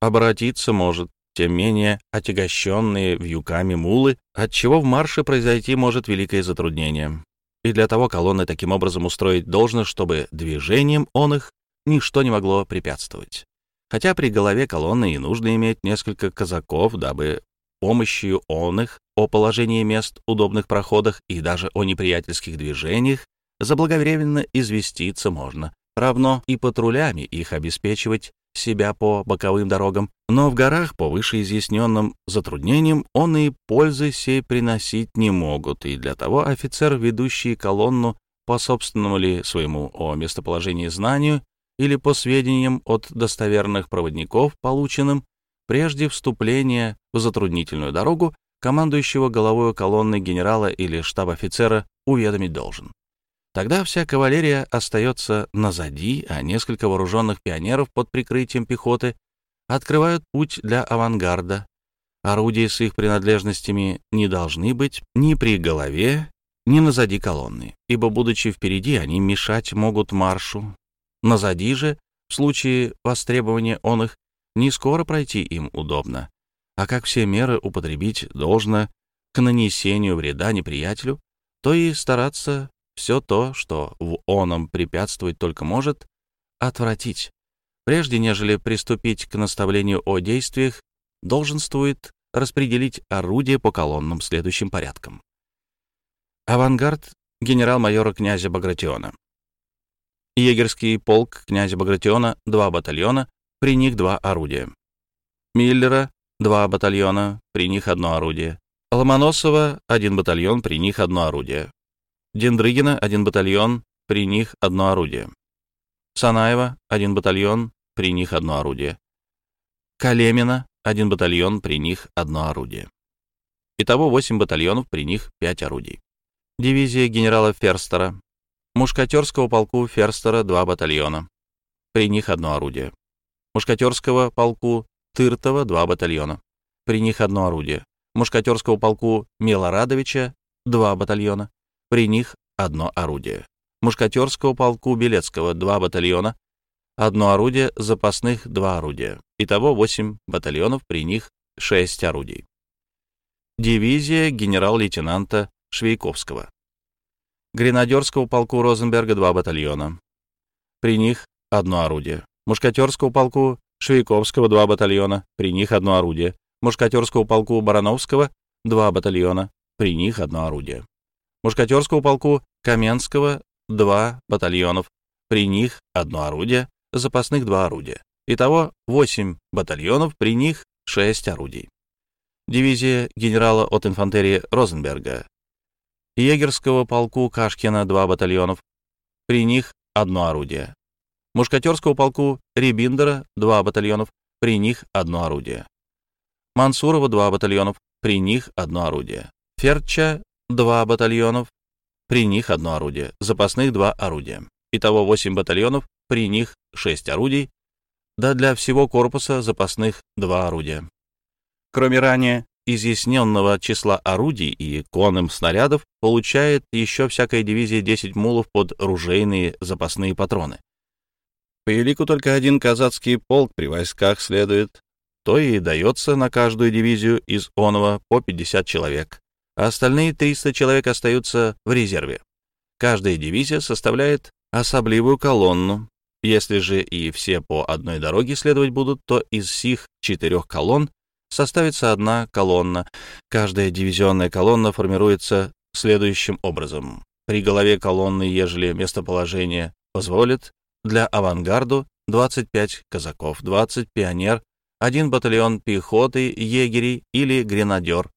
обратиться может, тем менее отягощенные вьюками мулы, отчего в марше произойти может великое затруднение. И для того колонны таким образом устроить должно, чтобы движением он их ничто не могло препятствовать. Хотя при голове колонны и нужно иметь несколько казаков, дабы помощью он их о положении мест, удобных проходах и даже о неприятельских движениях заблаговременно известиться можно, равно и патрулями их обеспечивать себя по боковым дорогам, но в горах по вышеизъясненным затруднениям он и пользы сей приносить не могут, и для того офицер, ведущий колонну по собственному ли своему о местоположении знанию или по сведениям от достоверных проводников, полученным, прежде вступления в затруднительную дорогу командующего головой колонны генерала или штаб-офицера уведомить должен. Тогда вся кавалерия остается назади, а несколько вооруженных пионеров под прикрытием пехоты открывают путь для авангарда. Орудия с их принадлежностями не должны быть ни при голове, ни назади колонны, ибо, будучи впереди, они мешать могут маршу. Назади же, в случае востребования он их, не скоро пройти им удобно, а как все меры употребить должно к нанесению вреда неприятелю, то и стараться все то, что в оном препятствовать только может, отвратить. Прежде нежели приступить к наставлению о действиях, долженствует распределить орудие по колоннам следующим порядком. Авангард генерал-майора князя Багратиона. Егерский полк князя Багратиона, два батальона, при них два орудия. Миллера — два батальона, при них одно орудие. Ломоносова — один батальон, при них одно орудие. Дендрыгина — один батальон, при них одно орудие. Санаева — один батальон, при них одно орудие. Калемина — один батальон, при них одно орудие. Итого восемь батальонов, при них пять орудий. Дивизия генерала Ферстера. Мушкатерского полку Ферстера два батальона. При них одно орудие. Мушкатерского полку Тыртова два батальона. При них одно орудие. Мушкатерского полку Милорадовича два батальона. При них одно орудие. Мушкатерского полку Белецкого два батальона. Одно орудие, запасных два орудия. Итого восемь батальонов, при них шесть орудий. Дивизия генерал-лейтенанта Швейковского. Гренадерского полку Розенберга два батальона. При них одно орудие. Мушкатерского полку Швейковского два батальона, при них одно орудие. Мушкатерского полку Барановского два батальона, при них одно орудие. Мушкатерского полку Каменского два батальонов, при них одно орудие, запасных два орудия. Итого восемь батальонов, при них шесть орудий. Дивизия генерала от инфантерии Розенберга. Егерского полку Кашкина два батальонов, при них одно орудие. Мушкатерского полку Рибиндера — два батальонов, при них одно орудие. Мансурова — два батальонов, при них одно орудие. Ферча — два батальонов, при них одно орудие. Запасных — два орудия. Итого восемь батальонов, при них шесть орудий. да для всего корпуса запасных два орудия. Кроме ранее изъясненного числа орудий и конным снарядов, получает еще всякая дивизия 10 мулов под ружейные запасные патроны. По елику только один казацкий полк при войсках следует, то и дается на каждую дивизию из Онова по 50 человек, а остальные 300 человек остаются в резерве. Каждая дивизия составляет особливую колонну. Если же и все по одной дороге следовать будут, то из сих четырех колонн составится одна колонна. Каждая дивизионная колонна формируется следующим образом. При голове колонны, ежели местоположение позволит, для авангарду 25 казаков, 20 пионер, один батальон пехоты, егерей или гренадер,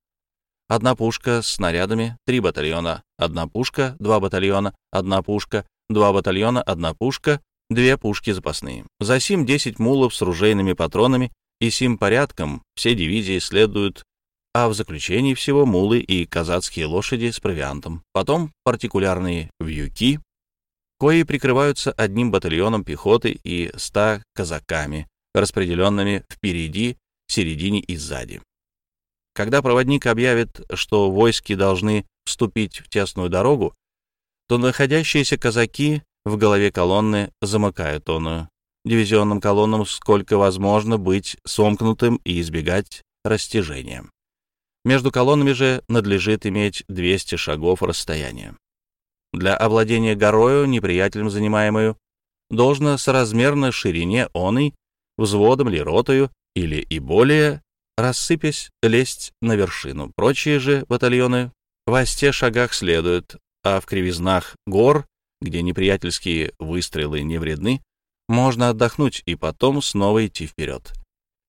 одна пушка с снарядами, три батальона, одна пушка, два батальона, одна пушка, два батальона, одна пушка, две пушки запасные. За сим 10 мулов с ружейными патронами и сим порядком все дивизии следуют, а в заключении всего мулы и казацкие лошади с провиантом, потом партикулярные вьюки, кои прикрываются одним батальоном пехоты и ста казаками, распределенными впереди, середине и сзади. Когда проводник объявит, что войски должны вступить в тесную дорогу, то находящиеся казаки в голове колонны замыкают оную. Дивизионным колоннам сколько возможно быть сомкнутым и избегать растяжения. Между колоннами же надлежит иметь 200 шагов расстояния. Для овладения горою, неприятелем занимаемую, должно соразмерно ширине оной, взводом ли ротою, или и более, рассыпясь, лезть на вершину. Прочие же батальоны в осте шагах следуют, а в кривизнах гор, где неприятельские выстрелы не вредны, можно отдохнуть и потом снова идти вперед.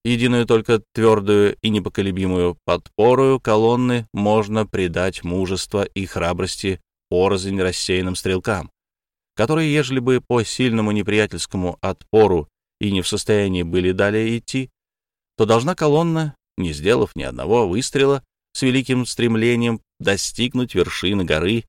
Единую только твердую и непоколебимую подпорую колонны можно придать мужество и храбрости порознь рассеянным стрелкам, которые, ежели бы по сильному неприятельскому отпору и не в состоянии были далее идти, то должна колонна, не сделав ни одного выстрела, с великим стремлением достигнуть вершины горы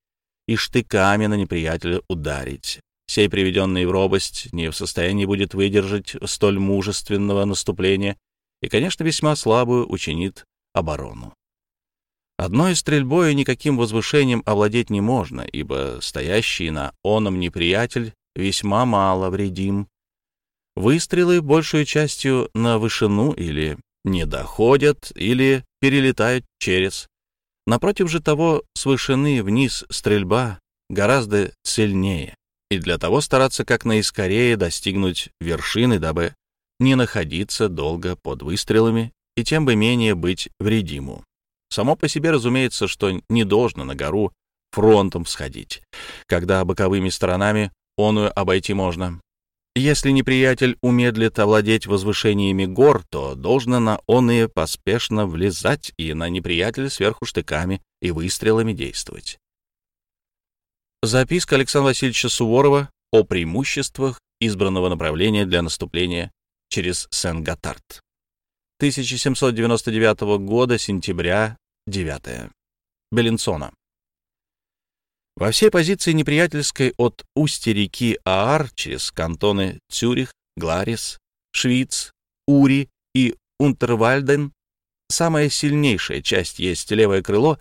и штыками на неприятеля ударить. Сей, приведенный в робость, не в состоянии будет выдержать столь мужественного наступления и, конечно, весьма слабую учинит оборону. Одной стрельбой никаким возвышением овладеть не можно, ибо стоящий на оном неприятель весьма мало вредим. Выстрелы большую частью на вышину или не доходят, или перелетают через. Напротив же того, с вышины вниз стрельба гораздо сильнее, и для того стараться как наискорее достигнуть вершины, дабы не находиться долго под выстрелами и тем бы менее быть вредиму. Само по себе разумеется, что не должно на гору фронтом всходить, когда боковыми сторонами оную обойти можно. Если неприятель умедлит овладеть возвышениями гор, то должно на оные поспешно влезать и на неприятеля сверху штыками и выстрелами действовать. Записка Александра Васильевича Суворова о преимуществах избранного направления для наступления через Сен-Готард. 1799 года, сентября, 9. Беленсона. Во всей позиции неприятельской от устья реки Аар через кантоны Цюрих, Гларис, Швиц, Ури и Унтервальден самая сильнейшая часть есть левое крыло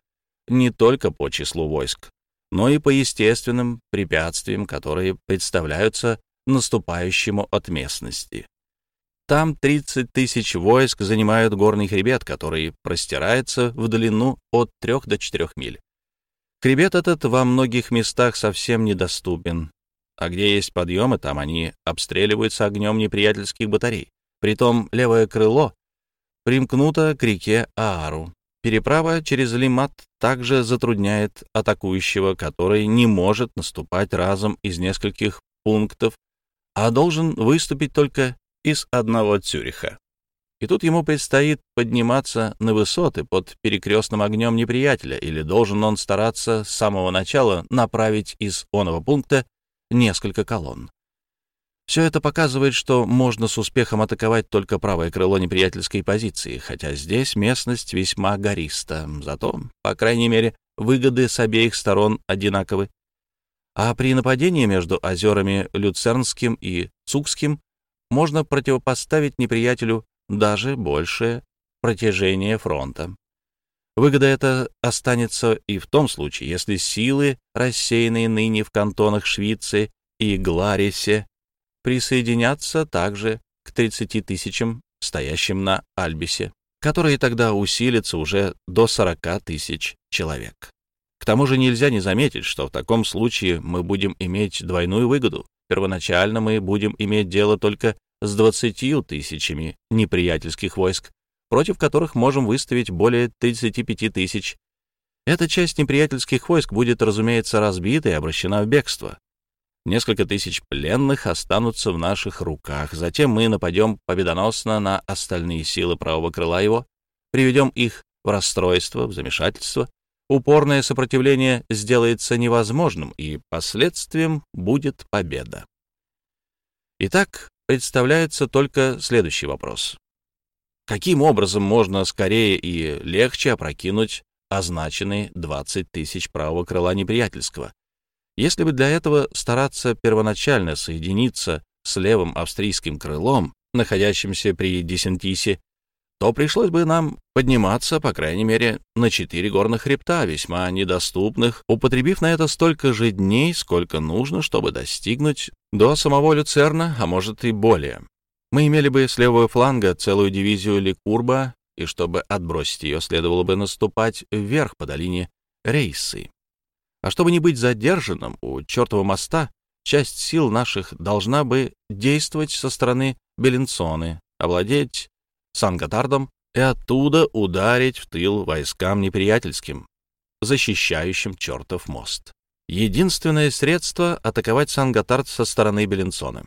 не только по числу войск, но и по естественным препятствиям, которые представляются наступающему от местности. Там 30 тысяч войск занимают горный хребет, который простирается в длину от 3 до 4 миль. Хребет этот во многих местах совсем недоступен, а где есть подъемы, там они обстреливаются огнем неприятельских батарей. Притом левое крыло примкнуто к реке Аару. Переправа через Лимат также затрудняет атакующего, который не может наступать разом из нескольких пунктов, а должен выступить только из одного Цюриха. И тут ему предстоит подниматься на высоты под перекрестным огнем неприятеля, или должен он стараться с самого начала направить из оного пункта несколько колонн. Все это показывает, что можно с успехом атаковать только правое крыло неприятельской позиции, хотя здесь местность весьма гориста. Зато, по крайней мере, выгоды с обеих сторон одинаковы. А при нападении между озерами Люцернским и Цукским можно противопоставить неприятелю даже большее протяжение фронта. Выгода эта останется и в том случае, если силы, рассеянные ныне в кантонах Швеции и Гларисе, присоединятся также к 30 тысячам, стоящим на Альбисе, которые тогда усилятся уже до 40 тысяч человек. К тому же нельзя не заметить, что в таком случае мы будем иметь двойную выгоду. Первоначально мы будем иметь дело только с 20 тысячами неприятельских войск, против которых можем выставить более 35 тысяч. Эта часть неприятельских войск будет, разумеется, разбита и обращена в бегство. Несколько тысяч пленных останутся в наших руках. Затем мы нападем победоносно на остальные силы правого крыла его, приведем их в расстройство, в замешательство. Упорное сопротивление сделается невозможным, и последствием будет победа. Итак, представляется только следующий вопрос. Каким образом можно скорее и легче опрокинуть означенные 20 тысяч правого крыла неприятельского? Если бы для этого стараться первоначально соединиться с левым австрийским крылом, находящимся при Десентисе, то пришлось бы нам подниматься, по крайней мере, на четыре горных хребта, весьма недоступных, употребив на это столько же дней, сколько нужно, чтобы достигнуть до самого Люцерна, а может и более. Мы имели бы с левого фланга целую дивизию Ликурба, и чтобы отбросить ее, следовало бы наступать вверх по долине Рейсы. А чтобы не быть задержанным у чертова моста, часть сил наших должна бы действовать со стороны Беленсоны, овладеть Сан-Готардом и оттуда ударить в тыл войскам неприятельским, защищающим чертов мост. Единственное средство — атаковать Сан-Готард со стороны Беленсоны.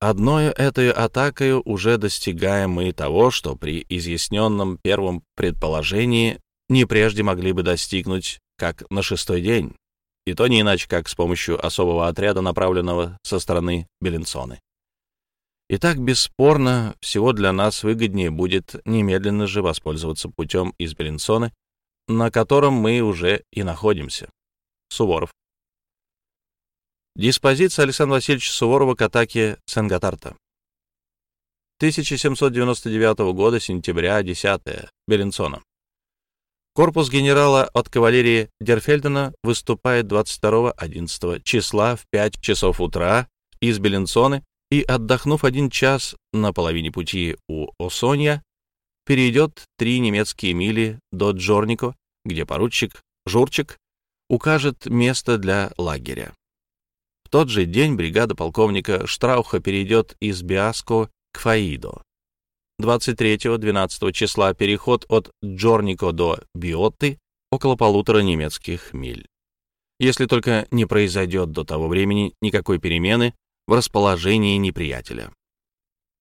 Одною этой атакой уже достигаем мы того, что при изъясненном первом предположении не прежде могли бы достигнуть, как на шестой день, и то не иначе, как с помощью особого отряда, направленного со стороны Беленсоны. Итак, бесспорно, всего для нас выгоднее будет немедленно же воспользоваться путем из Беленсоны, на котором мы уже и находимся. Суворов. Диспозиция Александра Васильевича Суворова к атаке Сен-Готарта. 1799 года, сентября, 10 Беленсона. Корпус генерала от кавалерии Дерфельдена выступает 22-11 числа в 5 часов утра из Беленсоны и, отдохнув один час на половине пути у Осонья, перейдет три немецкие мили до Джорнико, где поручик Журчик укажет место для лагеря. В тот же день бригада полковника Штрауха перейдет из Биаско к Фаидо. 23-12 числа переход от Джорнико до Биотты около полутора немецких миль. Если только не произойдет до того времени никакой перемены в расположении неприятеля.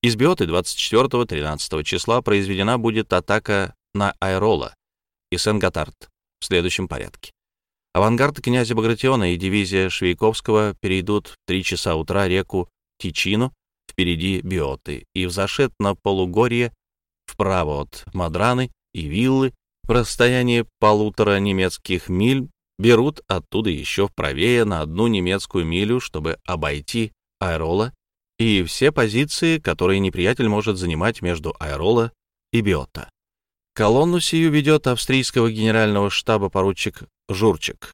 Из Биоты 24-13 числа произведена будет атака на Айрола и Сен-Готард в следующем порядке. Авангард князя Багратиона и дивизия Швейковского перейдут в 3 часа утра реку Тичину впереди Биоты и взошед на полугорье вправо от Мадраны и Виллы в расстоянии полутора немецких миль берут оттуда еще вправее на одну немецкую милю, чтобы обойти Айрола и все позиции, которые неприятель может занимать между Айрола и Биота. Колонну сию ведет австрийского генерального штаба поручик Журчик.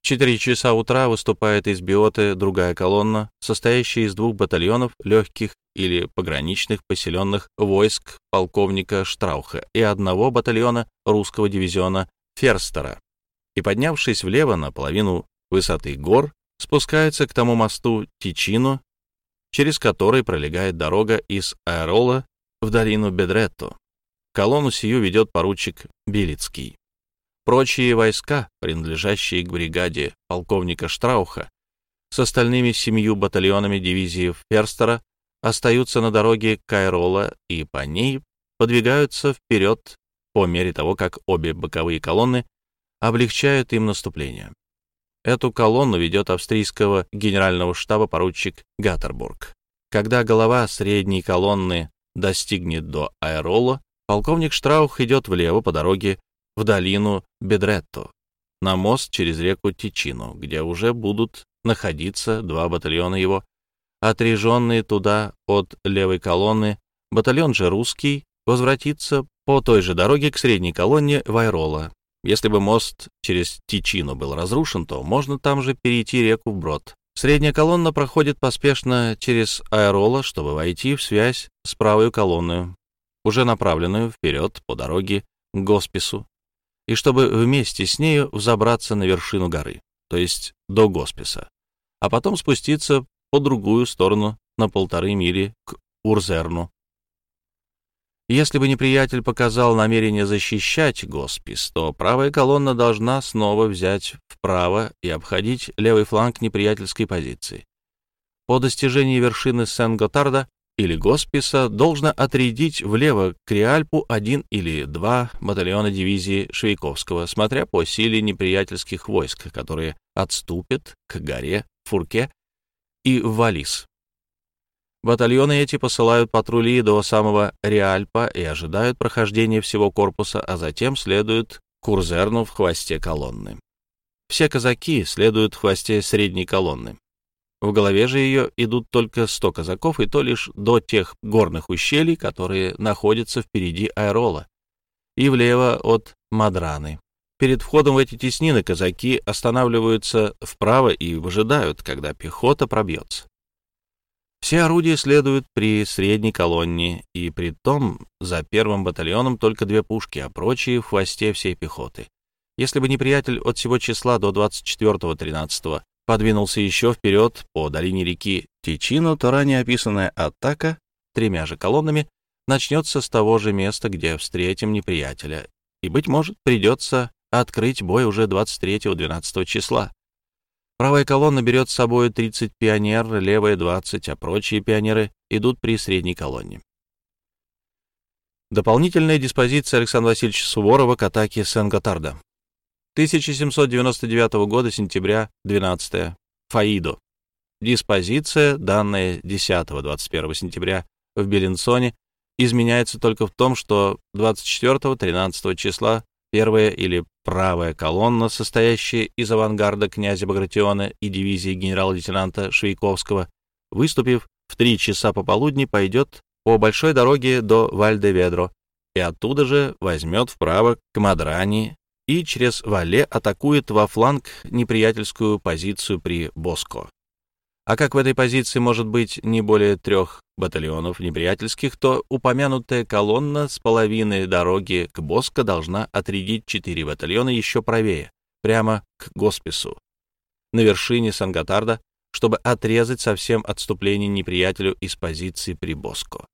В 4 часа утра выступает из Биоты другая колонна, состоящая из двух батальонов легких или пограничных поселенных войск полковника Штрауха и одного батальона русского дивизиона Ферстера. И, поднявшись влево на половину высоты гор, спускается к тому мосту Тичино, через который пролегает дорога из Аэрола в долину Бедретто. Колонну сию ведет поручик Белицкий. Прочие войска, принадлежащие к бригаде полковника Штрауха, с остальными семью батальонами дивизии Ферстера остаются на дороге Кайрола и по ней подвигаются вперед по мере того, как обе боковые колонны облегчают им наступление. Эту колонну ведет австрийского генерального штаба поручик Гаттербург. Когда голова средней колонны достигнет до Аэрола, Полковник Штраух идет влево по дороге в долину Бедретто, на мост через реку Тичину, где уже будут находиться два батальона его, отреженный туда от левой колонны, батальон же русский возвратится по той же дороге к средней колонне Вайрола. Если бы мост через Тичину был разрушен, то можно там же перейти реку вброд. Средняя колонна проходит поспешно через Аэрола, чтобы войти в связь с правой колонной, уже направленную вперед по дороге к Госпису, и чтобы вместе с нею взобраться на вершину горы, то есть до Госписа, а потом спуститься по другую сторону на полторы мили к Урзерну. Если бы неприятель показал намерение защищать Госпис, то правая колонна должна снова взять вправо и обходить левый фланг неприятельской позиции. По достижении вершины Сен-Готарда или Госписа должно отрядить влево к Риальпу один или два батальона дивизии Швейковского, смотря по силе неприятельских войск, которые отступят к горе Фурке и в Валис. Батальоны эти посылают патрули до самого Риальпа и ожидают прохождения всего корпуса, а затем следуют Курзерну в хвосте колонны. Все казаки следуют в хвосте средней колонны. В голове же ее идут только 100 казаков, и то лишь до тех горных ущелий, которые находятся впереди Айрола и влево от Мадраны. Перед входом в эти теснины казаки останавливаются вправо и выжидают, когда пехота пробьется. Все орудия следуют при средней колонне, и при том за первым батальоном только две пушки, а прочие в хвосте всей пехоты. Если бы неприятель от всего числа до 24-13 подвинулся еще вперед по долине реки Тичино, то ранее описанная атака тремя же колоннами начнется с того же места, где встретим неприятеля, и, быть может, придется открыть бой уже 23-12 числа. Правая колонна берет с собой 30 пионер, левая — 20, а прочие пионеры идут при средней колонне. Дополнительная диспозиция Александра Васильевича Суворова к атаке Сен-Готарда. 1799 года, сентября, 12 Фаидо. Диспозиция, данная 10-21 сентября в Беленсоне, изменяется только в том, что 24-13 числа первая или правая колонна, состоящая из авангарда князя Багратиона и дивизии генерал-лейтенанта Швейковского, выступив в три часа пополудни, пойдет по большой дороге до Вальде-Ведро и оттуда же возьмет вправо к Мадрани и через Вале атакует во фланг неприятельскую позицию при Боско. А как в этой позиции может быть не более трех батальонов неприятельских, то упомянутая колонна с половины дороги к Боско должна отрядить четыре батальона еще правее, прямо к Госпису, на вершине Санготарда, чтобы отрезать совсем отступление неприятелю из позиции при Боско.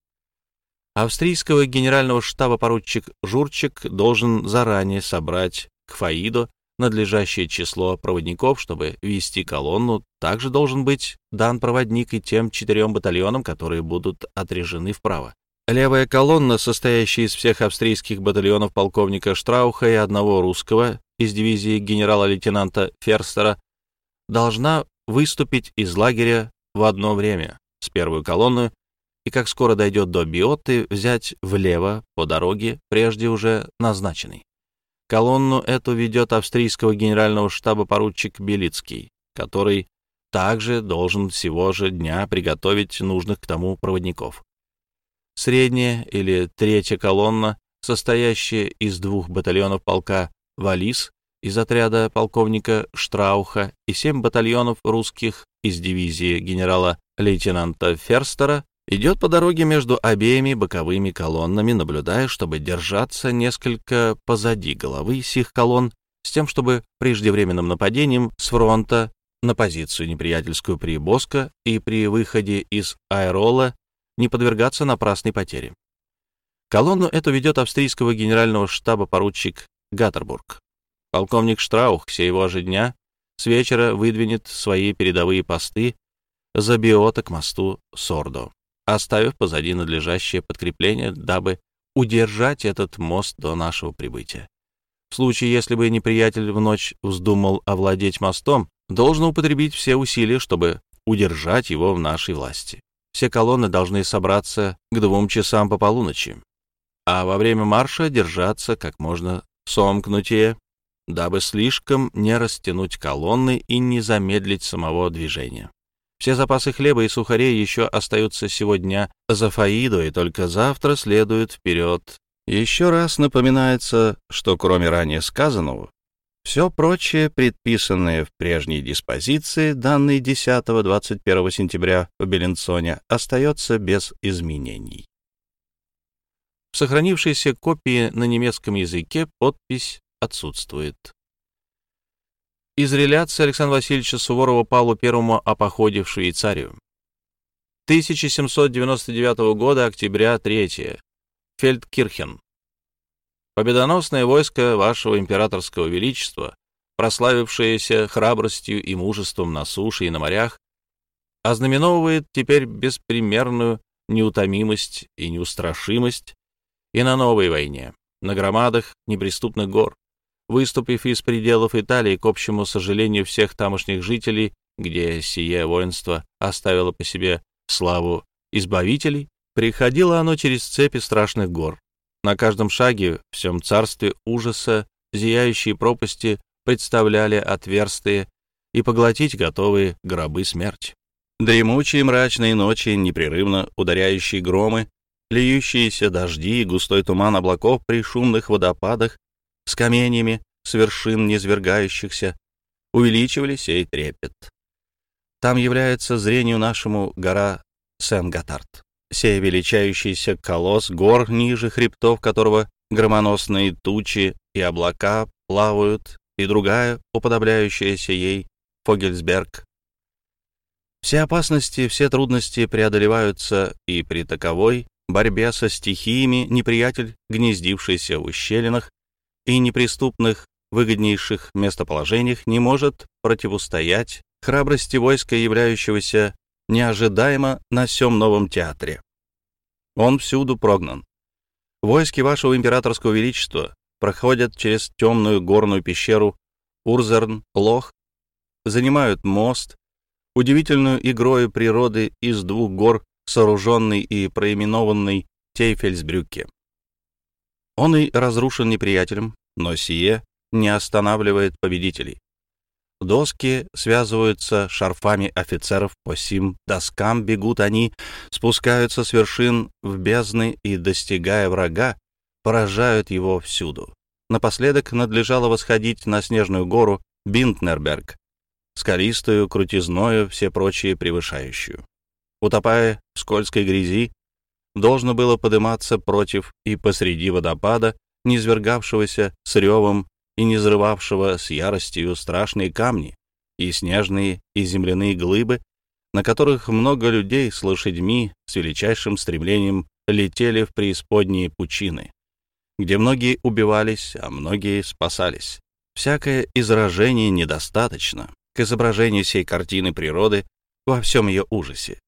Австрийского генерального штаба поручик Журчик должен заранее собрать к Фаидо надлежащее число проводников, чтобы вести колонну. Также должен быть дан проводник и тем четырем батальонам, которые будут отрежены вправо. Левая колонна, состоящая из всех австрийских батальонов полковника Штрауха и одного русского из дивизии генерала-лейтенанта Ферстера, должна выступить из лагеря в одно время с первую колонну и, как скоро дойдет до Биоты, взять влево по дороге, прежде уже назначенной. Колонну эту ведет австрийского генерального штаба поручик Белицкий, который также должен всего же дня приготовить нужных к тому проводников. Средняя или третья колонна, состоящая из двух батальонов полка «Валис» из отряда полковника Штрауха и семь батальонов русских из дивизии генерала-лейтенанта Ферстера, идет по дороге между обеими боковыми колоннами, наблюдая, чтобы держаться несколько позади головы сих колонн, с тем, чтобы преждевременным нападением с фронта на позицию неприятельскую при Боско и при выходе из Айрола не подвергаться напрасной потере. Колонну эту ведет австрийского генерального штаба поручик Гаттербург. Полковник Штраух сего же дня с вечера выдвинет свои передовые посты за биота к мосту Сордо оставив позади надлежащее подкрепление, дабы удержать этот мост до нашего прибытия. В случае, если бы неприятель в ночь вздумал овладеть мостом, должен употребить все усилия, чтобы удержать его в нашей власти. Все колонны должны собраться к двум часам по полуночи, а во время марша держаться как можно сомкнутее, дабы слишком не растянуть колонны и не замедлить самого движения. Все запасы хлеба и сухарей еще остаются сегодня за Фаиду, и только завтра следуют вперед. Еще раз напоминается, что кроме ранее сказанного, все прочее, предписанное в прежней диспозиции, данной 10-21 сентября в Беленсоне, остается без изменений. В сохранившейся копии на немецком языке подпись отсутствует. Из реляции Александра Васильевича Суворова Павлу I о походе в Швейцарию. 1799 года, октября 3. Фельдкирхен. Победоносное войско вашего императорского величества, прославившееся храбростью и мужеством на суше и на морях, ознаменовывает теперь беспримерную неутомимость и неустрашимость и на новой войне, на громадах неприступных гор, выступив из пределов Италии к общему сожалению всех тамошних жителей, где сие воинство оставило по себе славу избавителей, приходило оно через цепи страшных гор. На каждом шаге в всем царстве ужаса зияющие пропасти представляли отверстые и поглотить готовые гробы смерти. Дремучие мрачные ночи, непрерывно ударяющие громы, льющиеся дожди и густой туман облаков при шумных водопадах с каменьями с вершин низвергающихся, увеличивали сей трепет. Там является зрению нашему гора Сен-Готард, сей величающийся колосс гор ниже хребтов которого громоносные тучи и облака плавают, и другая, уподобляющаяся ей, Фогельсберг. Все опасности, все трудности преодолеваются, и при таковой борьбе со стихиями неприятель, гнездившийся в ущелинах, и неприступных, выгоднейших местоположениях не может противостоять храбрости войска, являющегося неожидаемо на всем новом театре. Он всюду прогнан. Войски вашего императорского величества проходят через темную горную пещеру Урзерн-Лох, занимают мост, удивительную игрою природы из двух гор, сооруженный и проименованный Тейфельсбрюке. Он и разрушен неприятелем, но сие не останавливает победителей. Доски связываются шарфами офицеров по сим доскам, бегут они, спускаются с вершин в бездны и, достигая врага, поражают его всюду. Напоследок надлежало восходить на снежную гору Бинтнерберг, скалистую, крутизною, все прочие превышающую. Утопая в скользкой грязи, должно было подниматься против и посреди водопада, низвергавшегося с ревом и не взрывавшего с яростью страшные камни и снежные и земляные глыбы, на которых много людей с лошадьми с величайшим стремлением летели в преисподние пучины, где многие убивались, а многие спасались. Всякое изражение недостаточно к изображению всей картины природы во всем ее ужасе.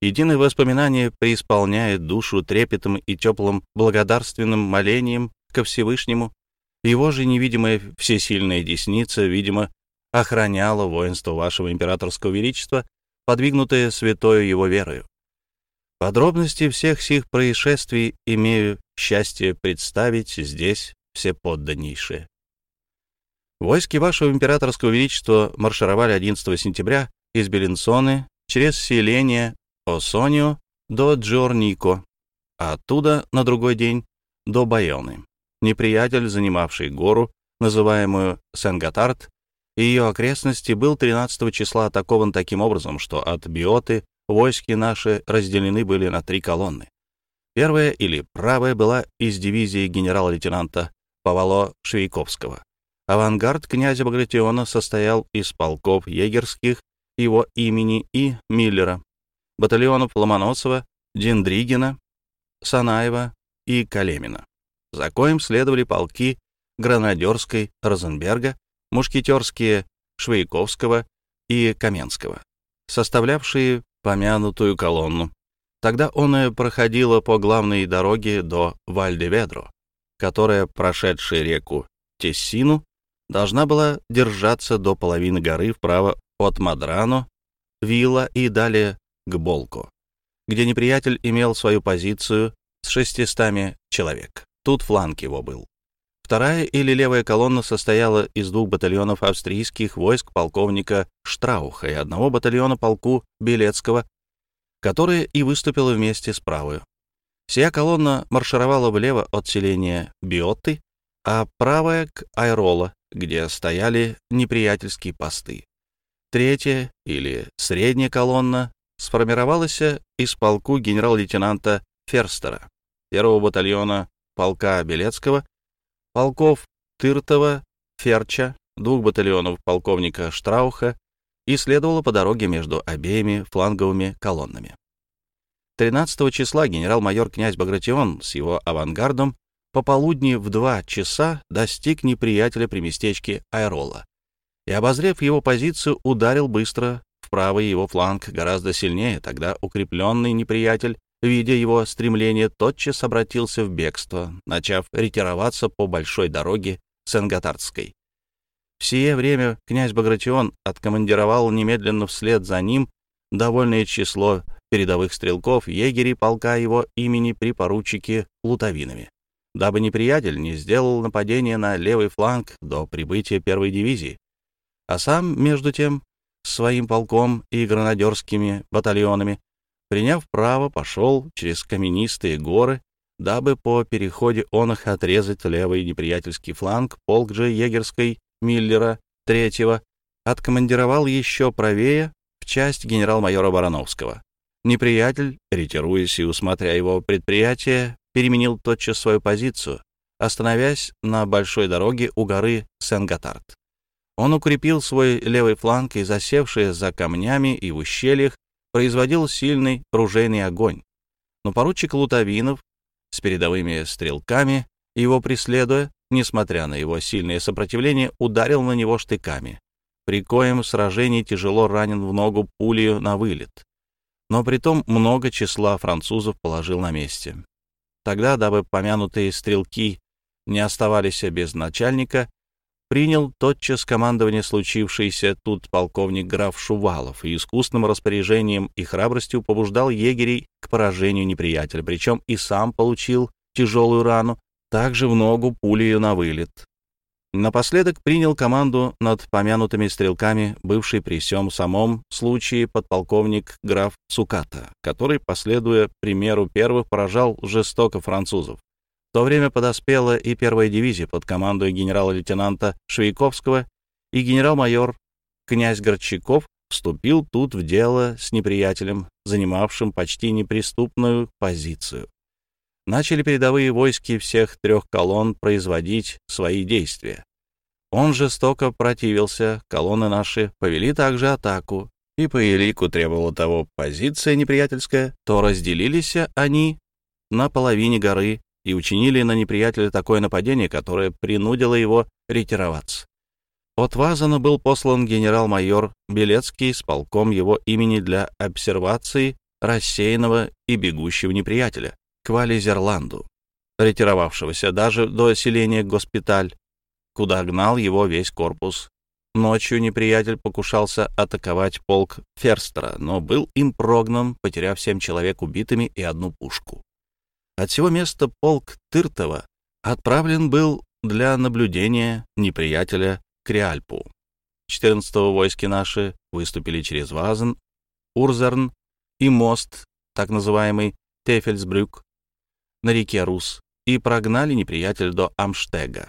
Единое воспоминание преисполняет душу трепетом и теплым благодарственным молением ко Всевышнему. Его же невидимая всесильная десница, видимо, охраняла воинство вашего императорского величества, подвигнутое святою его верою. Подробности всех сих происшествий имею счастье представить здесь все подданнейшие. Войски вашего императорского величества маршировали 11 сентября из Беленсоны через селение Осонио до Джорнико, а оттуда на другой день до Байоны. Неприятель, занимавший гору, называемую Сен-Готард, и ее окрестности, был 13 числа атакован таким образом, что от Биоты войски наши разделены были на три колонны. Первая или правая была из дивизии генерала-лейтенанта Павало Швейковского. Авангард князя Багратиона состоял из полков егерских его имени и Миллера, батальонов Ломоносова, Дендригина, Санаева и Калемина, за коим следовали полки гранадерской Розенберга, мушкетерские Швейковского и Каменского, составлявшие помянутую колонну. Тогда он проходила по главной дороге до Вальдеведро, которая, прошедшая реку Тессину, должна была держаться до половины горы вправо от Мадрано, Вилла и далее к Болку, где неприятель имел свою позицию с 600 человек. Тут фланг его был. Вторая или левая колонна состояла из двух батальонов австрийских войск полковника Штрауха и одного батальона полку Белецкого, которая и выступила вместе с правой. Сия колонна маршировала влево от селения Биотты, а правая — к Айрола, где стояли неприятельские посты. Третья или средняя колонна сформировалась из полку генерал-лейтенанта Ферстера, первого батальона полка Белецкого полков Тыртова, Ферча, двух батальонов полковника Штрауха и следовала по дороге между обеими фланговыми колоннами. 13 числа генерал-майор князь Багратион с его авангардом пополудни в два часа достиг неприятеля при местечке Айрола и, обозрев его позицию, ударил быстро в правый его фланг гораздо сильнее, тогда укрепленный неприятель видя его стремление, тотчас обратился в бегство, начав ретироваться по большой дороге Сен-Готардской. В сие время князь Багратион откомандировал немедленно вслед за ним довольное число передовых стрелков, егерей полка его имени при поручике Лутовинами, дабы неприятель не сделал нападение на левый фланг до прибытия первой дивизии, а сам, между тем, своим полком и гранадерскими батальонами приняв право, пошел через каменистые горы, дабы по переходе он их отрезать левый неприятельский фланг, полк же егерской Миллера третьего откомандировал еще правее в часть генерал-майора Барановского. Неприятель, ретируясь и усмотря его предприятие, переменил тотчас свою позицию, остановясь на большой дороге у горы Сен-Готард. Он укрепил свой левый фланг и, засевшие за камнями и в ущельях, производил сильный ружейный огонь. Но поручик Лутовинов с передовыми стрелками, его преследуя, несмотря на его сильное сопротивление, ударил на него штыками. При коем сражении тяжело ранен в ногу пулею на вылет. Но притом много числа французов положил на месте. Тогда, дабы помянутые стрелки не оставались без начальника, принял тотчас командование случившейся тут полковник граф Шувалов и искусным распоряжением и храбростью побуждал егерей к поражению неприятеля, причем и сам получил тяжелую рану, также в ногу пулею на вылет. Напоследок принял команду над помянутыми стрелками бывший при всем самом случае подполковник граф Цуката, который, последуя примеру первых, поражал жестоко французов. В то время подоспела и первая дивизия под командой генерала-лейтенанта Швейковского, и генерал-майор князь Горчаков вступил тут в дело с неприятелем, занимавшим почти неприступную позицию. Начали передовые войски всех трех колонн производить свои действия. Он жестоко противился, колонны наши повели также атаку, и по элику требовала того позиция неприятельская, то разделились они на половине горы и учинили на неприятеля такое нападение, которое принудило его ретироваться. От Вазана был послан генерал-майор Белецкий с полком его имени для обсервации рассеянного и бегущего неприятеля к Вализерланду, ретировавшегося даже до селения Госпиталь, куда гнал его весь корпус. Ночью неприятель покушался атаковать полк Ферстера, но был им прогнан, потеряв семь человек убитыми и одну пушку. От всего места полк Тыртова отправлен был для наблюдения неприятеля к Риальпу. 14-го войски наши выступили через Вазен, Урзерн и мост, так называемый Тефельсбрюк, на реке Рус, и прогнали неприятеля до Амштега.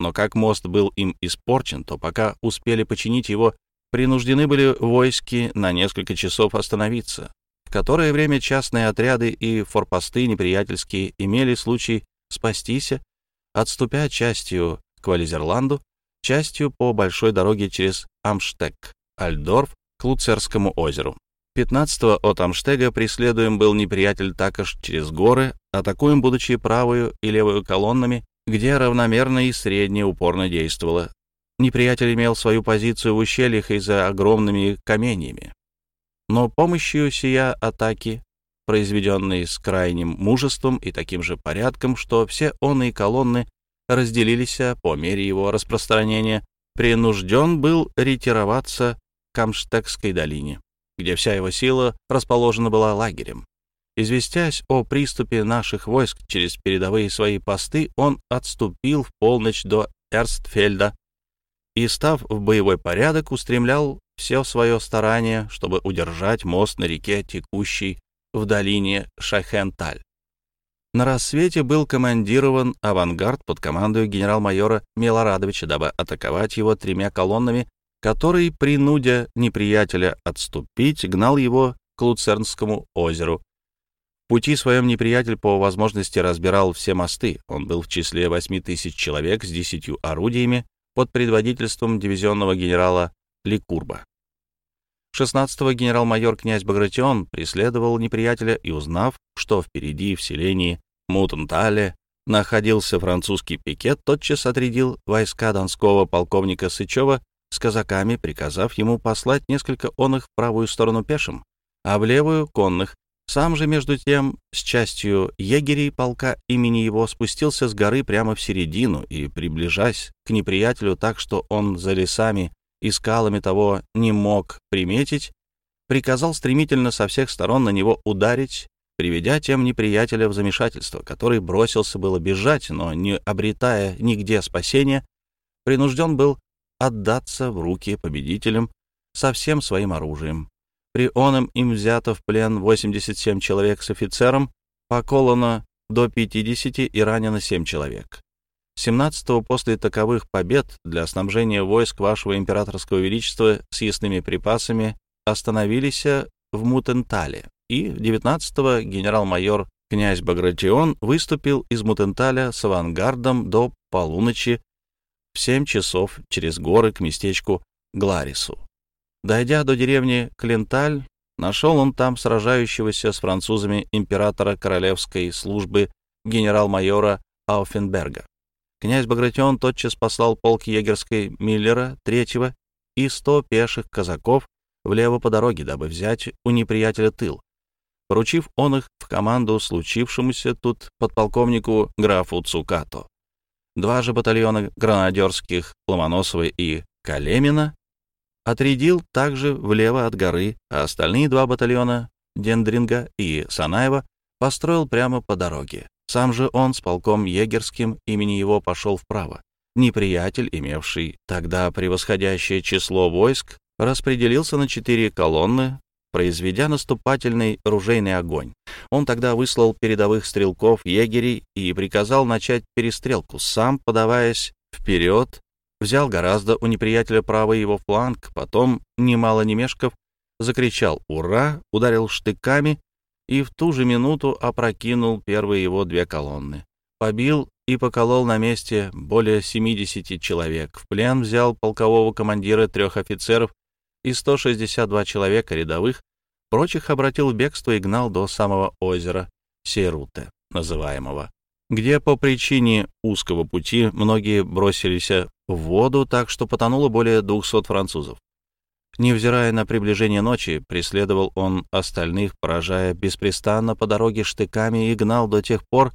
Но как мост был им испорчен, то пока успели починить его, принуждены были войски на несколько часов остановиться, которое время частные отряды и форпосты неприятельские имели случай спастись, отступя частью к Вализерланду, частью по большой дороге через Амштег, Альдорф, к Луцерскому озеру. 15-го от Амштега преследуем был неприятель також через горы, атакуем, будучи правую и левую колоннами, где равномерно и средне упорно действовало. Неприятель имел свою позицию в ущельях и за огромными каменьями. Но помощью сия атаки, произведенной с крайним мужеством и таким же порядком, что все он и колонны разделились по мере его распространения, принужден был ретироваться к Амштекской долине, где вся его сила расположена была лагерем. Известясь о приступе наших войск через передовые свои посты, он отступил в полночь до Эрстфельда и, став в боевой порядок, устремлял все свое старание, чтобы удержать мост на реке, текущей в долине Шахенталь. На рассвете был командирован авангард под командой генерал-майора Милорадовича, дабы атаковать его тремя колоннами, который, принудя неприятеля отступить, гнал его к Луцернскому озеру. В пути своем неприятель по возможности разбирал все мосты. Он был в числе 8 тысяч человек с десятью орудиями под предводительством дивизионного генерала Ликурба. 16-го генерал-майор князь Багратион преследовал неприятеля и, узнав, что впереди в селении Мутантале находился французский пикет, тотчас отрядил войска донского полковника Сычева с казаками, приказав ему послать несколько он в правую сторону пешим, а в левую — конных. Сам же, между тем, с частью егерей полка имени его спустился с горы прямо в середину и, приближаясь к неприятелю так, что он за лесами и скалами того не мог приметить, приказал стремительно со всех сторон на него ударить, приведя тем неприятеля в замешательство, который бросился было бежать, но, не обретая нигде спасения, принужден был отдаться в руки победителям со всем своим оружием. При оном им взято в плен 87 человек с офицером, поколано до 50 и ранено 7 человек. 17-го после таковых побед для снабжения войск вашего императорского величества съестными припасами остановились в Мутентале, и 19-го генерал-майор князь Багратион выступил из Мутенталя с авангардом до полуночи в 7 часов через горы к местечку Гларису. Дойдя до деревни Кленталь, нашел он там сражающегося с французами императора королевской службы генерал-майора Ауфенберга. Князь Багратион тотчас послал полк егерской Миллера третьего и сто пеших казаков влево по дороге, дабы взять у неприятеля тыл. Поручив он их в команду случившемуся тут подполковнику графу Цукато. Два же батальона гранадерских Ломоносова и Калемина отрядил также влево от горы, а остальные два батальона Дендринга и Санаева построил прямо по дороге. Сам же он с полком егерским имени его пошел вправо. Неприятель, имевший тогда превосходящее число войск, распределился на четыре колонны, произведя наступательный ружейный огонь. Он тогда выслал передовых стрелков, егерей и приказал начать перестрелку, сам, подаваясь вперед, взял гораздо у неприятеля правый его фланг, потом, немало не мешков, закричал «Ура!», ударил штыками и в ту же минуту опрокинул первые его две колонны. Побил и поколол на месте более 70 человек. В плен взял полкового командира трех офицеров и 162 человека рядовых, прочих обратил в бегство и гнал до самого озера Сейруте, называемого, где по причине узкого пути многие бросились в воду, так что потонуло более 200 французов. Невзирая на приближение ночи, преследовал он остальных, поражая беспрестанно по дороге штыками и гнал до тех пор,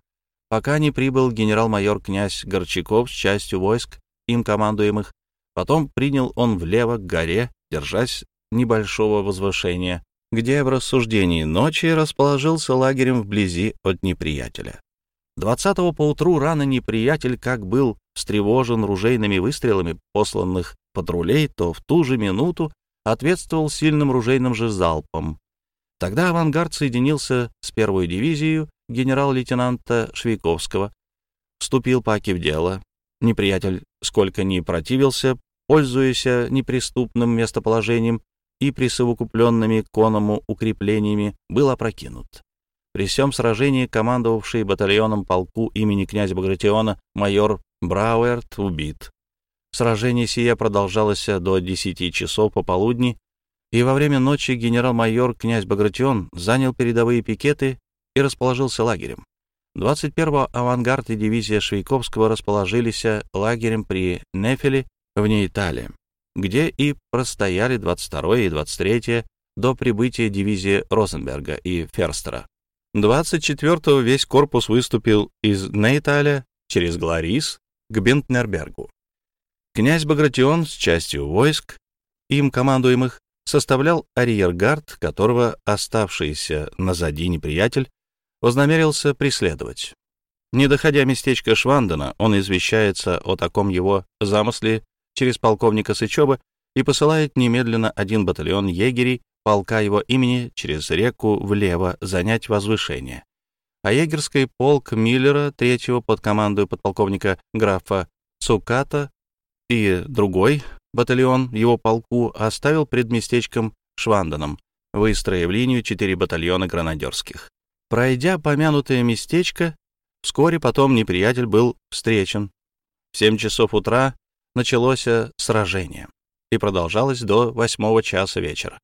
пока не прибыл генерал-майор князь Горчаков с частью войск, им командуемых. Потом принял он влево к горе, держась небольшого возвышения, где в рассуждении ночи расположился лагерем вблизи от неприятеля. Двадцатого поутру рано неприятель как был встревожен ружейными выстрелами посланных патрулей, то в ту же минуту ответствовал сильным ружейным же залпом. Тогда авангард соединился с первой дивизией генерал-лейтенанта Швейковского, вступил Паки в дело. Неприятель сколько ни противился, пользуясь неприступным местоположением и присовокупленными к коному укреплениями, был опрокинут. При всем сражении командовавший батальоном полку имени князя Багратиона майор Брауэрт убит. Сражение сие продолжалось до 10 часов пополудни, и во время ночи генерал-майор князь Багратион занял передовые пикеты и расположился лагерем. 21-го авангард и дивизия Швейковского расположились лагерем при Нефеле вне Италии, где и простояли 22 и 23 до прибытия дивизии Розенберга и Ферстера. 24-го весь корпус выступил из Нейталя через Гларис к Бентнербергу. Князь Багратион с частью войск, им командуемых, составлял арьергард, которого оставшийся назади неприятель вознамерился преследовать. Не доходя местечка Швандена, он извещается о таком его замысле через полковника Сычева и посылает немедленно один батальон егерей полка его имени через реку влево занять возвышение. А егерский полк Миллера, третьего под командой подполковника графа Цуката и другой батальон его полку оставил пред местечком Шванденом, выстроив линию четыре батальона гранадерских. Пройдя помянутое местечко, вскоре потом неприятель был встречен. В семь часов утра началось сражение и продолжалось до восьмого часа вечера.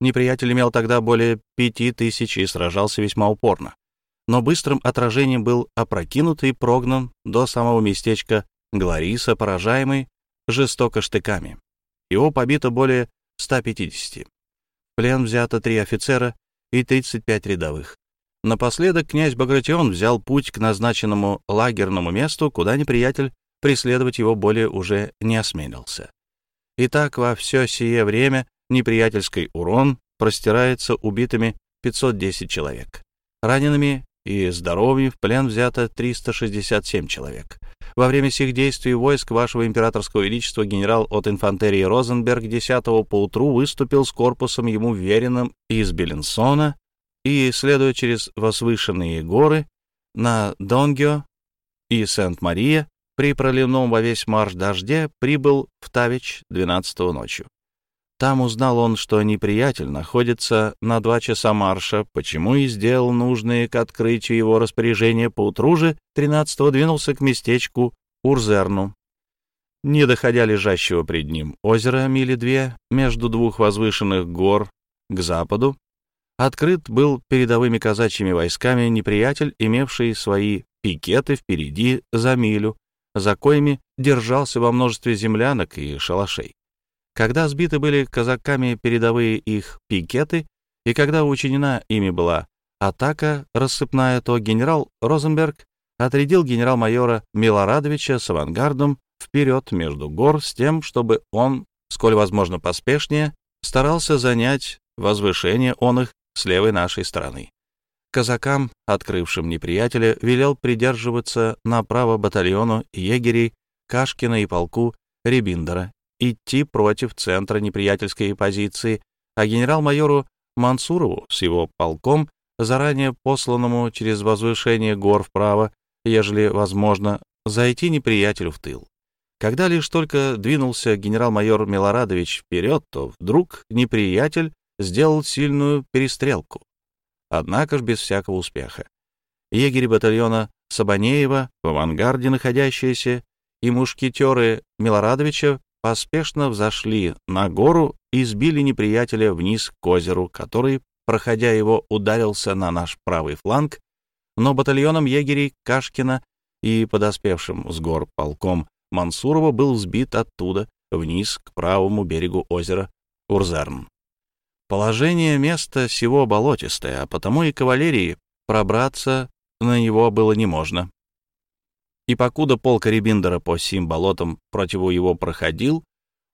Неприятель имел тогда более пяти тысяч и сражался весьма упорно, но быстрым отражением был опрокинут и прогнан до самого местечка Глариса, поражаемый жестоко штыками. Его побито более 150. В плен взято три офицера и 35 рядовых. Напоследок князь Багратион взял путь к назначенному лагерному месту, куда неприятель преследовать его более уже не осмелился. Итак, во все сие время неприятельский урон простирается убитыми 510 человек. Ранеными и здоровыми в плен взято 367 человек. Во время сих действий войск вашего императорского величества генерал от инфантерии Розенберг 10 поутру выступил с корпусом ему веренным из Беленсона и, следуя через возвышенные горы на Донгио и Сент-Мария, при проливном во весь марш дожде прибыл в Тавич 12 ночью. Там узнал он, что неприятель находится на два часа марша, почему и сделал нужные к открытию его распоряжения поутру же 13-го двинулся к местечку Урзерну. Не доходя лежащего пред ним озера мили две между двух возвышенных гор к западу, открыт был передовыми казачьими войсками неприятель, имевший свои пикеты впереди за милю, за коими держался во множестве землянок и шалашей. Когда сбиты были казаками передовые их пикеты, и когда учинена ими была атака рассыпная, то генерал Розенберг отрядил генерал-майора Милорадовича с авангардом вперед между гор с тем, чтобы он, сколь возможно поспешнее, старался занять возвышение он их с левой нашей стороны. Казакам, открывшим неприятеля, велел придерживаться направо батальону егерей Кашкина и полку Ребиндера идти против центра неприятельской позиции, а генерал-майору Мансурову с его полком, заранее посланному через возвышение гор вправо, ежели возможно, зайти неприятелю в тыл. Когда лишь только двинулся генерал-майор Милорадович вперед, то вдруг неприятель сделал сильную перестрелку. Однако ж без всякого успеха. Егери батальона Сабанеева, в авангарде находящиеся, и мушкетеры Милорадовича поспешно взошли на гору и сбили неприятеля вниз к озеру, который, проходя его, ударился на наш правый фланг, но батальоном егерей Кашкина и подоспевшим с гор полком Мансурова был сбит оттуда вниз к правому берегу озера Урзерн. Положение места всего болотистое, а потому и кавалерии пробраться на него было не можно. И покуда полк Рибиндера по сим болотам против его проходил,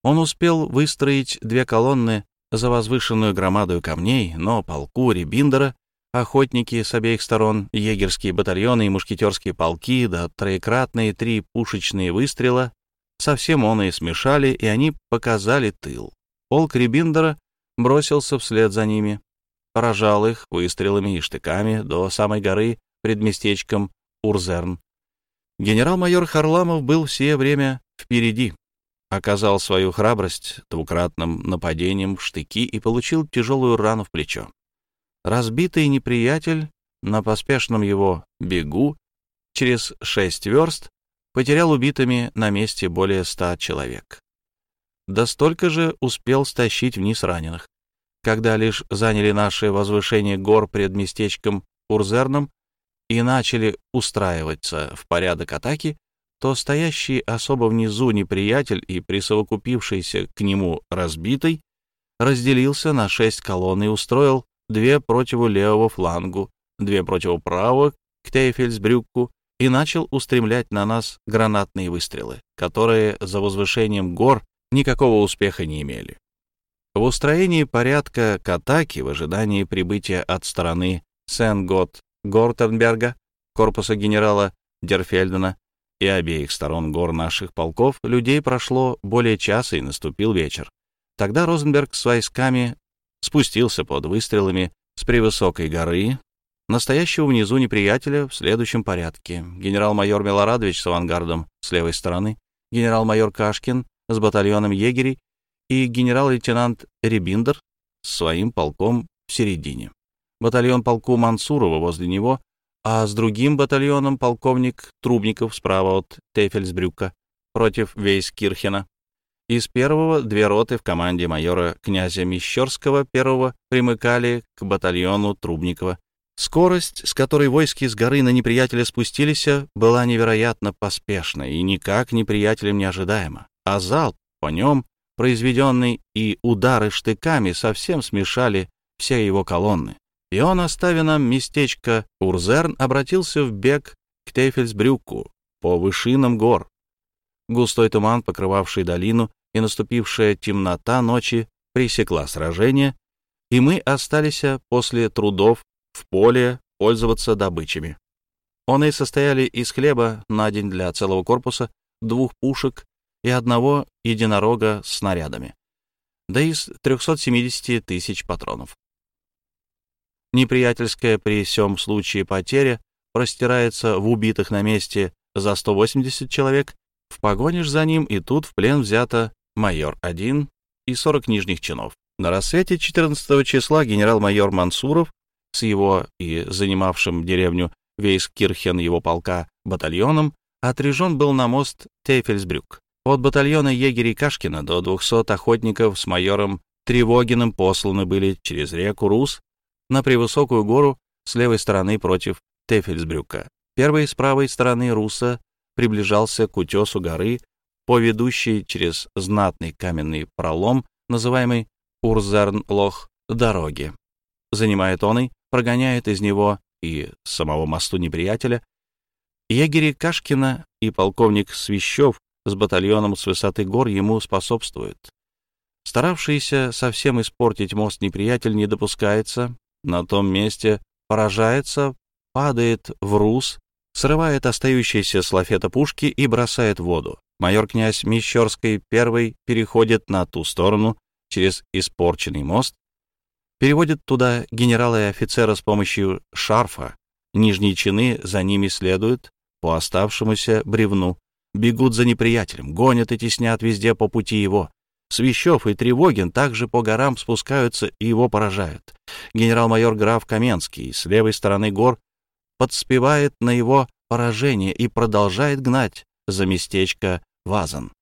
он успел выстроить две колонны за возвышенную громаду камней, но полку Рибиндера охотники с обеих сторон, егерские батальоны и мушкетерские полки, да троекратные три пушечные выстрела, совсем он и смешали, и они показали тыл. Полк Рибиндера бросился вслед за ними, поражал их выстрелами и штыками до самой горы пред местечком Урзерн. Генерал-майор Харламов был все время впереди, оказал свою храбрость двукратным нападением в штыки и получил тяжелую рану в плечо. Разбитый неприятель на поспешном его бегу через шесть верст потерял убитыми на месте более ста человек. Да столько же успел стащить вниз раненых. Когда лишь заняли наше возвышение гор пред местечком Урзерном, и начали устраиваться в порядок атаки, то стоящий особо внизу неприятель и присовокупившийся к нему разбитый разделился на шесть колонн и устроил две против левого флангу, две против правого к Тейфельсбрюкку и начал устремлять на нас гранатные выстрелы, которые за возвышением гор никакого успеха не имели. В устроении порядка к атаке в ожидании прибытия от стороны Сен-Гот Гортернберга, корпуса генерала Дерфельдена и обеих сторон гор наших полков людей прошло более часа и наступил вечер. Тогда Розенберг с войсками спустился под выстрелами с превысокой горы, настоящего внизу неприятеля в следующем порядке. Генерал-майор Милорадович с авангардом с левой стороны, генерал-майор Кашкин с батальоном егерей и генерал-лейтенант Ребиндер с своим полком в середине. Батальон полку Мансурова возле него, а с другим батальоном полковник Трубников справа от Тефельсбрюка против Вейскирхена. Из первого две роты в команде майора князя Мещерского первого примыкали к батальону Трубникова. Скорость, с которой войски с горы на неприятеля спустились, была невероятно поспешна и никак неприятелем не ожидаема, а залп по нем произведенный и удары штыками совсем смешали все его колонны. И он, оставив нам местечко Урзерн, обратился в бег к Тейфельсбрюку по вышинам гор. Густой туман, покрывавший долину, и наступившая темнота ночи пресекла сражение, и мы остались после трудов в поле пользоваться добычами. Он и состояли из хлеба на день для целого корпуса, двух пушек и одного единорога с снарядами, да из 370 тысяч патронов. Неприятельская при всем случае потеря простирается в убитых на месте за 180 человек, в погоне за ним и тут в плен взято майор один и 40 нижних чинов. На рассвете 14 числа генерал-майор Мансуров с его и занимавшим деревню Вейскирхен его полка батальоном отрежен был на мост Тейфельсбрюк. От батальона егерей Кашкина до 200 охотников с майором Тревогиным посланы были через реку Рус на Превысокую гору с левой стороны против Тефельсбрюка. Первый с правой стороны Руса приближался к утесу горы, по ведущей через знатный каменный пролом, называемый Урзернлох, дороги. Занимает он и прогоняет из него и самого мосту неприятеля. Егери Кашкина и полковник Свищев с батальоном с высоты гор ему способствует. Старавшийся совсем испортить мост неприятель не допускается, на том месте поражается, падает в рус, срывает остающиеся с лафета пушки и бросает в воду. Майор-князь Мещерской первый переходит на ту сторону через испорченный мост, переводит туда генерала и офицера с помощью шарфа, нижние чины за ними следуют по оставшемуся бревну, бегут за неприятелем, гонят и теснят везде по пути его. Свящев и Тревогин также по горам спускаются и его поражают. Генерал-майор граф Каменский с левой стороны гор подспевает на его поражение и продолжает гнать за местечко Вазан.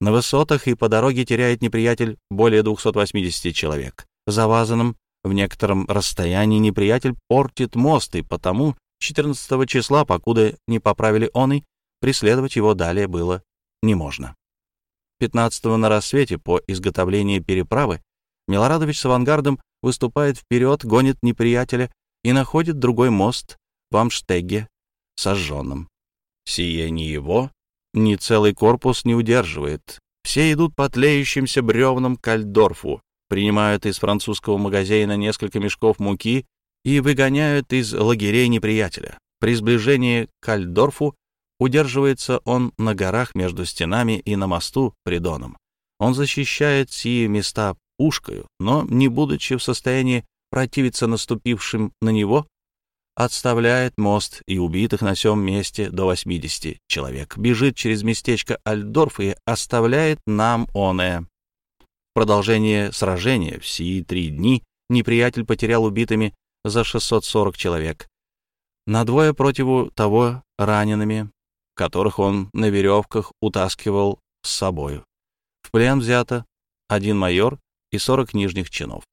На высотах и по дороге теряет неприятель более 280 человек. За Вазаном в некотором расстоянии неприятель портит мост, и потому 14 числа, покуда не поправили он и преследовать его далее было не можно. 15-го на рассвете по изготовлению переправы Милорадович с авангардом выступает вперед, гонит неприятеля и находит другой мост в Амштеге сожженным. Сие ни его, ни целый корпус не удерживает. Все идут по тлеющимся бревнам к Альдорфу, принимают из французского магазина несколько мешков муки и выгоняют из лагерей неприятеля. При сближении к Альдорфу Удерживается он на горах между стенами и на мосту при Доном. Он защищает сие места пушкою, но, не будучи в состоянии противиться наступившим на него, отставляет мост и убитых на сём месте до 80 человек, бежит через местечко Альдорф и оставляет нам оное. Продолжение сражения в сии три дни неприятель потерял убитыми за 640 человек, на двое противу того ранеными которых он на веревках утаскивал с собою. В плен взято один майор и сорок нижних чинов.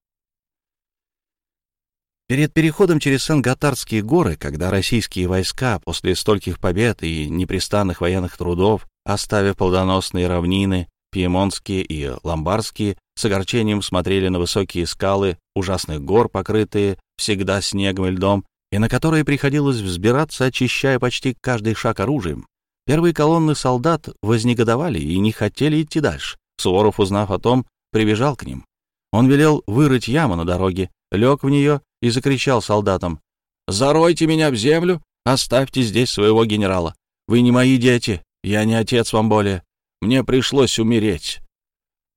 Перед переходом через Сен-Готардские горы, когда российские войска после стольких побед и непрестанных военных трудов, оставив плодоносные равнины, пьемонтские и ломбардские, с огорчением смотрели на высокие скалы ужасных гор, покрытые всегда снегом и льдом, и на которые приходилось взбираться, очищая почти каждый шаг оружием, Первые колонны солдат вознегодовали и не хотели идти дальше. Суворов, узнав о том, прибежал к ним. Он велел вырыть яму на дороге, лег в нее и закричал солдатам Заройте меня в землю, оставьте здесь своего генерала. Вы не мои дети, я не отец вам более. Мне пришлось умереть».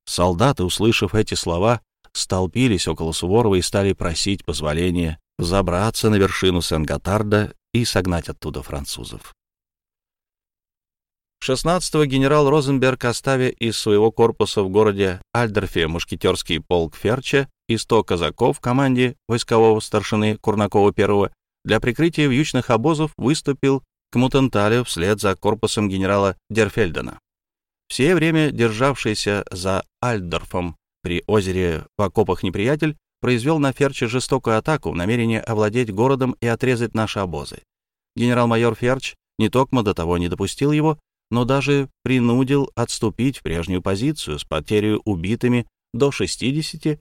Солдаты, услышав эти слова, столпились около Суворова и стали просить позволения забраться на вершину Сен-Готарда и согнать оттуда французов. 16-го генерал Розенберг, оставя из своего корпуса в городе Альдерфе мушкетерский полк Ферча и 100 казаков в команде войскового старшины Курнакова I для прикрытия вьючных обозов выступил к Мутенталю вслед за корпусом генерала Дерфельдена. Все время державшийся за Альдорфом при озере в окопах неприятель произвел на Ферче жестокую атаку в намерении овладеть городом и отрезать наши обозы. Генерал-майор Ферч не токмо до того не допустил его, но даже принудил отступить в прежнюю позицию с потерей убитыми до 60,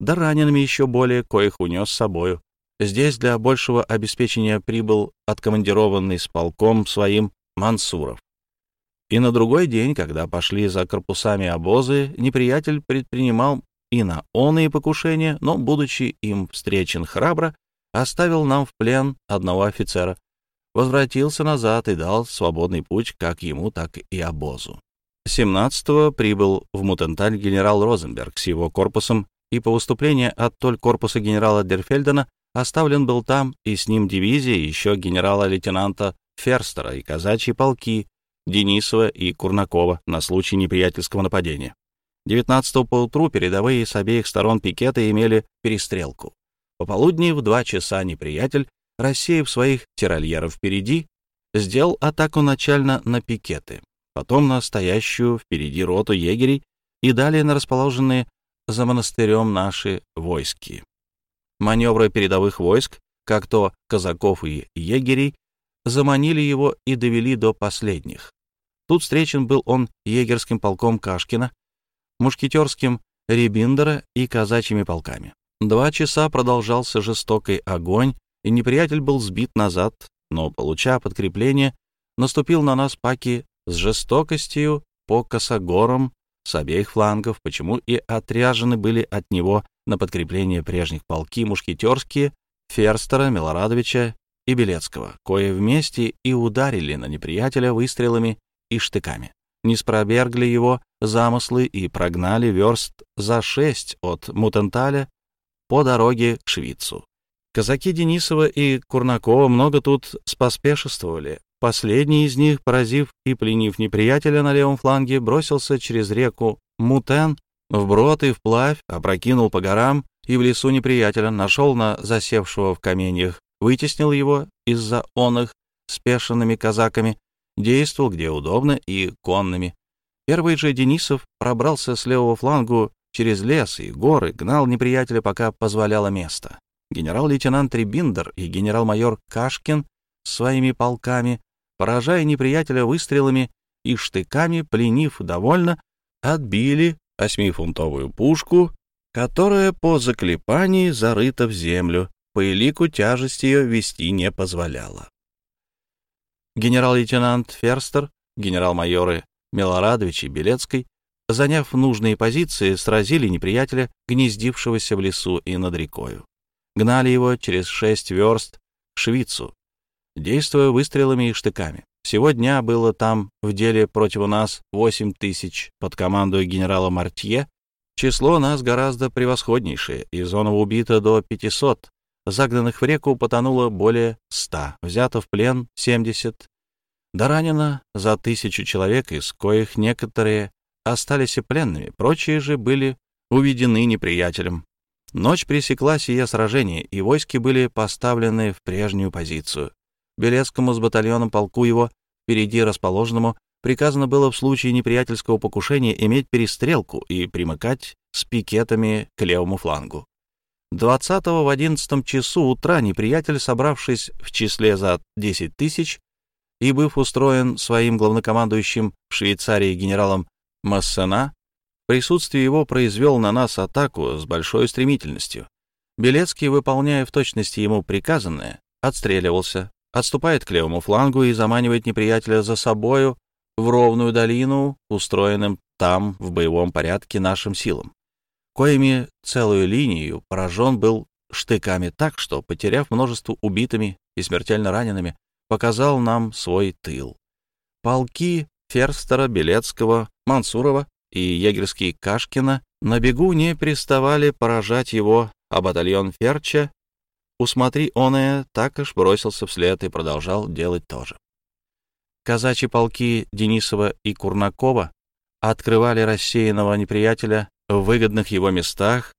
да ранеными еще более, коих унес с собою. Здесь для большего обеспечения прибыл откомандированный с полком своим Мансуров. И на другой день, когда пошли за корпусами обозы, неприятель предпринимал и на оные покушения, но, будучи им встречен храбро, оставил нам в плен одного офицера, возвратился назад и дал свободный путь как ему, так и обозу. 17-го прибыл в Мутенталь генерал Розенберг с его корпусом, и по выступлению от толь корпуса генерала Дерфельдена оставлен был там и с ним дивизия еще генерала-лейтенанта Ферстера и казачьи полки Денисова и Курнакова на случай неприятельского нападения. 19-го поутру передовые с обеих сторон пикета имели перестрелку. Пополудни в два часа неприятель рассеяв своих тирольеров впереди, сделал атаку начально на пикеты, потом на стоящую впереди роту егерей и далее на расположенные за монастырем наши войски. Маневры передовых войск, как то казаков и егерей, заманили его и довели до последних. Тут встречен был он егерским полком Кашкина, мушкетерским Рибиндера и казачьими полками. Два часа продолжался жестокий огонь и неприятель был сбит назад, но, получа подкрепление, наступил на нас паки с жестокостью по косогорам с обеих флангов, почему и отряжены были от него на подкрепление прежних полки мушкетерские Ферстера, Милорадовича и Белецкого, кое вместе и ударили на неприятеля выстрелами и штыками. Не спробергли его замыслы и прогнали верст за шесть от Мутенталя по дороге к Швицу. Казаки Денисова и Курнакова много тут споспешествовали. Последний из них, поразив и пленив неприятеля на левом фланге, бросился через реку Мутен вброд и вплавь, опрокинул по горам и в лесу неприятеля, нашел на засевшего в каменьях, вытеснил его из-за он их спешенными казаками, действовал где удобно и конными. Первый же Денисов пробрался с левого флангу через лес и горы, гнал неприятеля, пока позволяло место генерал-лейтенант Рибиндер и генерал-майор Кашкин своими полками, поражая неприятеля выстрелами и штыками, пленив довольно, отбили восьмифунтовую пушку, которая по заклепании зарыта в землю, по элику тяжесть ее вести не позволяла. Генерал-лейтенант Ферстер, генерал-майоры Милорадович и Белецкий, заняв нужные позиции, сразили неприятеля, гнездившегося в лесу и над рекою гнали его через шесть верст к Швицу, действуя выстрелами и штыками. Всего дня было там в деле против нас восемь тысяч под командой генерала Мартье. Число нас гораздо превосходнейшее, и зона убито до 500, загнанных в реку потонуло более 100, взято в плен 70, да ранено за тысячу человек, из коих некоторые остались и пленными, прочие же были уведены неприятелем. Ночь пресекла сие сражение, и войски были поставлены в прежнюю позицию. Белецкому с батальоном полку его, впереди расположенному, приказано было в случае неприятельского покушения иметь перестрелку и примыкать с пикетами к левому флангу. 20-го в 11 часу утра неприятель, собравшись в числе за 10 тысяч и быв устроен своим главнокомандующим в Швейцарии генералом Массена, Присутствие его произвел на нас атаку с большой стремительностью. Белецкий, выполняя в точности ему приказанное, отстреливался, отступает к левому флангу и заманивает неприятеля за собою в ровную долину, устроенным там в боевом порядке нашим силам, коими целую линию поражен был штыками так, что, потеряв множество убитыми и смертельно ранеными, показал нам свой тыл. Полки Ферстера, Белецкого, Мансурова и егерские Кашкина на бегу не приставали поражать его, а батальон Ферча, усмотри оное, так аж бросился вслед и продолжал делать то же. Казачьи полки Денисова и Курнакова открывали рассеянного неприятеля в выгодных его местах,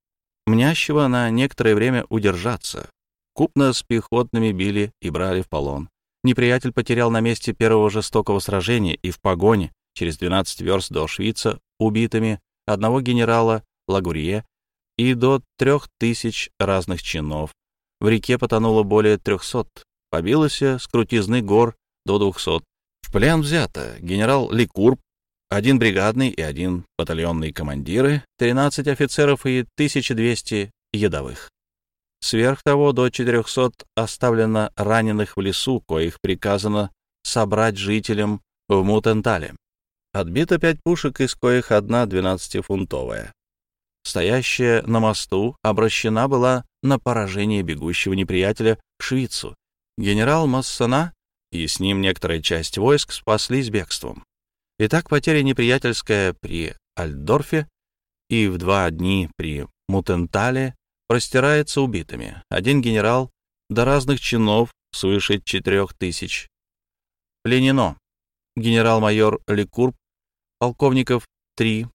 мнящего на некоторое время удержаться. Купно с пехотными били и брали в полон. Неприятель потерял на месте первого жестокого сражения и в погоне через 12 верст до Швейца убитыми одного генерала Лагурье и до трех тысяч разных чинов. В реке потонуло более трехсот, побилось с крутизны гор до двухсот. В плен взято генерал Ликурб, один бригадный и один батальонный командиры, 13 офицеров и 1200 едовых. Сверх того, до 400 оставлено раненых в лесу, коих приказано собрать жителям в Мутентале. Отбито пять пушек, из коих одна 12-фунтовая. Стоящая на мосту обращена была на поражение бегущего неприятеля к Швицу. Генерал Массона и с ним некоторая часть войск спаслись бегством. Итак, потеря неприятельская при Альдорфе и в два дни при Мутентале простирается убитыми. Один генерал до разных чинов свыше четырех тысяч. Пленено. Генерал-майор Ликурб, полковников 3,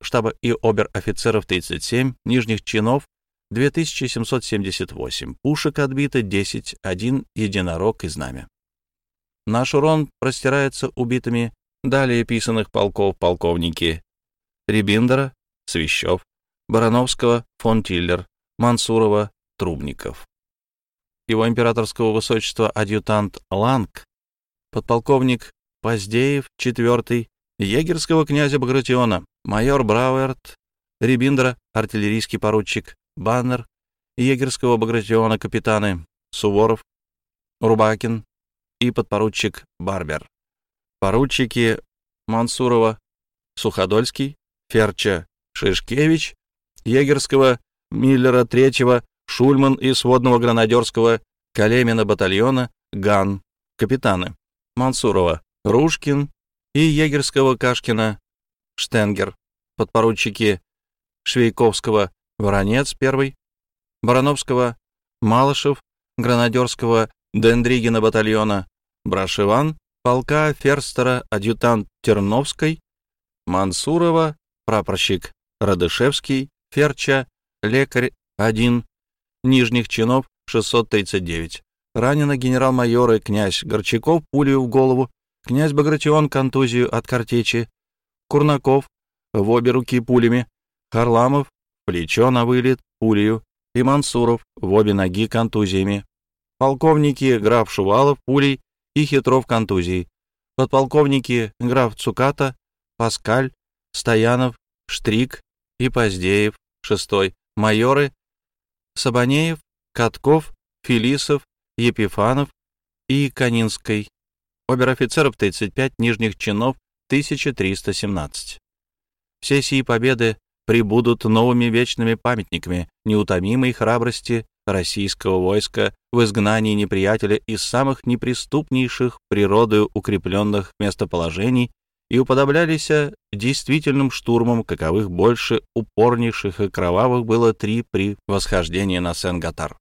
штаба и обер-офицеров 37, нижних чинов 2778, пушек отбито 10, один единорог и знамя. Наш урон простирается убитыми далее писанных полков полковники Рибиндера, Свищев, Барановского, фон Тиллер, Мансурова, Трубников. Его императорского высочества адъютант Ланг, подполковник Поздеев, четвертый, егерского князя Багратиона, майор Брауэрт, Рибиндера, артиллерийский поручик, Баннер, егерского Багратиона капитаны Суворов, Рубакин, и подпоручик Барбер. Поручики Мансурова, Суходольский, Ферча, Шишкевич, Егерского, Миллера Третьего, Шульман и сводного гранадерского Калемина батальона Ган, капитаны Мансурова, Рушкин и егерского Кашкина Штенгер, подпоручики Швейковского Воронец первый, Барановского Малышев, гранадерского Дендригина батальона, Брашиван, полка Ферстера, адъютант Терновской, Мансурова, прапорщик Радышевский, Ферча, лекарь 1, нижних чинов 639. Ранено генерал-майор и князь Горчаков пулю в голову, князь Багратион контузию от картечи, Курнаков в обе руки пулями, Харламов плечо на вылет пулею и Мансуров в обе ноги контузиями. Полковники граф Шувалов пулей и Хитров контузией, подполковники граф Цуката, Паскаль, Стоянов, Штрик и Поздеев, шестой, майоры Сабанеев, Катков, Филисов, Епифанов и Канинской, обер-офицеров 35, нижних чинов 1317. Все сии победы прибудут новыми вечными памятниками неутомимой храбрости российского войска в изгнании неприятеля из самых неприступнейших природою укрепленных местоположений и уподоблялись действительным штурмам, каковых больше упорнейших и кровавых было три при восхождении на Сен-Гатар.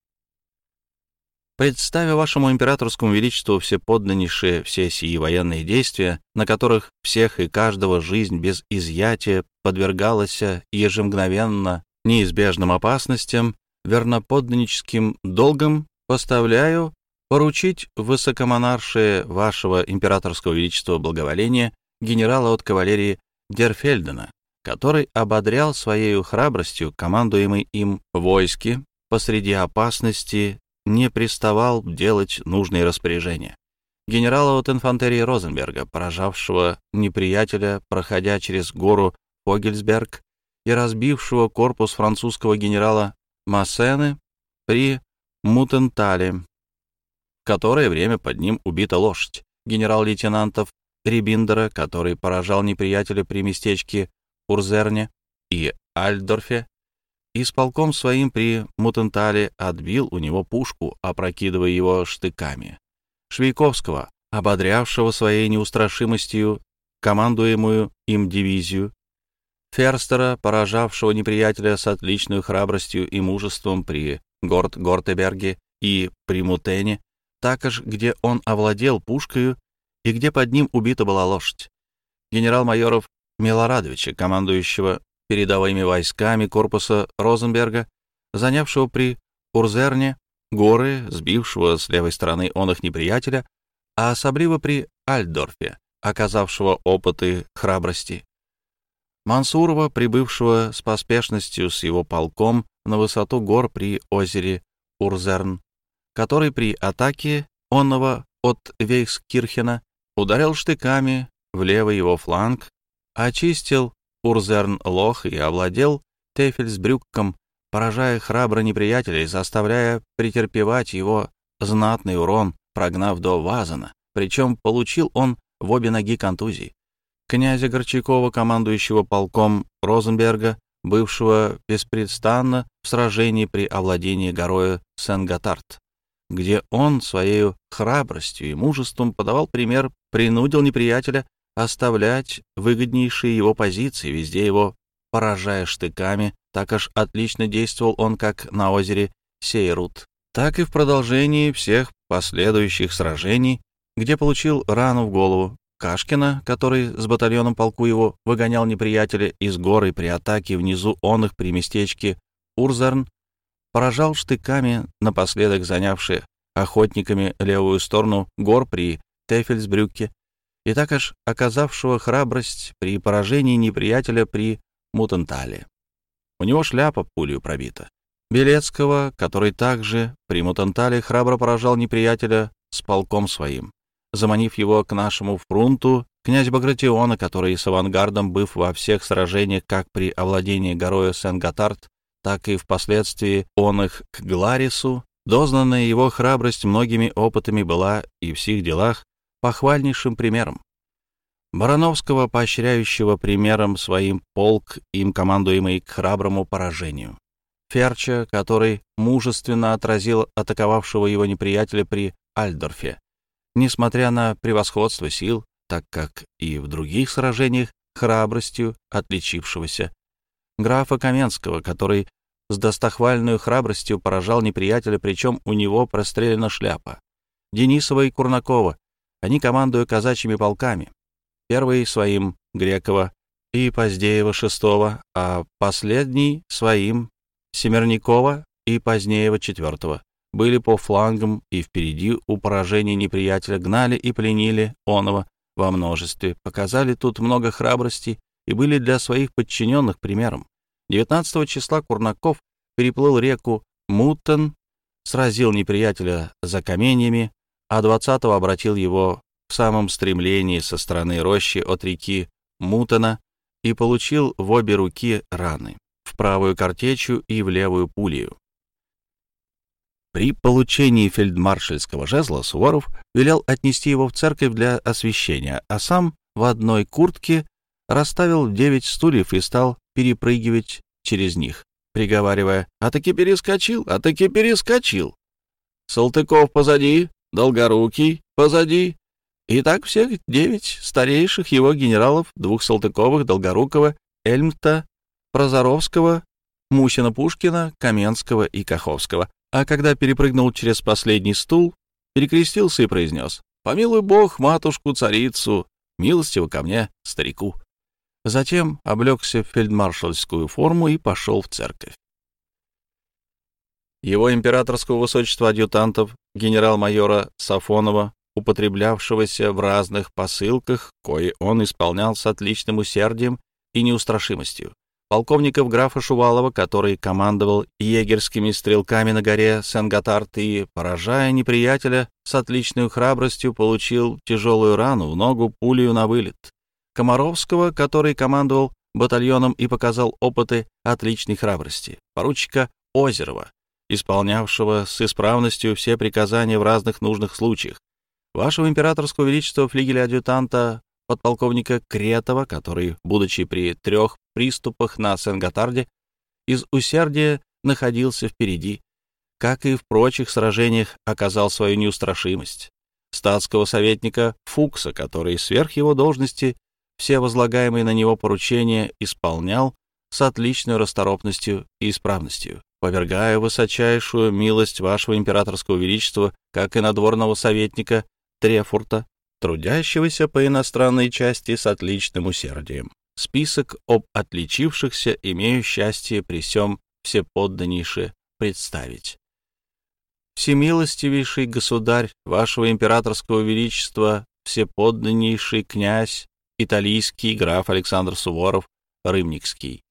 Представя вашему императорскому величеству все подданнейшие все сии военные действия, на которых всех и каждого жизнь без изъятия подвергалась ежемгновенно неизбежным опасностям, верноподданническим долгом поставляю поручить высокомонаршее вашего императорского величества благоволения генерала от кавалерии Дерфельдена, который ободрял своей храбростью командуемый им войски посреди опасности не приставал делать нужные распоряжения. Генерала от инфантерии Розенберга, поражавшего неприятеля, проходя через гору Фогельсберг, и разбившего корпус французского генерала Массены при Мутентале, в которое время под ним убита лошадь генерал-лейтенантов Рибиндера, который поражал неприятеля при местечке Урзерне и Альдорфе, и с полком своим при Мутентале отбил у него пушку, опрокидывая его штыками. Швейковского, ободрявшего своей неустрашимостью командуемую им дивизию, Ферстера, поражавшего неприятеля с отличной храбростью и мужеством при Горт-Гортеберге и при Мутене, також, где он овладел пушкою и где под ним убита была лошадь. Генерал-майоров Милорадовича, командующего передовыми войсками корпуса Розенберга, занявшего при Урзерне горы, сбившего с левой стороны он их неприятеля, а особливо при Альдорфе, оказавшего опыты храбрости. Мансурова, прибывшего с поспешностью с его полком на высоту гор при озере Урзерн, который при атаке онного от Вейхскирхена ударил штыками в левый его фланг, очистил Урзерн-Лох и овладел Тефельсбрюкком, поражая храбро неприятелей, заставляя претерпевать его знатный урон, прогнав до Вазана, причем получил он в обе ноги контузии. Князя Горчакова, командующего полком Розенберга, бывшего беспрестанно в сражении при овладении горою Сен-Готард, где он своей храбростью и мужеством подавал пример, принудил неприятеля оставлять выгоднейшие его позиции, везде его поражая штыками, так аж отлично действовал он как на озере Сейрут, так и в продолжении всех последующих сражений, где получил рану в голову. Кашкина, который с батальоном полку его выгонял неприятеля из горы при атаке внизу он их при местечке Урзерн, поражал штыками, напоследок занявший охотниками левую сторону гор при Тефельсбрюке, и так аж оказавшего храбрость при поражении неприятеля при Мутантале. У него шляпа пулю пробита. Белецкого, который также при Мутантале храбро поражал неприятеля с полком своим, заманив его к нашему фрунту, князь Багратиона, который с авангардом, быв во всех сражениях как при овладении горою Сен-Готард, так и впоследствии он их к Гларису, дознанная его храбрость многими опытами была и в сих делах похвальнейшим примером. Барановского, поощряющего примером своим полк, им командуемый к храброму поражению. Ферча, который мужественно отразил атаковавшего его неприятеля при Альдорфе, несмотря на превосходство сил, так как и в других сражениях храбростью отличившегося. Графа Каменского, который с достохвальной храбростью поражал неприятеля, причем у него прострелена шляпа. Денисова и Курнакова, они командуют казачьими полками. Первый своим Грекова и Поздеева шестого, а последний своим Семерникова и Позднеева четвертого. Были по флангам и впереди у поражения неприятеля гнали и пленили Онова во множестве, показали тут много храбрости и были для своих подчиненных примером. 19 числа Курнаков переплыл реку Мутен, сразил неприятеля за каменьями, а 20-го обратил его в самом стремлении со стороны рощи от реки Мутана и получил в обе руки раны, в правую картечью и в левую пулю. При получении фельдмаршальского жезла Суворов велел отнести его в церковь для освящения, а сам в одной куртке расставил девять стульев и стал перепрыгивать через них, приговаривая «А таки перескочил, а таки перескочил!» Салтыков позади, Долгорукий позади. И так всех девять старейших его генералов, двух Салтыковых, Долгорукова, Эльмта, Прозоровского, Мусина-Пушкина, Каменского и Каховского. А когда перепрыгнул через последний стул, перекрестился и произнес «Помилуй Бог, матушку-царицу, милостиво ко мне, старику». Затем облегся в фельдмаршальскую форму и пошел в церковь. Его императорского высочества адъютантов генерал-майора Сафонова, употреблявшегося в разных посылках, кои он исполнял с отличным усердием и неустрашимостью. Полковников графа Шувалова, который командовал егерскими стрелками на горе Сен-Готард и, поражая неприятеля, с отличной храбростью получил тяжелую рану в ногу пулею на вылет. Комаровского, который командовал батальоном и показал опыты отличной храбрости. Поручика Озерова, исполнявшего с исправностью все приказания в разных нужных случаях, вашего императорского величества флигеля-адъютанта подполковника Кретова, который, будучи при трех приступах на Сен-Готарде, из усердия находился впереди, как и в прочих сражениях оказал свою неустрашимость. Статского советника Фукса, который сверх его должности все возлагаемые на него поручения исполнял с отличной расторопностью и исправностью, повергая высочайшую милость вашего императорского величества, как и надворного советника Трефурта, трудящегося по иностранной части с отличным усердием. Список об отличившихся имею счастье при сём всеподданнейше представить. Всемилостивейший государь, вашего императорского величества, всеподданнейший князь, италийский граф Александр Суворов, Рымникский.